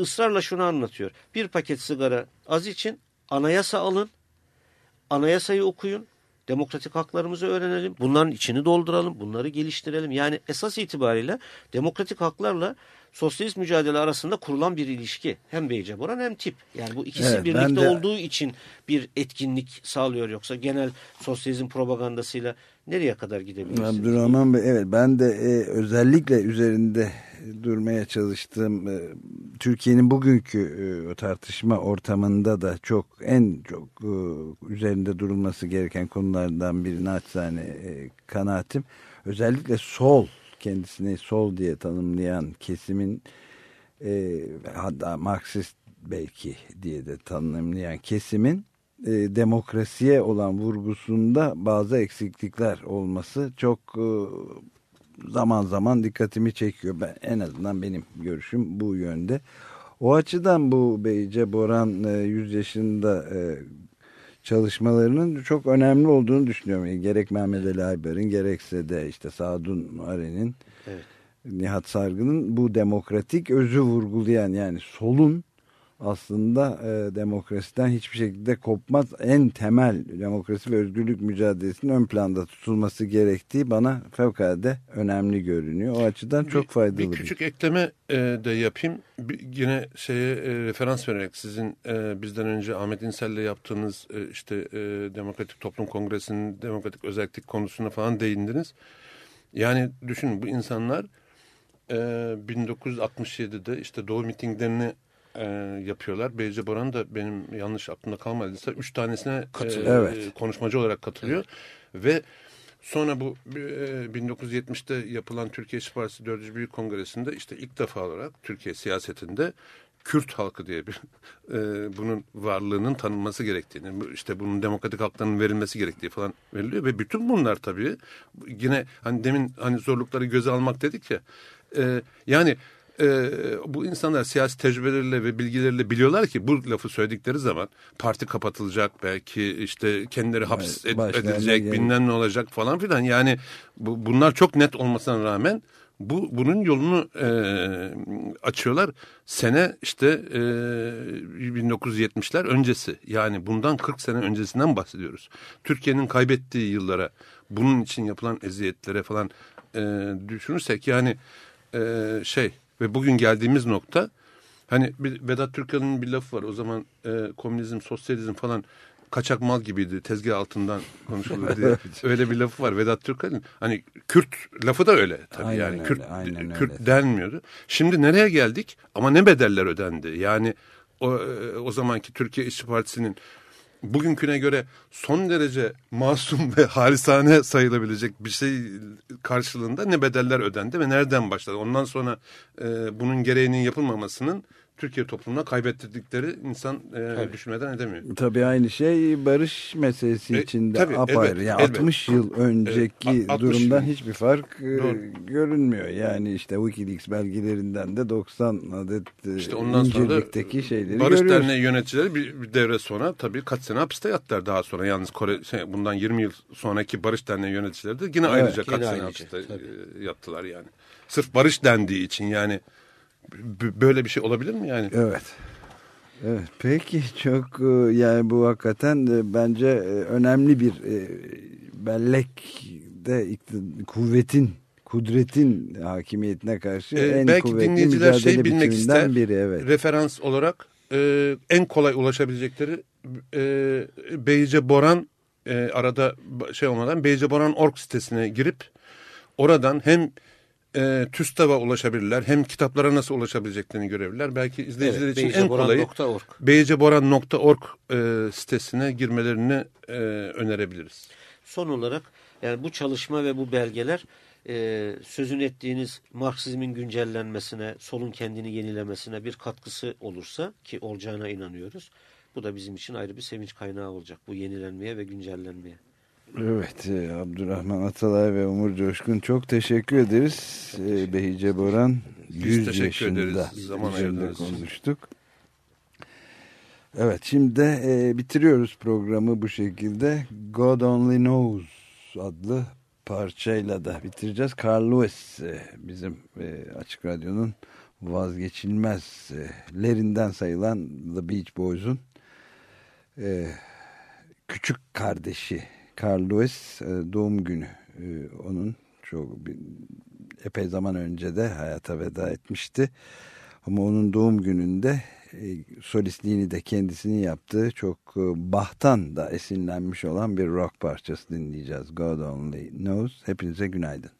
ısrarla şunu anlatıyor. Bir paket sigara az için anayasa alın, anayasayı okuyun, demokratik haklarımızı öğrenelim, bunların içini dolduralım, bunları geliştirelim. Yani esas itibariyle demokratik haklarla sosyalist mücadele arasında kurulan bir ilişki. Hem Beyce Boran hem tip. Yani bu ikisi Evet, birlikte de- olduğu için bir etkinlik sağlıyor. Yoksa genel sosyalizm propagandasıyla nereye kadar gidebilirsiniz? Abdurrahman Bey evet ben de e, özellikle üzerinde durmaya çalıştığım e, Türkiye'nin bugünkü e, tartışma ortamında da çok en çok e, üzerinde durulması gereken konulardan biri naçizane e, kanaatim özellikle sol kendisini sol diye tanımlayan kesimin e, hatta Marksist belki diye de tanımlayan kesimin e, demokrasiye olan vurgusunda bazı eksiklikler olması çok e, zaman zaman dikkatimi çekiyor. Ben, en azından benim görüşüm bu yönde. O açıdan bu Beyce Boran e, 100 yaşında e, çalışmalarının çok önemli olduğunu düşünüyorum. Gerek Mehmet Ali Aybar'ın gerekse de işte Sadun Aren'in Evet. Nihat Sargı'nın bu demokratik özü vurgulayan yani solun aslında e, demokrasiden hiçbir şekilde kopmaz. En temel demokrasi ve özgürlük mücadelesinin ön planda tutulması gerektiği bana fevkalade önemli görünüyor. O açıdan çok faydalı. Bir küçük ekleme e, de yapayım. Bir, yine şeye e, referans vererek sizin e, bizden önce Ahmet İnsel'le yaptığınız e, işte e, Demokratik Toplum Kongresi'nin demokratik özellik konusuna falan değindiniz. Yani düşünün bu insanlar e, 1967'de işte Doğu mitinglerini e, yapıyorlar. Beyce Boran da benim yanlış aklımda kalmadıysa üç tanesine e, Evet. konuşmacı olarak katılıyor. Ve sonra bu e, 1970'te yapılan Türkiye İşçi Partisi 4. Büyük Kongresi'nde işte ilk defa olarak Türkiye siyasetinde Kürt halkı diye bir e, bunun varlığının tanınması gerektiğini, işte bunun demokratik haklarının verilmesi gerektiği falan veriliyor ve bütün bunlar tabii yine hani demin hani zorlukları göze almak dedik ya e, yani e, bu insanlar siyasi tecrübeleriyle ve bilgileriyle biliyorlar ki bu lafı söyledikleri zaman parti kapatılacak belki işte kendileri hapis ed- başlarına edilecek bilmem ne olacak falan filan yani bu, bunlar çok net olmasına rağmen bu bunun yolunu e, açıyorlar. Sene işte e, 1970'ler öncesi yani bundan 40 sene öncesinden bahsediyoruz. Türkiye'nin kaybettiği yıllara bunun için yapılan eziyetlere falan e, düşünürsek yani e, şey ve bugün geldiğimiz nokta hani bir Vedat Türkan'ın bir lafı var o zaman e, komünizm sosyalizm falan kaçak mal gibiydi tezgah altından konuşulur diye öyle bir lafı var Vedat Türkan'ın hani Kürt lafı da öyle tabii Aynen yani öyle, Kürt aynen Kürt öyle. denmiyordu. Şimdi nereye geldik? Ama ne bedeller ödendi? Yani o, e, o zamanki Türkiye İşçi Partisi'nin bugünküne göre son derece masum ve halisane sayılabilecek bir şey karşılığında ne bedeller ödendi ve nereden başladı? Ondan sonra e, bunun gereğinin yapılmamasının Türkiye toplumuna kaybettirdikleri insan e, düşünmeden edemiyor. Tabii aynı şey barış meselesi E, içinde tabii, apayrı. elbet, yani elbet. 60 yıl önceki Evet, a- 60 durumdan yıl. hiçbir fark e, Doğru. görünmüyor. Yani işte Wikileaks belgelerinden de 90 adet e, İşte ondan sonra da incirlikteki şeyleri Barış görüyoruz. Derneği yöneticileri bir, bir devre sonra tabii kaç sene hapiste yattılar daha sonra. Yalnız Kore, şey, bundan 20 yıl sonraki Barış Derneği yöneticileri de yine Evet, ayrıca kaç yine sene ayrıca, hapiste e, yattılar yani. Sırf barış dendiği için yani böyle bir şey olabilir mi yani? Evet. Evet peki çok e, yani bu hakikaten bence e, önemli bir e, bellek de ikti- kuvvetin kudretin hakimiyetine karşı Ee, en belki kuvvetli dinleyiciler şey bilmek ister. biri evet. Referans olarak e, en kolay ulaşabilecekleri e, Beyce Boran e, arada şey olmadan Beyce Boran org sitesine girip oradan hem e, TÜSTAV'a ulaşabilirler hem kitaplara nasıl ulaşabileceklerini görebilirler. Belki izleyiciler Evet, için en kolayı beyceboran.org. e, sitesine girmelerini e, önerebiliriz. Son olarak yani bu çalışma ve bu belgeler e, sözün ettiğiniz Marksizmin güncellenmesine, solun kendini yenilemesine bir katkısı olursa ki olacağına inanıyoruz. Bu da bizim için ayrı bir sevinç kaynağı olacak bu yenilenmeye ve güncellenmeye. Evet e, Abdurrahman Atalay ve Umur Coşkun çok teşekkür ederiz. E, Behice Boran Biz 100 teşekkür yaşında ederiz zaman üzerinde konuştuk. Evet şimdi de e, bitiriyoruz programı bu şekilde. God Only Knows adlı parçayla da bitireceğiz. Carl Lewis e, bizim e, Açık Radyo'nun vazgeçilmezlerinden sayılan The Beach Boys'un e, küçük kardeşi Carl Lewis e, doğum günü e, onun çok epey zaman önce de hayata veda etmişti. Ama onun doğum gününde e, solistliğini de kendisinin yaptığı çok Bach'tan da esinlenmiş olan bir rock parçası dinleyeceğiz. God Only Knows. Hepinize günaydın.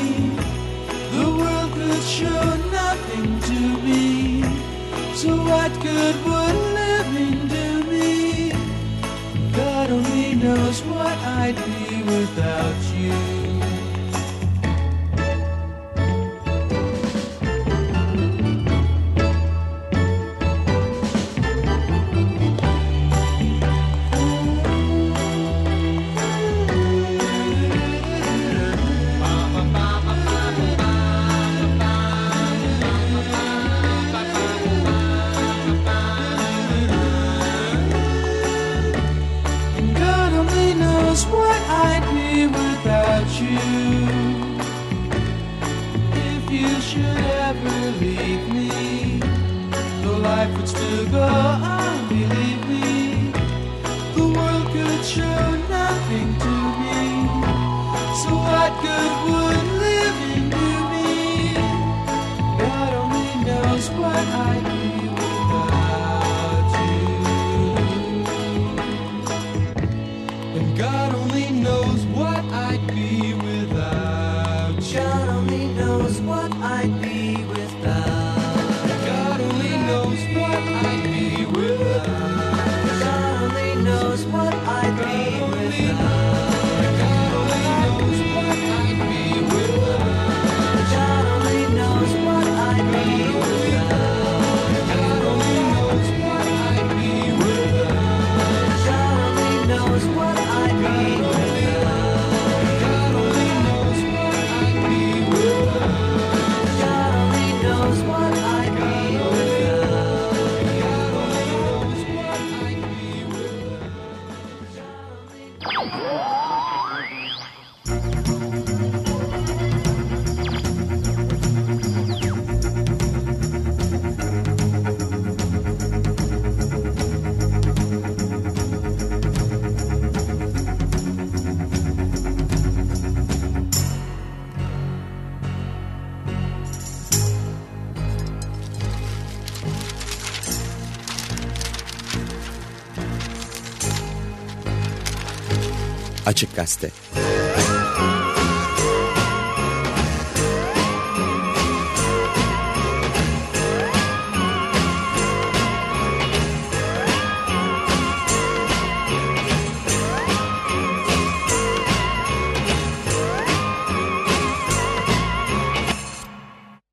So what good would living do me? God only knows what I'd be without you.